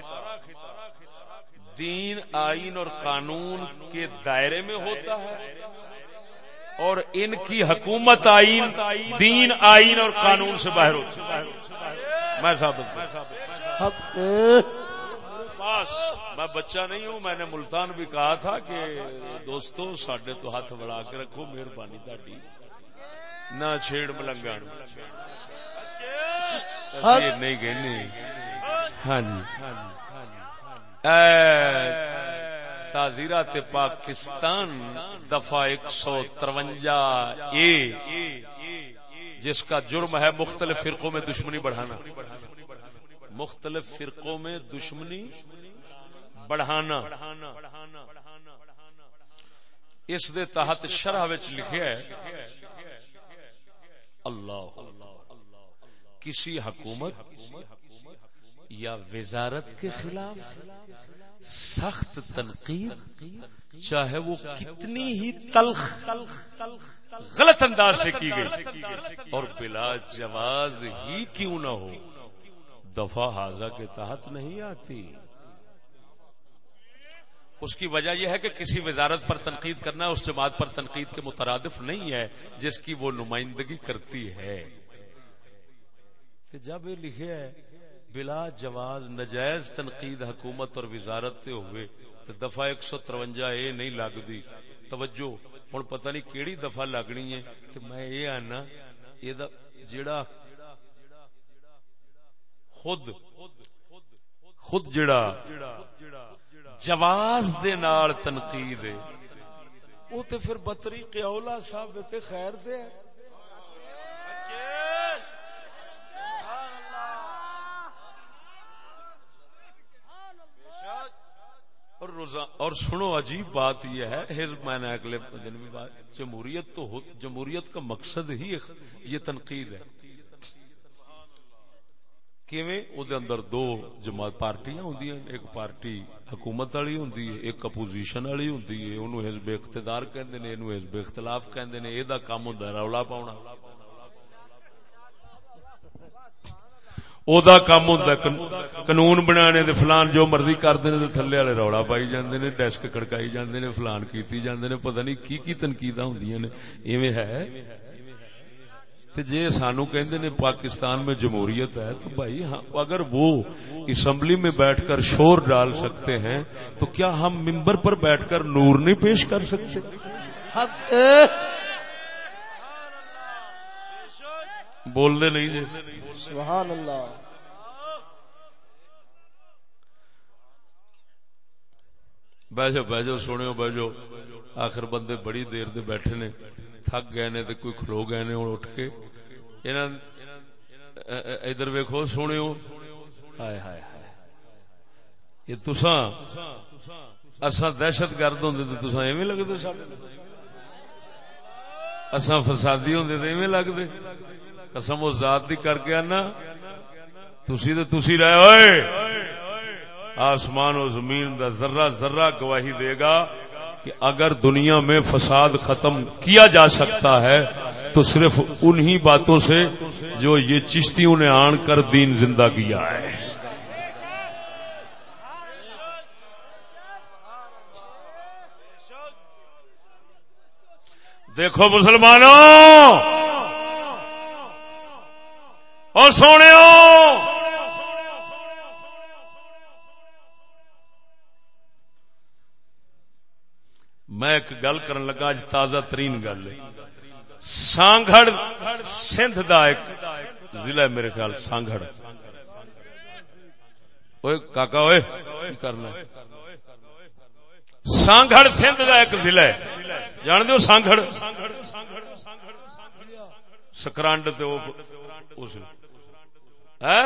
دین، آئین اور قانون کے دائرے میں ہوتا ہے اور ان کی حکومت آئین، دین، آئین اور قانون سے باہر ہوتا ہے۔ میں ثابت بس میں بچہ نہیں ہوں میں نے ملتان بھی کہا تھا کہ دوستو سڈے تو ہاتھ بڑا کے رکھو مہربانی تاری نہ چھیڑ ملنگا نہیں کہنی ہاں جی۔ تازیرات پاکستان دفعہ ایک سو ترونجا اے۔ جس کا جرم ہے مختلف فرقوں میں دشمنی بڑھانا۔ مختلف فرقوں میں دشمنی بڑھانا۔ اس دے تحت شرح لکھے ہے، اللہ، کسی حکومت یا وزارت کے خلاف سخت تنقید، چاہے وہ کتنی ہی تلخ غلط انداز سے کی گئی۔ اور بلا جواز ہی کیوں نہ ہو۔ دفاع حاضہ کے تحت نہیں آتی۔ اس کی وجہ یہ ہے کہ کسی وزارت پر تنقید کرنا اس جماعت پر تنقید کے مترادف نہیں ہے جس کی وہ نمائندگی کرتی ہے۔ جب یہ لکھے ہے بلا جواز نجائز تنقید حکومت اور وزارت ہوئے تو دفعہ ایک سو ترونجا اے نہیں لگتی۔ توجہ۔ ہوں پتہ نہیں کیڑی دفعہ لگنی ہے تو میں یہ آنا، یہ جڑا خود خود جڑا جواز دے نال تنقید ہے۔ وہ تو پھر بطری قیولا صاحب تے خیر دے۔ اور روزہ اور سنو، عجیب بات یہ ہے، حزب میں نے اگلے دن بھی بات جمہوریت تو جمہوریت کا مقصد ہی یہ تنقید ہے۔ دے اندر دو جماعت پارٹیاں ہوں ایک پارٹی حکومت والی ہوں ایک اپوزیشن والی ہوں حزب اقتدار کہندے نے اینو حزب اختلاف کہندے نے یہ کام ہوں رولا پاؤنا او کام ہوندا قانون بنانے دے فلان جو مرضی کردے نے تھلے والے روڑا پائی جاندے نے ڈیسک کڑکائی جاندے نے فلان کیتی جاندے نے پتہ نہیں کی کی تنقیداں ہوندیاں ہے جے سانو کہندے نے پاکستان میں جمہوریت ہے تو بھائی اگر وہ اسمبلی میں بیٹھ کر شور ڈال سکتے ہیں تو کیا ہم ممبر پر بیٹھ کر نور نہیں پیش کر سکتے حق اے، بول دے نہیں جی۔ سبحان اللہ۔ بہ جاؤ بہ جاؤ سنو بہ جاؤ آخر بندے بڑی دیر دے بیٹھے نے تھک گئے نے تے کوئی کھلو گئے نے اٹھ کے۔ انہاں ادھر ویکھو سنو ہائے ہائے ہائے۔ یہ تساں اساں دہشت گرد ہوندے تے تساں ایویں لگدے ساڈے اساں فسادی ہوندے تے ایویں لگدے؟ قسم و ذات دی کر کے آنا۔ تسی تے تسی رہے ہوئے۔ آسمان و زمین دا ذرہ ذرہ گواہی دے گا کہ اگر دنیا میں فساد ختم کیا جا سکتا ہے تو صرف انہی باتوں سے جو یہ چشتیوں نے آن کر دین زندہ کیا ہے۔ دیکھو مسلمانوں اور سونے میں ایک گل کرن لگا اج تازہ ترین گل ہے۔ سانگھڑ سندھ دا ایک ضلع ہے میرے خیال، سانگھڑ۔ اوئے کاکا، اوئے کی کرنا سانگھڑ سندھ دا ایک ضلع ہے۔ جان دیو سانگھڑ؟ سکرانڈ تے وہ اس ہے؟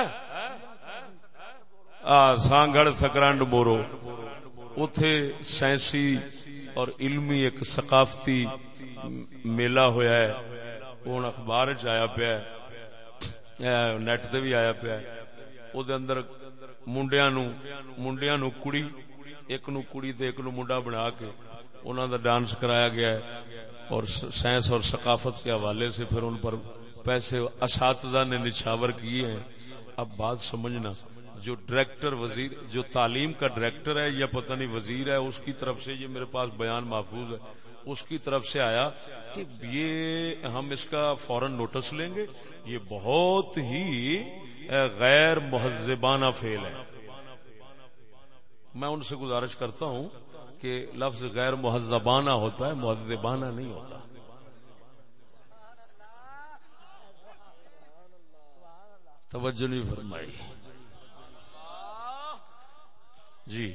آ، سانگھڑ، سکرانڈ مورو اتے سائنسی اور علمی ایک ثقافتی میلہ ہویا ہے۔ ہوں اخبار چ آیا پیا نیٹ تے بھی آیا پیا ہے۔ او دے اندر منڈیاں نو منڈیاں نو کڑی، ایک نو کڑی تے ایک نو منڈا بنا کے انہاں دا ڈانس کرایا گیا ہے۔ اور سائنس اور ثقافت کے حوالے سے پھر ان پر پیسے اساتذہ نے نچھاور کیے ہیں۔ اب بات سمجھنا، جو ڈائریکٹر وزیر، جو تعلیم کا ڈائریکٹر ہے یا پتہ نہیں وزیر ہے، اس کی طرف سے یہ میرے پاس بیان محفوظ ہے۔ اس کی طرف سے آیا کہ یہ ہم اس کا فوراً نوٹس لیں گے۔ یہ بہت ہی غیر مہذبانہ فیل ہے۔ میں ان سے گزارش کرتا ہوں کہ لفظ غیر مہذبانہ ہوتا ہے، مہذبانہ نہیں ہوتا۔ توجہ نہیں فرمائی۔ جی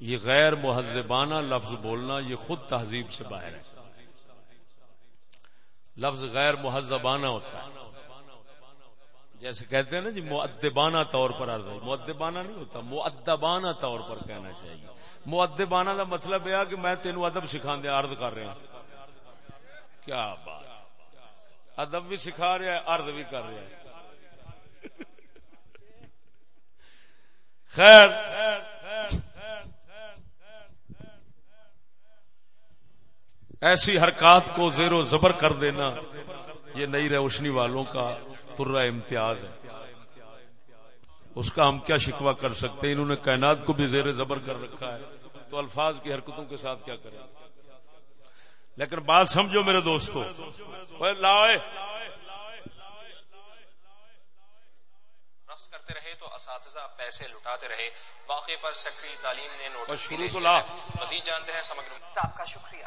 یہ غیر مہذبانہ لفظ بولنا، یہ خود تہذیب سے باہر ہے۔ لفظ غیر مہذبانہ ہوتا ہے۔ جیسے کہتے ہیں نا جی معدبانہ طور پر عرض ہے۔ معدبانہ نہیں ہوتا معدبانہ طور پر کہنا چاہیے۔ معدبانہ کا مطلب یہ ہے کہ میں تینوں ادب سکھا دیا عرض کر رہا ہوں۔ کیا بات؟ ادب بھی سکھا رہا ہے، عرض بھی کر رہا ہے۔ خیر ایسی حرکات کو زیر و زبر کر دینا، یہ نئی روشنی والوں کا ترہ امتیاز ہے۔ اس کا ہم کیا شکوہ کر سکتے ہیں؟ انہوں نے کائنات کو بھی زیر زبر کر رکھا ہے۔ تو الفاظ کی حرکتوں کے ساتھ کیا کریں؟ لیکن بات سمجھو میرے دوستو اوے لاؤ رقص کرتے رہے تو اساتذہ پیسے لٹاتے رہے۔ واقعے پر سیکٹری تعلیم نے نوٹس شروع تو لا۔ مزید جانتے ہیں سمگروں۔ آپ کا شکریہ۔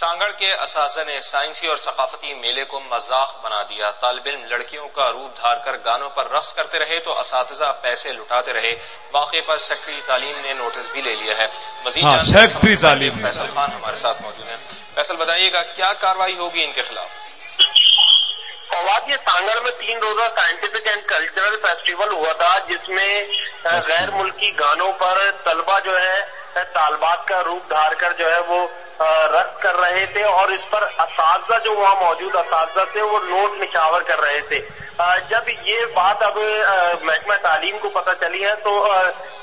سانگڑ کے اساتذہ نے سائنسی اور ثقافتی میلے کو مذاق بنا دیا۔ طالب علم لڑکیوں کا روپ دھار کر گانوں پر رقص کرتے رہے تو اساتذہ پیسے لٹاتے رہے۔ واقعے پر سیکٹری تعلیم نے نوٹس بھی لے لیا ہے۔ مزید ہاں، جانتے ہیں سیکٹری تعلیم۔ فیصل خان ہمارے ساتھ موجود ہیں۔ فیصل بتائیے گا کیا کاروائی ہوگی ان کے خلاف؟ فواد یہ سانگڑ میں تین روزہ سائنٹیفک اینڈ کلچرل فیسٹیول ہوا تھا جس میں غیر ملکی گانوں پر طلبہ جو ہے طالبات کا روپ دھار کر جو ہے وہ رد کر رہے تھے اور اس پر اساتذہ جو وہاں موجود اساتذہ تھے وہ نوٹ نشاور کر رہے تھے۔ جب یہ بات اب محکمہ تعلیم کو پتہ چلی ہے تو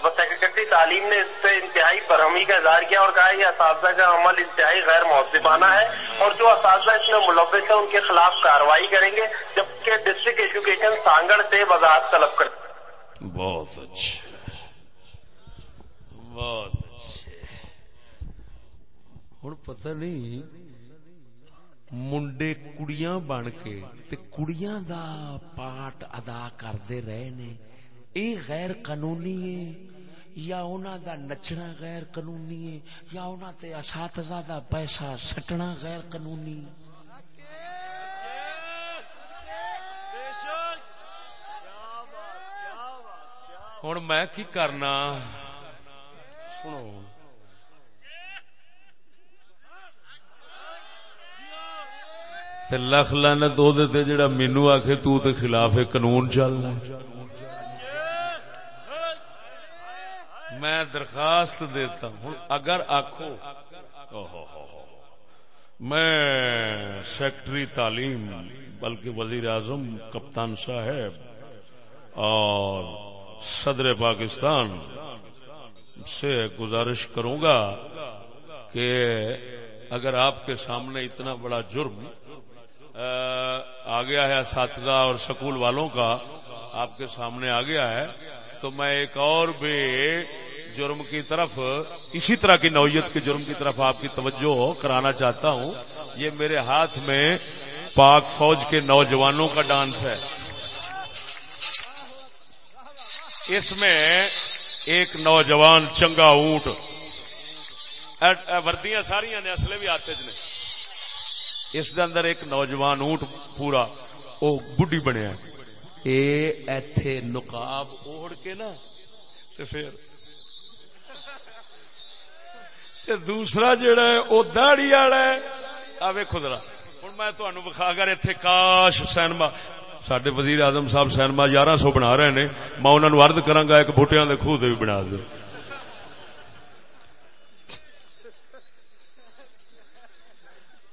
سیکرٹری تعلیم نے اس پہ انتہائی برہمی کا اظہار کیا اور کہا یہ اساتذہ کا عمل انتہائی غیر محسبانہ ہے اور جو اساتذہ اس میں ملوث ہے ان کے خلاف کاروائی کریں گے جبکہ ڈسٹرکٹ ایجوکیشن سانگڑ سے وضاحت طلب کر بہت اچھا۔ بہت اچھے ہوں پتہ نہیں منڈے کڑیاں بن کے تے کڑیاں دا پاٹ ادا کرتے رہے نے۔ اے غیر قانونی ہے۔ یا انہاں دا نچنا غیر قانونی ہے، یا انہاں تے اساتذہ دا پیسہ سٹنا غیر قانونی ہوں میں کی کرنا؟ سنو۔ لکھ لانا دو دے جڑا مینو آخ تو تے خلاف قانون چلنا میں درخواست دیتا ہوں، اگر آخو میں سیکٹری تعلیم، بلکہ وزیر اعظم، کپتان صاحب اور صدر پاکستان سے گزارش کروں گا کہ اگر آپ کے سامنے اتنا بڑا جرم آ گیا ہے اساتذہ اور سکول والوں کا، آپ کے سامنے آ گیا ہے، تو میں ایک اور بھی جرم کی طرف، اسی طرح کی نوعیت کے جرم کی طرف آپ کی توجہ کرانا چاہتا ہوں۔ یہ میرے ہاتھ میں پاک فوج کے نوجوانوں کا ڈانس ہے۔ اس میں ایک نوجوان چنگا اونٹ۔ وردیاں ساریاں نے، اصلے بھی آتے جنے اس دے اندر ایک نوجوان اونٹ پورا، او بڈی بنیا اے، ایتھے نقاب اوڑ کے نا، تے پھر تے دوسرا جڑا ہے او داڑھی والا ہے۔ آ ویکھو ذرا۔ ہن میں تانوں بخا اگر ایتھے کاش سینما سڈے وزیر اعظم صاحب سینما یارہ سو بنا رہے نے۔ میں انہوں نے ارد کرا گا ایک بوٹیاں دے خوہ دے بھی بنا دے۔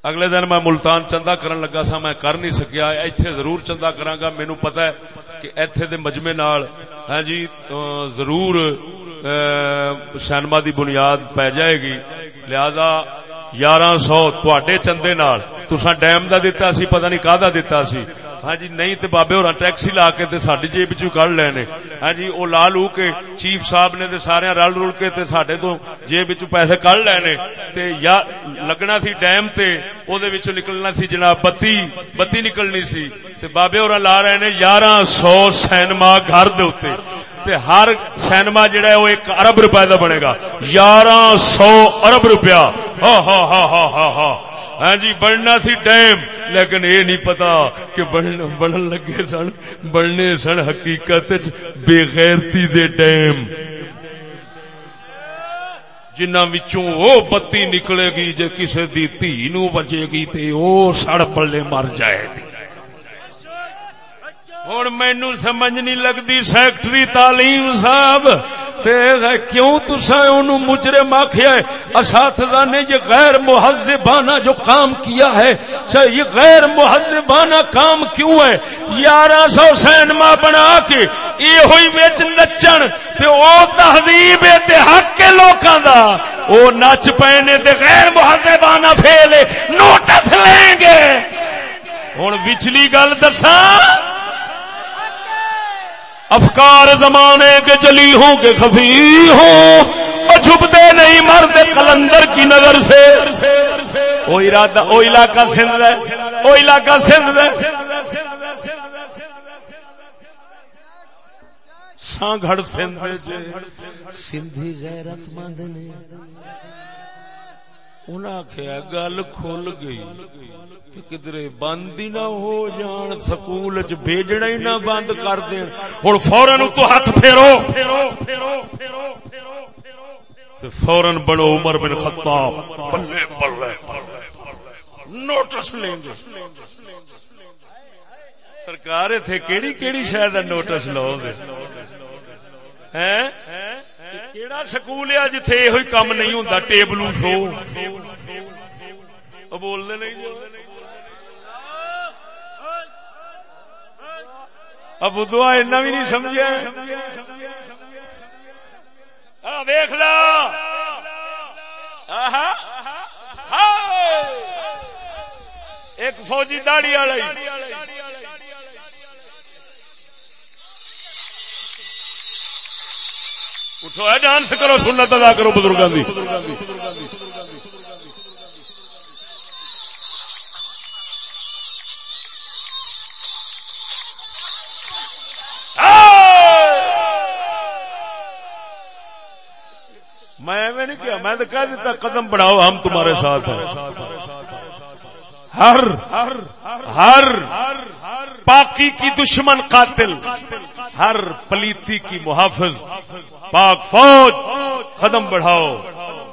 اگلے دن میں ملتان چندہ کرن لگا سا، میں کر نہیں سکیا۔ ایتھے ضرور چندہ کرا گا۔ مینو پتا ہے کہ ایتھے دے مجمے نال ہاں جی ضرور سینما دی بنیاد پی جائے گی لہذا یارہ سو تے چندے نال تسا ڈیم دا دیتا سی پتہ نہیں کا دیتا سی ہاں جی نہیں تے بابے اور ٹیکسی لا کے تے ساڈی جیب چوں کڈ لینے ہاں جی او لا لو کے چیف صاحب نے تے سارے رل رل کے تے ساڈے تو جیب وچوں پیسے کڈ لینے تے یا لگنا سی ڈیم تے او دے وچوں نکلنا سی جناب بتی بتی نکلنی سی تے بابے اور لا رہے نے 1100 سینما گھر دے اوتے تے ہر سینما جڑا ہے وہ ایک ارب روپے دا بنے گا۔ 1100 ارب روپیہ۔ ہاں ہاں ہاں ہاں ہاں ہاں ہاں جی بننا سی ڈیم لیکن یہ نہیں پتا کہ بنن لگے سن، بننے سن حقیقت بے غیرتی دے ڈیم جنہ وچوں او بتی نکلے گی، جے کسے دی تھی نو بچے گی تے او سڑ پلے مر جائے گی۔ ہوں مینو سمجھ نہیں لگتی، سیکٹری تعلیم صاحب کیوں تسا مجرم آخیا اساتذہ نے یہ غیر مہذبانہ جو کام کیا ہے چاہے یہ غیر مہذبانہ کام کیوں ہے؟ یارہ سو سینما بنا کے یہ ہوئی بچ نچن تہذیب حق کے لوکاں دا۔ او نچ پے تے غیر مہذبانہ پھیلے، نوٹس لیں گے۔ ہوں بچلی گل دساں؟ افکار زمانے کے جلی ہوں کے خفی ہوں چھپتے نہیں مرد کلندر کی نظر سے۔ وہ ارادہ، وہ علاقہ سندھ ہے، وہ علاقہ سندھ ہے۔ سانگڑ سندھ جی۔ سندھی غیرت مند نے۔ انہاں آخیا گل کھل گئی۔ کدرے بند ہی نہ ہو جان سکول چ بھیجنا ہی نہ بند کر دین ہوں فورن تو ہاتھ پھیرو فورن بڑو عمر بن خطاب بلے بلے نوٹس لیں گے سرکار تھے کیڑی کیڑی شاید نوٹس لو گے کیڑا سکول ہے جتھے یہ کام نہیں ہوں ٹیبلو شو بولنے نہیں جو اب دعا ایسا بھی نہیں سمجھا ویخ لا۔ آہا۔ ایک فوجی داڑی والا اٹھو ہے ڈانس کرو سنت ادا کرو بزرگوں کی میں ایویں نہیں کیا، میں تو کہہ دیتا، قدم بڑھاؤ، ہم تمہارے ساتھ ہیں۔ ہر ہر پاکی کی دشمن قاتل، ہر پلیتی کی محافظ، پاک فوج، قدم بڑھاؤ،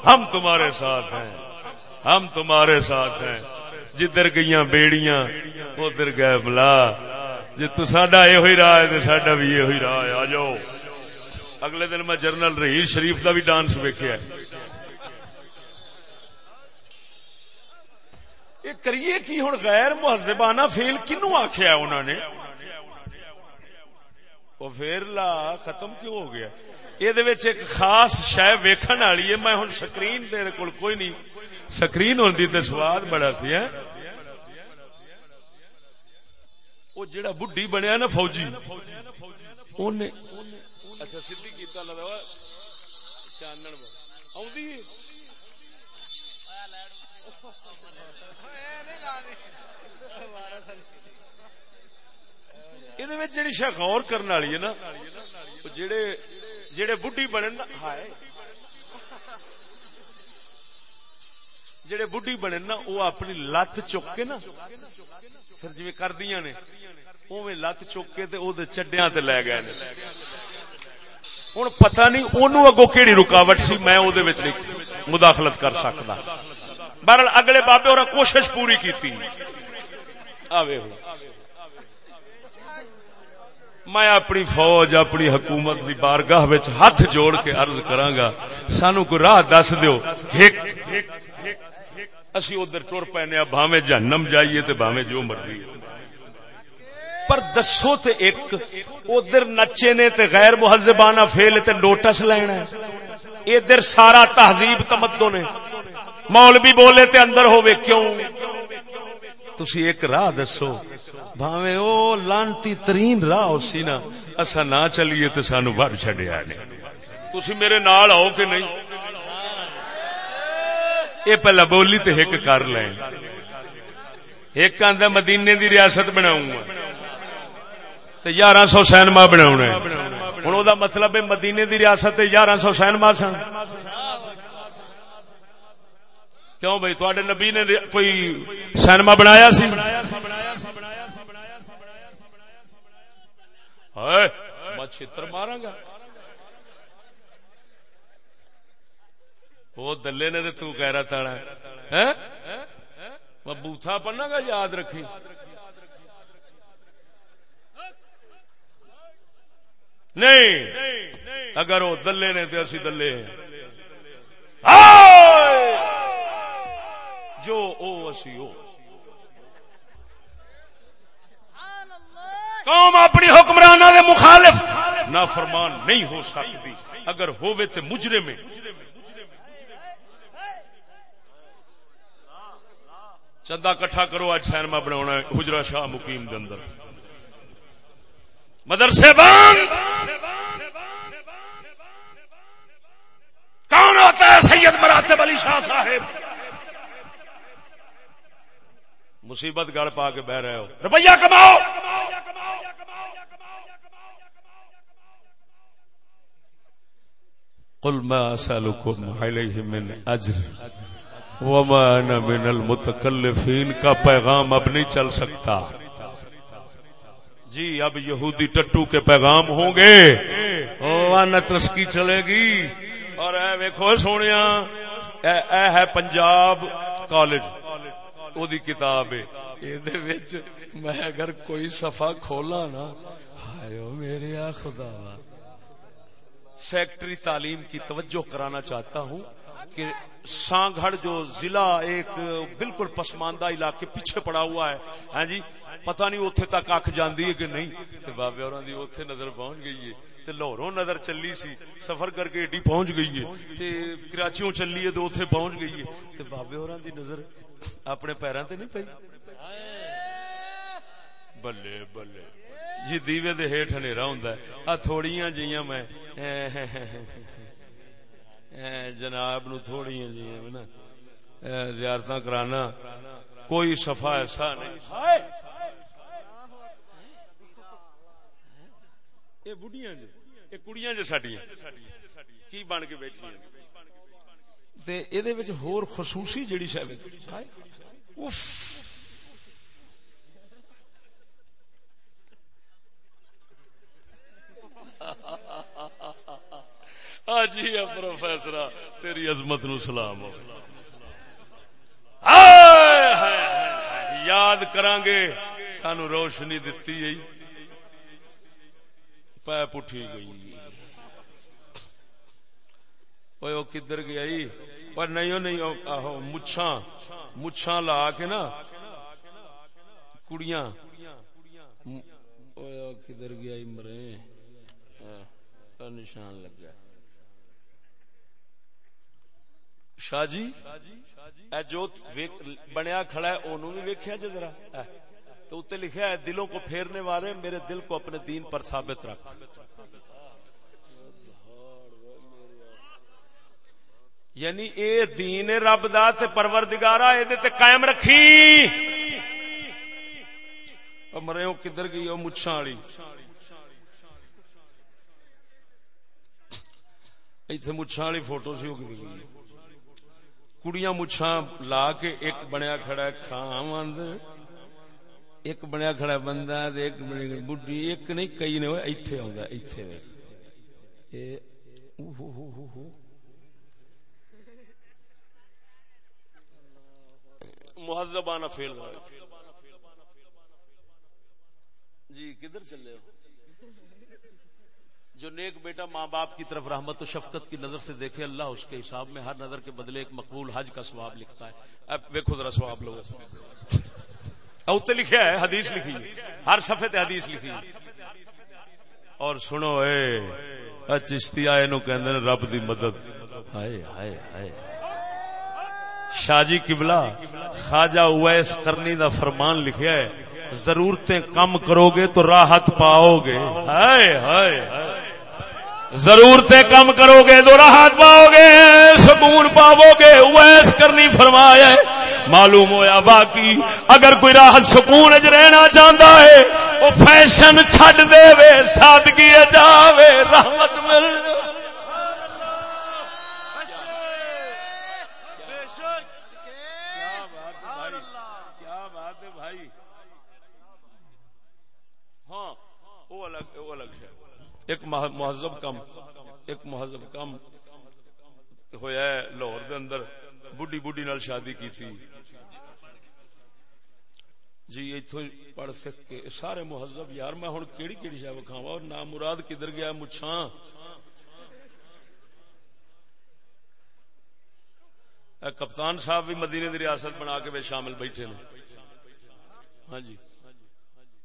ہم تمہارے ساتھ ہیں۔ ہم تمہارے ساتھ ہیں۔ جدھر گئی بیڑیاں، ادھر گئے ملا جی تو ساڈا یہ ہوئی رہا ہے تو ساڈا بھی یہ ہوئی رہا ہے۔ آ جاؤ۔ اگلے دن میں جنرل رحیر شریف کا بھی ڈانس ویکیا یہ کریے کی ہوں غیر مہذبانہ فیل کنو آخیا انہوں نے؟ وہ پھر لا، ختم کیوں ہو گیا؟ یہ ایک خاص شہ ویکن والی ہے، میں ہوں سکرین تیرے کول کوئی نہیں۔ سکرین ہوتی تو سواد بڑا سی ہے۔ وہ جڑا بڈی بنیا نا فوجی اچھا سی کیتا لگا چانن آدھی یہ جی شا غور کرنے والی ہے نا جڑے جڑے بڈی بنے ہائے۔ جڑے بڈی بنے نا، وہ اپنی لت چک کے نا، پھر جی کردیا نے اوے لت چک کے چڈیا تے لے گئے ہوں پتا نہیں اُنہوں اگو کہڑی رکاوٹ سی، میں مداخلت کر سکتا بہرحال اگلے بابے اور کوشش پوری کی میں اپنی فوج، اپنی حکومت کی بارگاہ ہاتھ جوڑ کے عرض کرانگا سانو کو راہ دس دیو۔ اسی ادھر ٹر پینے بھاوے جہنم جائیے تے بھاوے جو مرضی۔ پر دسو تے ایک، ادھر نچے نے تے غیر مہذبانہ فیل تے لوٹس لینا ہے۔ ادھر سارا تہذیب تمدو نے مولوی بولے تے اندر ہوئے کیوں؟ تسی ایک راہ دسو۔ بھاوے او لانتی ترین راہ ہو سی نا اسا نہ چلیے تے سانو وڑ چھڈیا نے۔ تسی میرے نال آؤ کہ نہیں؟ یہ پہلا بولی تے ایک کر لیں۔ ایک آدھا مدینے دی ریاست بناؤں گا۔ تو یارہ سو سینما بنا ہوں وہ مطلب مدینے دی ریاست یارہ سو سینما سن۔ کیوں بھائی تھوڑے نبی نے کوئی سینما بنایا سی؟ میں چھتر مارا گا۔ وہ دلے نے تو کہہ رہا تھا بوتھا پڑھنا گا، یاد رکھی۔ نہیں۔ اگر وہ دلے نے تو اسی دلے جو او اسی او۔ قوم اپنی حکمران دے مخالف نہ فرمان نہیں ہو سکتی۔ اگر ہوئے تے مجرے میں چندہ کٹھا کرو اج سینما بنا حجرا شاہ مقیم دے اندر۔ مدرسے بند! کون ہوتا ہے سید مراتب علی شاہ صاحب؟ مصیبت گڑ پا کے بہ رہے ہو۔ روپیہ کماؤ! قل ما اسالكم عليه من اجر وما انا من المتكلفين کا پیغام اب نہیں چل سکتا۔ جی اب یہودی ٹٹو کے پیغام ہوں گے۔ تسکی چلے گی۔ اور اے ویکو سونے اے ہے پنجاب کالج۔ او دی کتاب میں اگر کوئی صفحہ کھولا نا ہائے میرے خدا سیکٹری تعلیم کی توجہ کرانا چاہتا ہوں کہ سانگھڑ جو ضلع ایک بالکل پسماندہ علاقے پیچھے پڑا ہوا ہے۔ ہاں جی پتہ نہیں اوتھے تک اکھ جاندی ہے کہ نہیں۔ تے بابے ہوراں دی اوتھے نظر پہنچ گئی ہے۔ تے لاہوروں نظر چلی سی۔ سفر کر کے ایڈی پہنچ گئی ہے۔ تے کراچیوں چلی ہے تے اوتھے پہنچ گئی ہے۔ تے بابے ہوراں دی نظر اپنے پیراں تے نہیں پئی۔ بلے بلے۔ جی دیوے دے ہیٹھ ہنیرا ہوندا ہے۔ آ تھوڑیاں جیاں میں۔ جناب نو تھوڑیاں جیاں نا۔ زیارتاں کرانا۔ کوئی صفا ایسا نہیں۔ یہ بڑھیاں جی یہ کڑیاں جو سڈیا کی بن کے بیٹھی ہور خصوصی جڑی شاید جی پروفیسر تیری عظمت نو سلام یاد کران گے سانو روشنی دتی گئی پہ پٹھی گئی وہ کدھر گیا پر نہیں نہیں مچھا مچھا لا کے نا کڑیاں کدھر گیا مرے نشان لگا شاہ جی جو بنیا کھڑا ہے اونوں بھی ویکھیا جو ذرا تو اتنے لکھا ہے، دلوں کو پھیرنے والے، میرے دل کو اپنے دین پر ثابت رکھ۔ یعنی اے دین رب دا تے پروردگارا، اے دے تے قائم رکھی۔ مرے وہ کدھر گئی؟ وہ مچھا والی۔ ایتھے مچھا والی فوٹو سی وہ کدھر گئی؟ کڑیاں مچھا لا کے ایک بنیا کھڑا ہے ایک بنیا کھڑا بندہ ایک بنی بڈی ایک نہیں کئی نے ایتھے ایتھے اے مہذبانہ فیل جی کدھر چلے ہو؟ جو نیک بیٹا ماں باپ کی طرف رحمت و شفقت کی نظر سے دیکھے اللہ اس کے حساب میں ہر نظر کے بدلے ایک مقبول حج کا ثواب لکھتا ہے۔ اب دیکھو ذرا ثواب لوگ اوتے لکھیا ہے حدیث لکھی ہر صفحے تے حدیث لکھی اور سنو اے چشتی آئے نو کہندے رب دی مدد۔ ہائے ہائے ہائے۔ شاہ جی قبلہ، خواجہ اویس کرنی دا فرمان لکھیا ہے، ضرورتیں کم کرو گے تو راحت پاؤ گے ہائے ہائے۔ ضرورتیں کم کرو گے تو راحت پاؤ گے سکون پاؤ گے ویس کرنی فرمایا ہے۔ معلوم ہویا باقی، اگر کوئی راحت سکون چ رہنا چاہتا ہے وہ فیشن چڈ دے وے، سادگی جاوے رحمت مل ایک مہذب کم، ایک مہذب کم ہویا ہے لاہور دے اندر بڈی بڈی نال شادی کی تھی جی اتو پڑھ سک کے سارے مہذب، یار میں ہوں کیڑی کیڑی شاہ وکھاوا اور نام مراد کدھر گیا؟ مچھا کپتان صاحب بھی مدینے دی ریاست بنا کے شامل بیٹھے نے۔ ہاں جی۔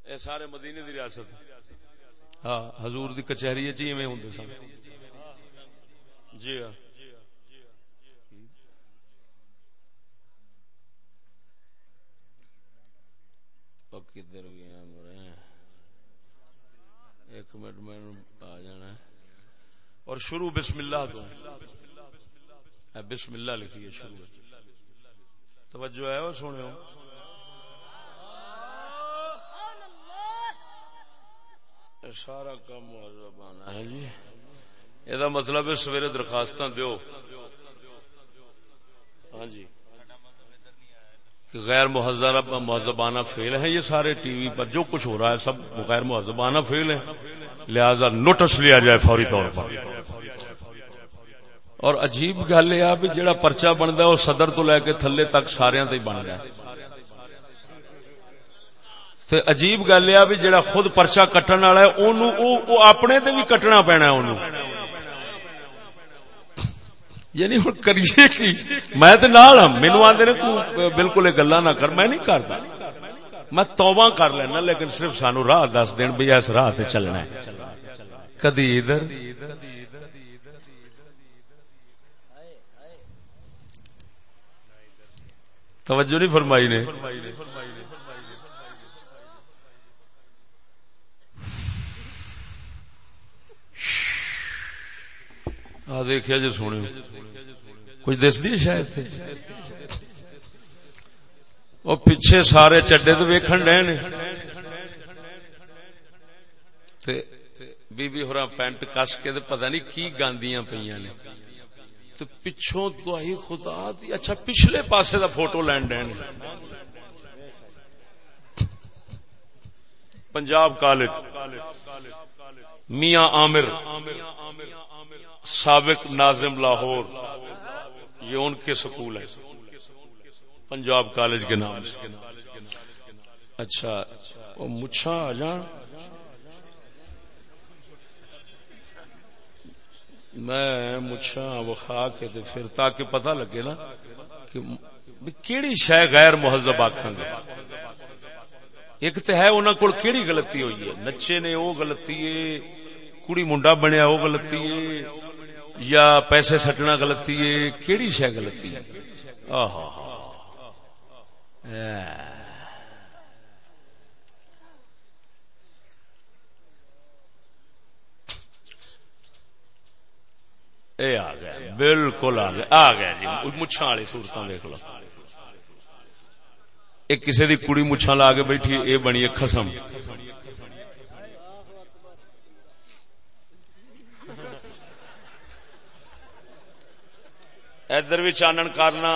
اے سارے مدینے دی ریاست۔ ہاں حضور دی کچہری چی میں ہوں سن۔ جی ہاں۔ کدھر گیا مرے ایک منٹ میں آ جانا اور شروع بسم اللہ تو۔ بسم اللہ لکھی ہے شروع۔ توجہ ہے وہ سونے سارا کام آنا ہے جی یہ مطلب ہے سویرے درخواست دیو ہاں جی کہ غیر مہذب مہذبانہ فیل ہے یہ سارے ٹی وی پر جو کچھ ہو رہا ہے سب غیر مہذبانہ فیل ہے لہذا نوٹس لیا جائے فوری طور پر اور عجیب گل یہ جڑا پرچا بنتا ہے وہ صدر تو لے کے تھلے تک سارے بن گیا عجیب گل یہ جڑا خود پرچا کٹن والا ہے اپنے تے بھی کٹنا پینا یعنی ہوں کریے کی؟ میں تو نال ہوں مینو آدھے نے تو بالکل یہ گلا نہ کر میں نہیں کرتا میں توبہ کر لینا لیکن صرف سانو راہ دس دین بھی اس راہ سے چلنا ہے۔ کدی ادھر؟ توجہ نہیں فرمائی نے؟ آ دیکھا جی سونے کچھ دس دی شاید وہ پیچھے سارے چڈے تو ویکن ڈے نے۔ بی بی ہورا پینٹ کس کے پتہ نہیں کی گاندیاں پہ نے۔ تو پچھوں تو ہی خدا دی۔ اچھا پچھلے پاسے دا فوٹو لین ڈین پنجاب کالج۔ میاں عامر۔ سابق ناظم لاہور، یہ ان کے سکول ہے پنجاب کالج کے نام سے۔ اچھا مچھا آ جان۔ میں مچھا وخا کے پھر تاکہ پتہ لگے نا کہ کیڑی شہ غیر مہذب آخان گے۔ ایک تو ہے انہوں کو کیڑی غلطی ہوئی ہے۔ نچے نے وہ غلطی ہے، کڑی منڈا بنیا وہ غلطی ہے۔ یا پیسے سٹنا غلطی ہے کیڑی شہ غلطی ہے آہا اے آ گیا، بالکل آ گیا۔ آ گیا جی مچھا والی سورت دیکھ لو۔ ایک کسی دی کڑی مچھا لا کے بیٹھی، اے بنی ہے خسم۔ ادھر بھی چانن کرنا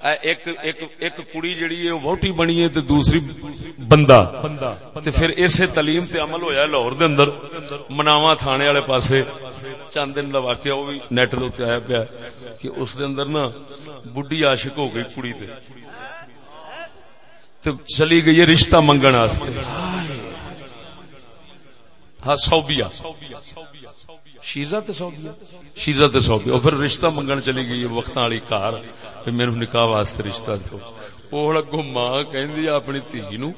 ایک ایک ایک کڑی جڑی ہے ووٹی بنی ہے تے دوسری بندہ۔ تے پھر اسے تعلیم تے عمل ہویا لاہور دے اندر۔ مناوا تھانے والے پاسے چند دن دا واقعہ وہ بھی نیٹ دے آیا پیا کہ اس دے اندر نا بڈھی عاشق ہو گئی کڑی تے۔ تے چلی گئی ہے رشتہ منگن واسطے۔ ہاں سوبیا شیزا تے سوبیا شیزا تے سوبیا پھر رشتہ منگن چلی گئی وقت والی کار۔ میرے نکاح واسطے رشتہ دو وہ اگو ماں کہ اپنی تھی نو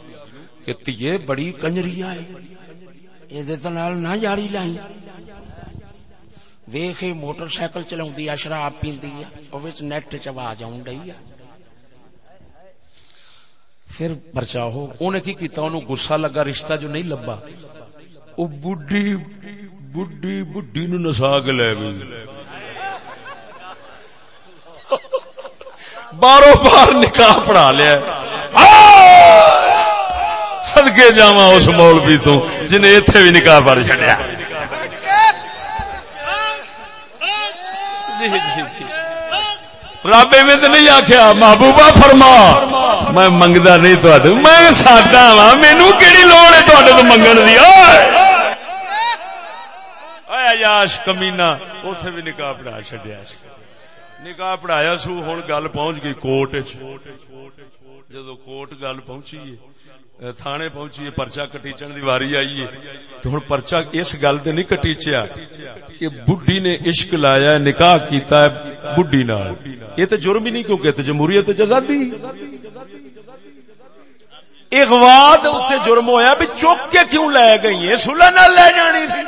کہ تیے بڑی کنجری ہے یہ نہ جاری لائی۔ ویخ موٹر سائیکل چلا شراب پیندی ہے نیٹ چوا جاؤں ڈی پھر پرچا ہو انہیں کی کیتا؟ انہوں گسا لگا، رشتہ جو نہیں لبا وہ بڈی بڈی بڈی نو نسا کے لے گئی۔ بارو بار نکاح پڑھا لیا۔ سدکے جا اس مولوی تو جنہیں اتنے بھی نکاح پڑھ چڑیا جی جی جی۔ رب میں تو نہیں آخیا محبوبہ فرما۔ میں منگتا نہیں تو میں ساڈا وا مینو کہڑی لوڑ ہے تو منگن دی؟ یاش کمینا اتے بھی نکاح پڑھا چڈیا نکاح پڑھایا سو ہوں گل پہنچ گئی کوٹ جدو کوٹ گل پہنچی تھانے پہنچی پرچا کٹیچن دی واری آئی ہے۔ تو ہوں پرچا اس گل سے نہیں کٹیچیا کہ بڈی نے عشق لایا نکاح کیتا ہے بڈی نال۔ یہ تو جرم ہی نہیں کیونکہ تو جمہوریت آزادی اغواد اتنے جرم ہویا بھی چوک کے کیوں لے گئی ہے سلح نہ لے جانی تھی۔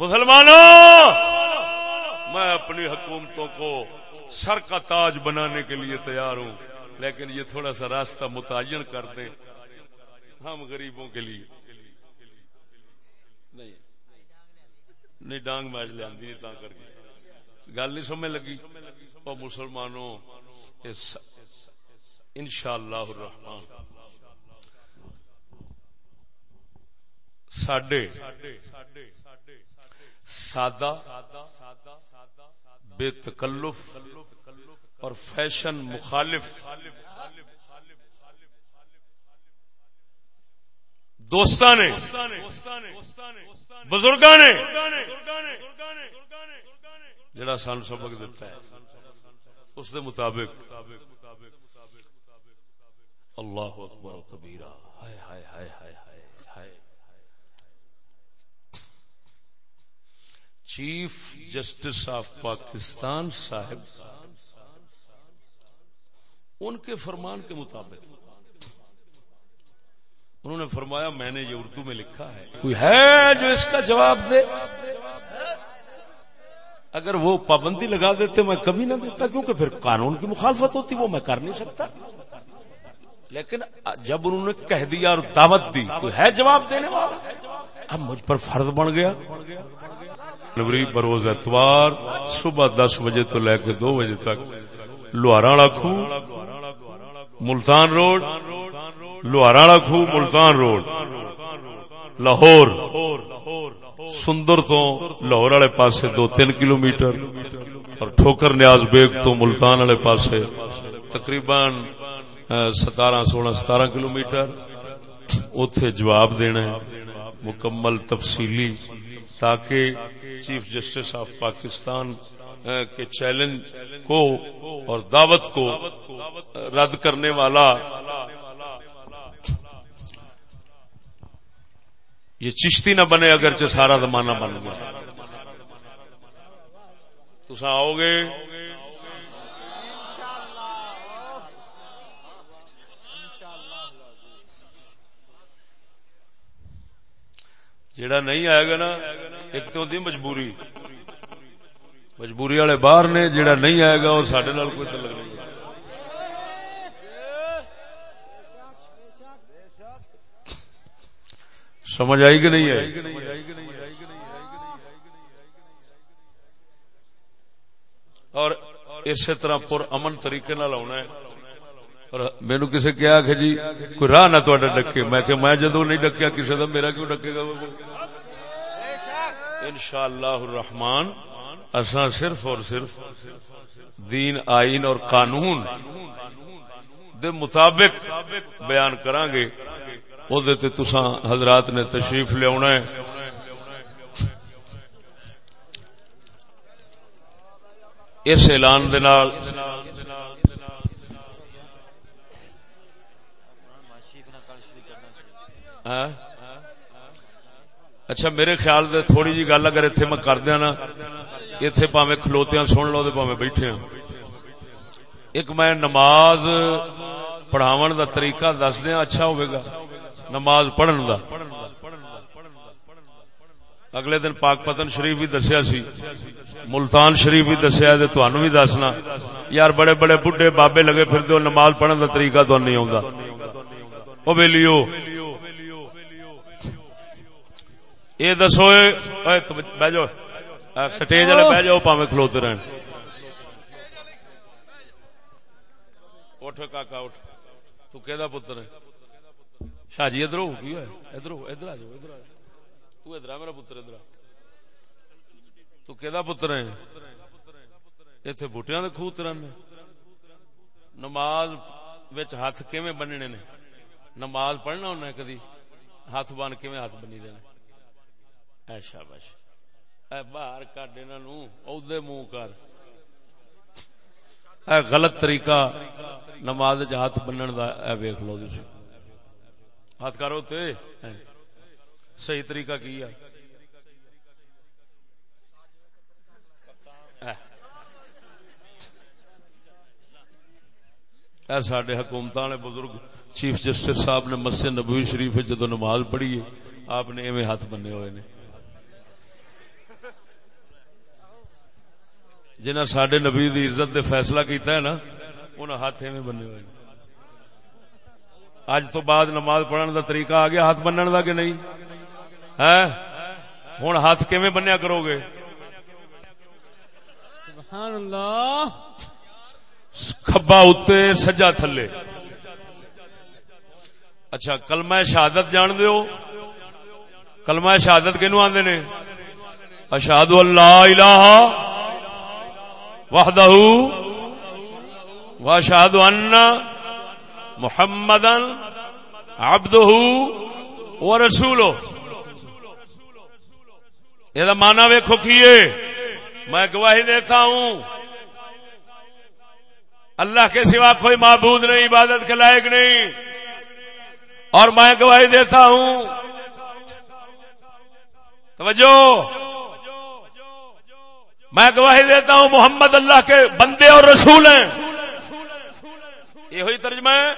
مسلمانوں، میں اپنی حکومتوں کو سر کا تاج بنانے کے لیے تیار ہوں، لیکن یہ تھوڑا سا راستہ متعین کر دیں ہم غریبوں کے لیے۔ نہیں ڈانگ میچ لیا کر کے۔ گل نہیں سمجھ لگی؟ اور مسلمانوں ان شاء اللہ ساڈے سادہ، بے تکلف اور فیشن مخالف۔ دوستان نے بزرگ نے جڑا سان سبق دیتا ہے، اس دے مطابق۔ اللہ اکبر کبیرہ ہائے ہائے ہائے ہائے ہائے ہائے چیف جسٹس آف پاکستان صاحب، ان کے فرمان کے مطابق۔ انہوں نے فرمایا، میں نے یہ اردو میں لکھا ہے۔ کوئی ہے جو اس کا جواب دے؟ اگر وہ پابندی لگا دیتے، میں کبھی نہ دیتا، کیونکہ پھر قانون کی مخالفت ہوتی، وہ میں کر نہیں سکتا۔ لیکن جب انہوں نے کہہ دیا اور دعوت دی، کوئی ہے جواب دینے والا؟ اب مجھ پر فرض بن گیا۔ نوری بروز اتوار، صبح دس بجے تو لے کے دو بجے تک۔ لوہارا خو ملتان روڈ۔ لوہارا خو ملتان روڈ۔ لاہور۔ سندر تو لاہور والے پاسے دو تین کلو میٹر اور ٹھوکر نیاز بیگ تو ملتان والے پاسے تقریباً ستارہ، سولہ، ستارہ کلو میٹر اتے جواب دینا ہے، مکمل تفصیلی، تاکہ چیف جسٹس آف پاکستان کے چیلنج کو اور دعوت کو رد کرنے والا۔ یہ چشتی نہ بنے اگرچہ سارا زمانہ بن گیا۔ تو آؤ گے؟ جڑا نہیں آئے گا نا، ایک تو ہوتی مجبوری۔ مجبوری والے باہر نے جڑا نہیں آئے گا وہ سڈے کوئی تعلق نہیں۔ سمجھ آئی کہ نہیں آئی؟ اور اسی طرح پر امن طریقے نال آنا ہے۔ اور مینو کسی کیا کہ جی کوئی راہ نہ ڈکے۔ میں کہ میں جدو نہیں ڈکیا کسی کا میرا کیوں ڈکے گا؟ شاء اللہ رحمان اصا صرف اور صرف دین، آئین اور قانون دے مطابق بیان کران گے او دے تے تساں حضرات نے تشریف لے ہے اس اعلان دے نال ہاں؟ اچھا میرے خیال دے تھوڑی جی گل اگر اتنے میں کر دیا نا اتنے پاوے کھلوتیا سن لو پاوے بیٹھے ہوں ایک میں نماز پڑھاو دا طریقہ دس دیا اچھا ہوئے گا۔ نماز پڑھن دا۔ اگلے دن پاک پتن شریف بھی دسیا سی، ملتان شریف بھی دسیا بھی دسنا۔ یار، بڑے بڑے بڈھے بابے لگے پھر نماز پڑھن دا طریقہ تو نہیں آتا وہ ویلیو یہ دسو بہ جاؤ۔ سٹیج والے بہ جاؤ پاوے کھلوتے رہن۔ اٹھ کاکا، اٹھ۔ تو کہ پتر ہے؟ شاہ جی ادھر کی ادھر ادھر آ جاؤ، ادھر تو ادھر میرا پتر ادھر تو کہ پتر ہے اتنے بوٹیا کے خوہ ترن نماز ہاتھ کیویں بننے نے؟ نماز پڑھنا ہونا کدی؟ ہاتھ بن کیویں ہاتھ بنی دینا شابش اے باہر کڈ انہوں منہ کر۔ اے غلط طریقہ نماز ہاتھ بننے کا اے ویخ لو تھی ہاتھ کرو تے صحیح طریقہ کی ہے؟ اے۔ سڈے حکومت والے بزرگ، چیف جسٹس صاحب نے مسجد نبوی شریف جدو نماز پڑھی ہے، آپ نے ایویں ہاتھ بننے ہوئے نے۔ جنہ سڈے نبی دی عزت دے فیصلہ کیتا ہے نا انہوں ہاتھ میں بنے ہوئے اج تو بعد نماز پڑھن دا طریقہ آ گیا ہاتھ بننے دا کہ نہیں؟ ہے؟ ہوں ہاتھ کیویں بنیا کرو گے؟ سبحان اللہ۔ کھبا اتنے سجا تھلے۔ اچھا کلمہ شہادت جان دیو؟ کلمہ شہادت کنو آدھے نے؟ اشہاد اللہ الہ وحدہ واشہد ان محمد عبدہ ورسولہ یہ مانا ویکھو کیے میں گواہی دیتا ہوں، اللہ کے سوا کوئی معبود نہیں، عبادت کے لائق نہیں، اور میں گواہی دیتا ہوں، توجہ! میں گواہی دیتا ہوں محمد اللہ کے بندے اور رسول ہیں۔ یہ ہوئی ترجمہ ہے۔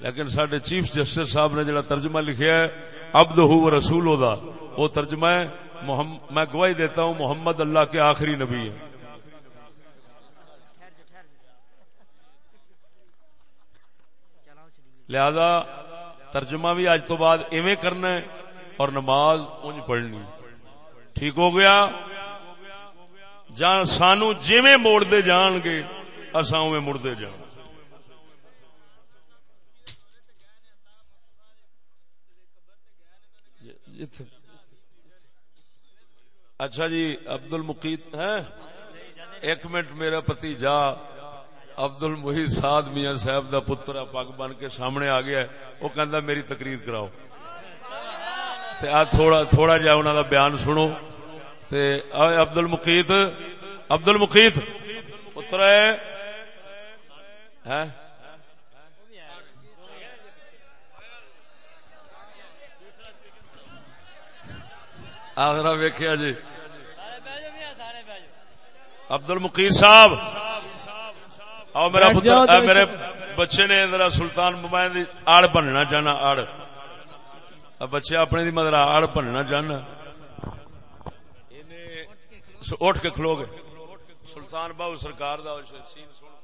لیکن سڈے چیف جسٹس صاحب نے جڑا ترجمہ لکھیا ہے ابد ہو رسول دا، وہ ترجمہ ہے۔ میں گواہی دیتا ہوں محمد اللہ کے آخری نبی ہے لہذا ترجمہ بھی اج تو بعد ایویں کرنا ہے اور نماز انج پڑھنی۔ ٹھیک ہو گیا؟ جان سانو جی موڑ دے جان گے اصا او مڑتے جان۔ اچھا جی عبد المقیت ہے ایک منٹ میرا پتی جا عبد المحید سعد میاں صاحب دا پتر پگ بن کے سامنے آ گیا وہ کہندا میری تقریر کراؤ۔ تے آ تھوڑا تھوڑا جا انہاں دا بیان سنو۔ تے عبد المقیت عبد المقیت پتر ہے؟ آگرہ ویکیا جی۔ عبد المقیر صاحب اور میرا پتر میرے بچے نے ذرا سلطان مبائن آڑ بننا چاہنا آڑ۔ بچے اپنے دی مدر آڑ بننا چاہنا۔ اٹھ کے کھلو گے۔ سلطان باہو سرکار دا سین سن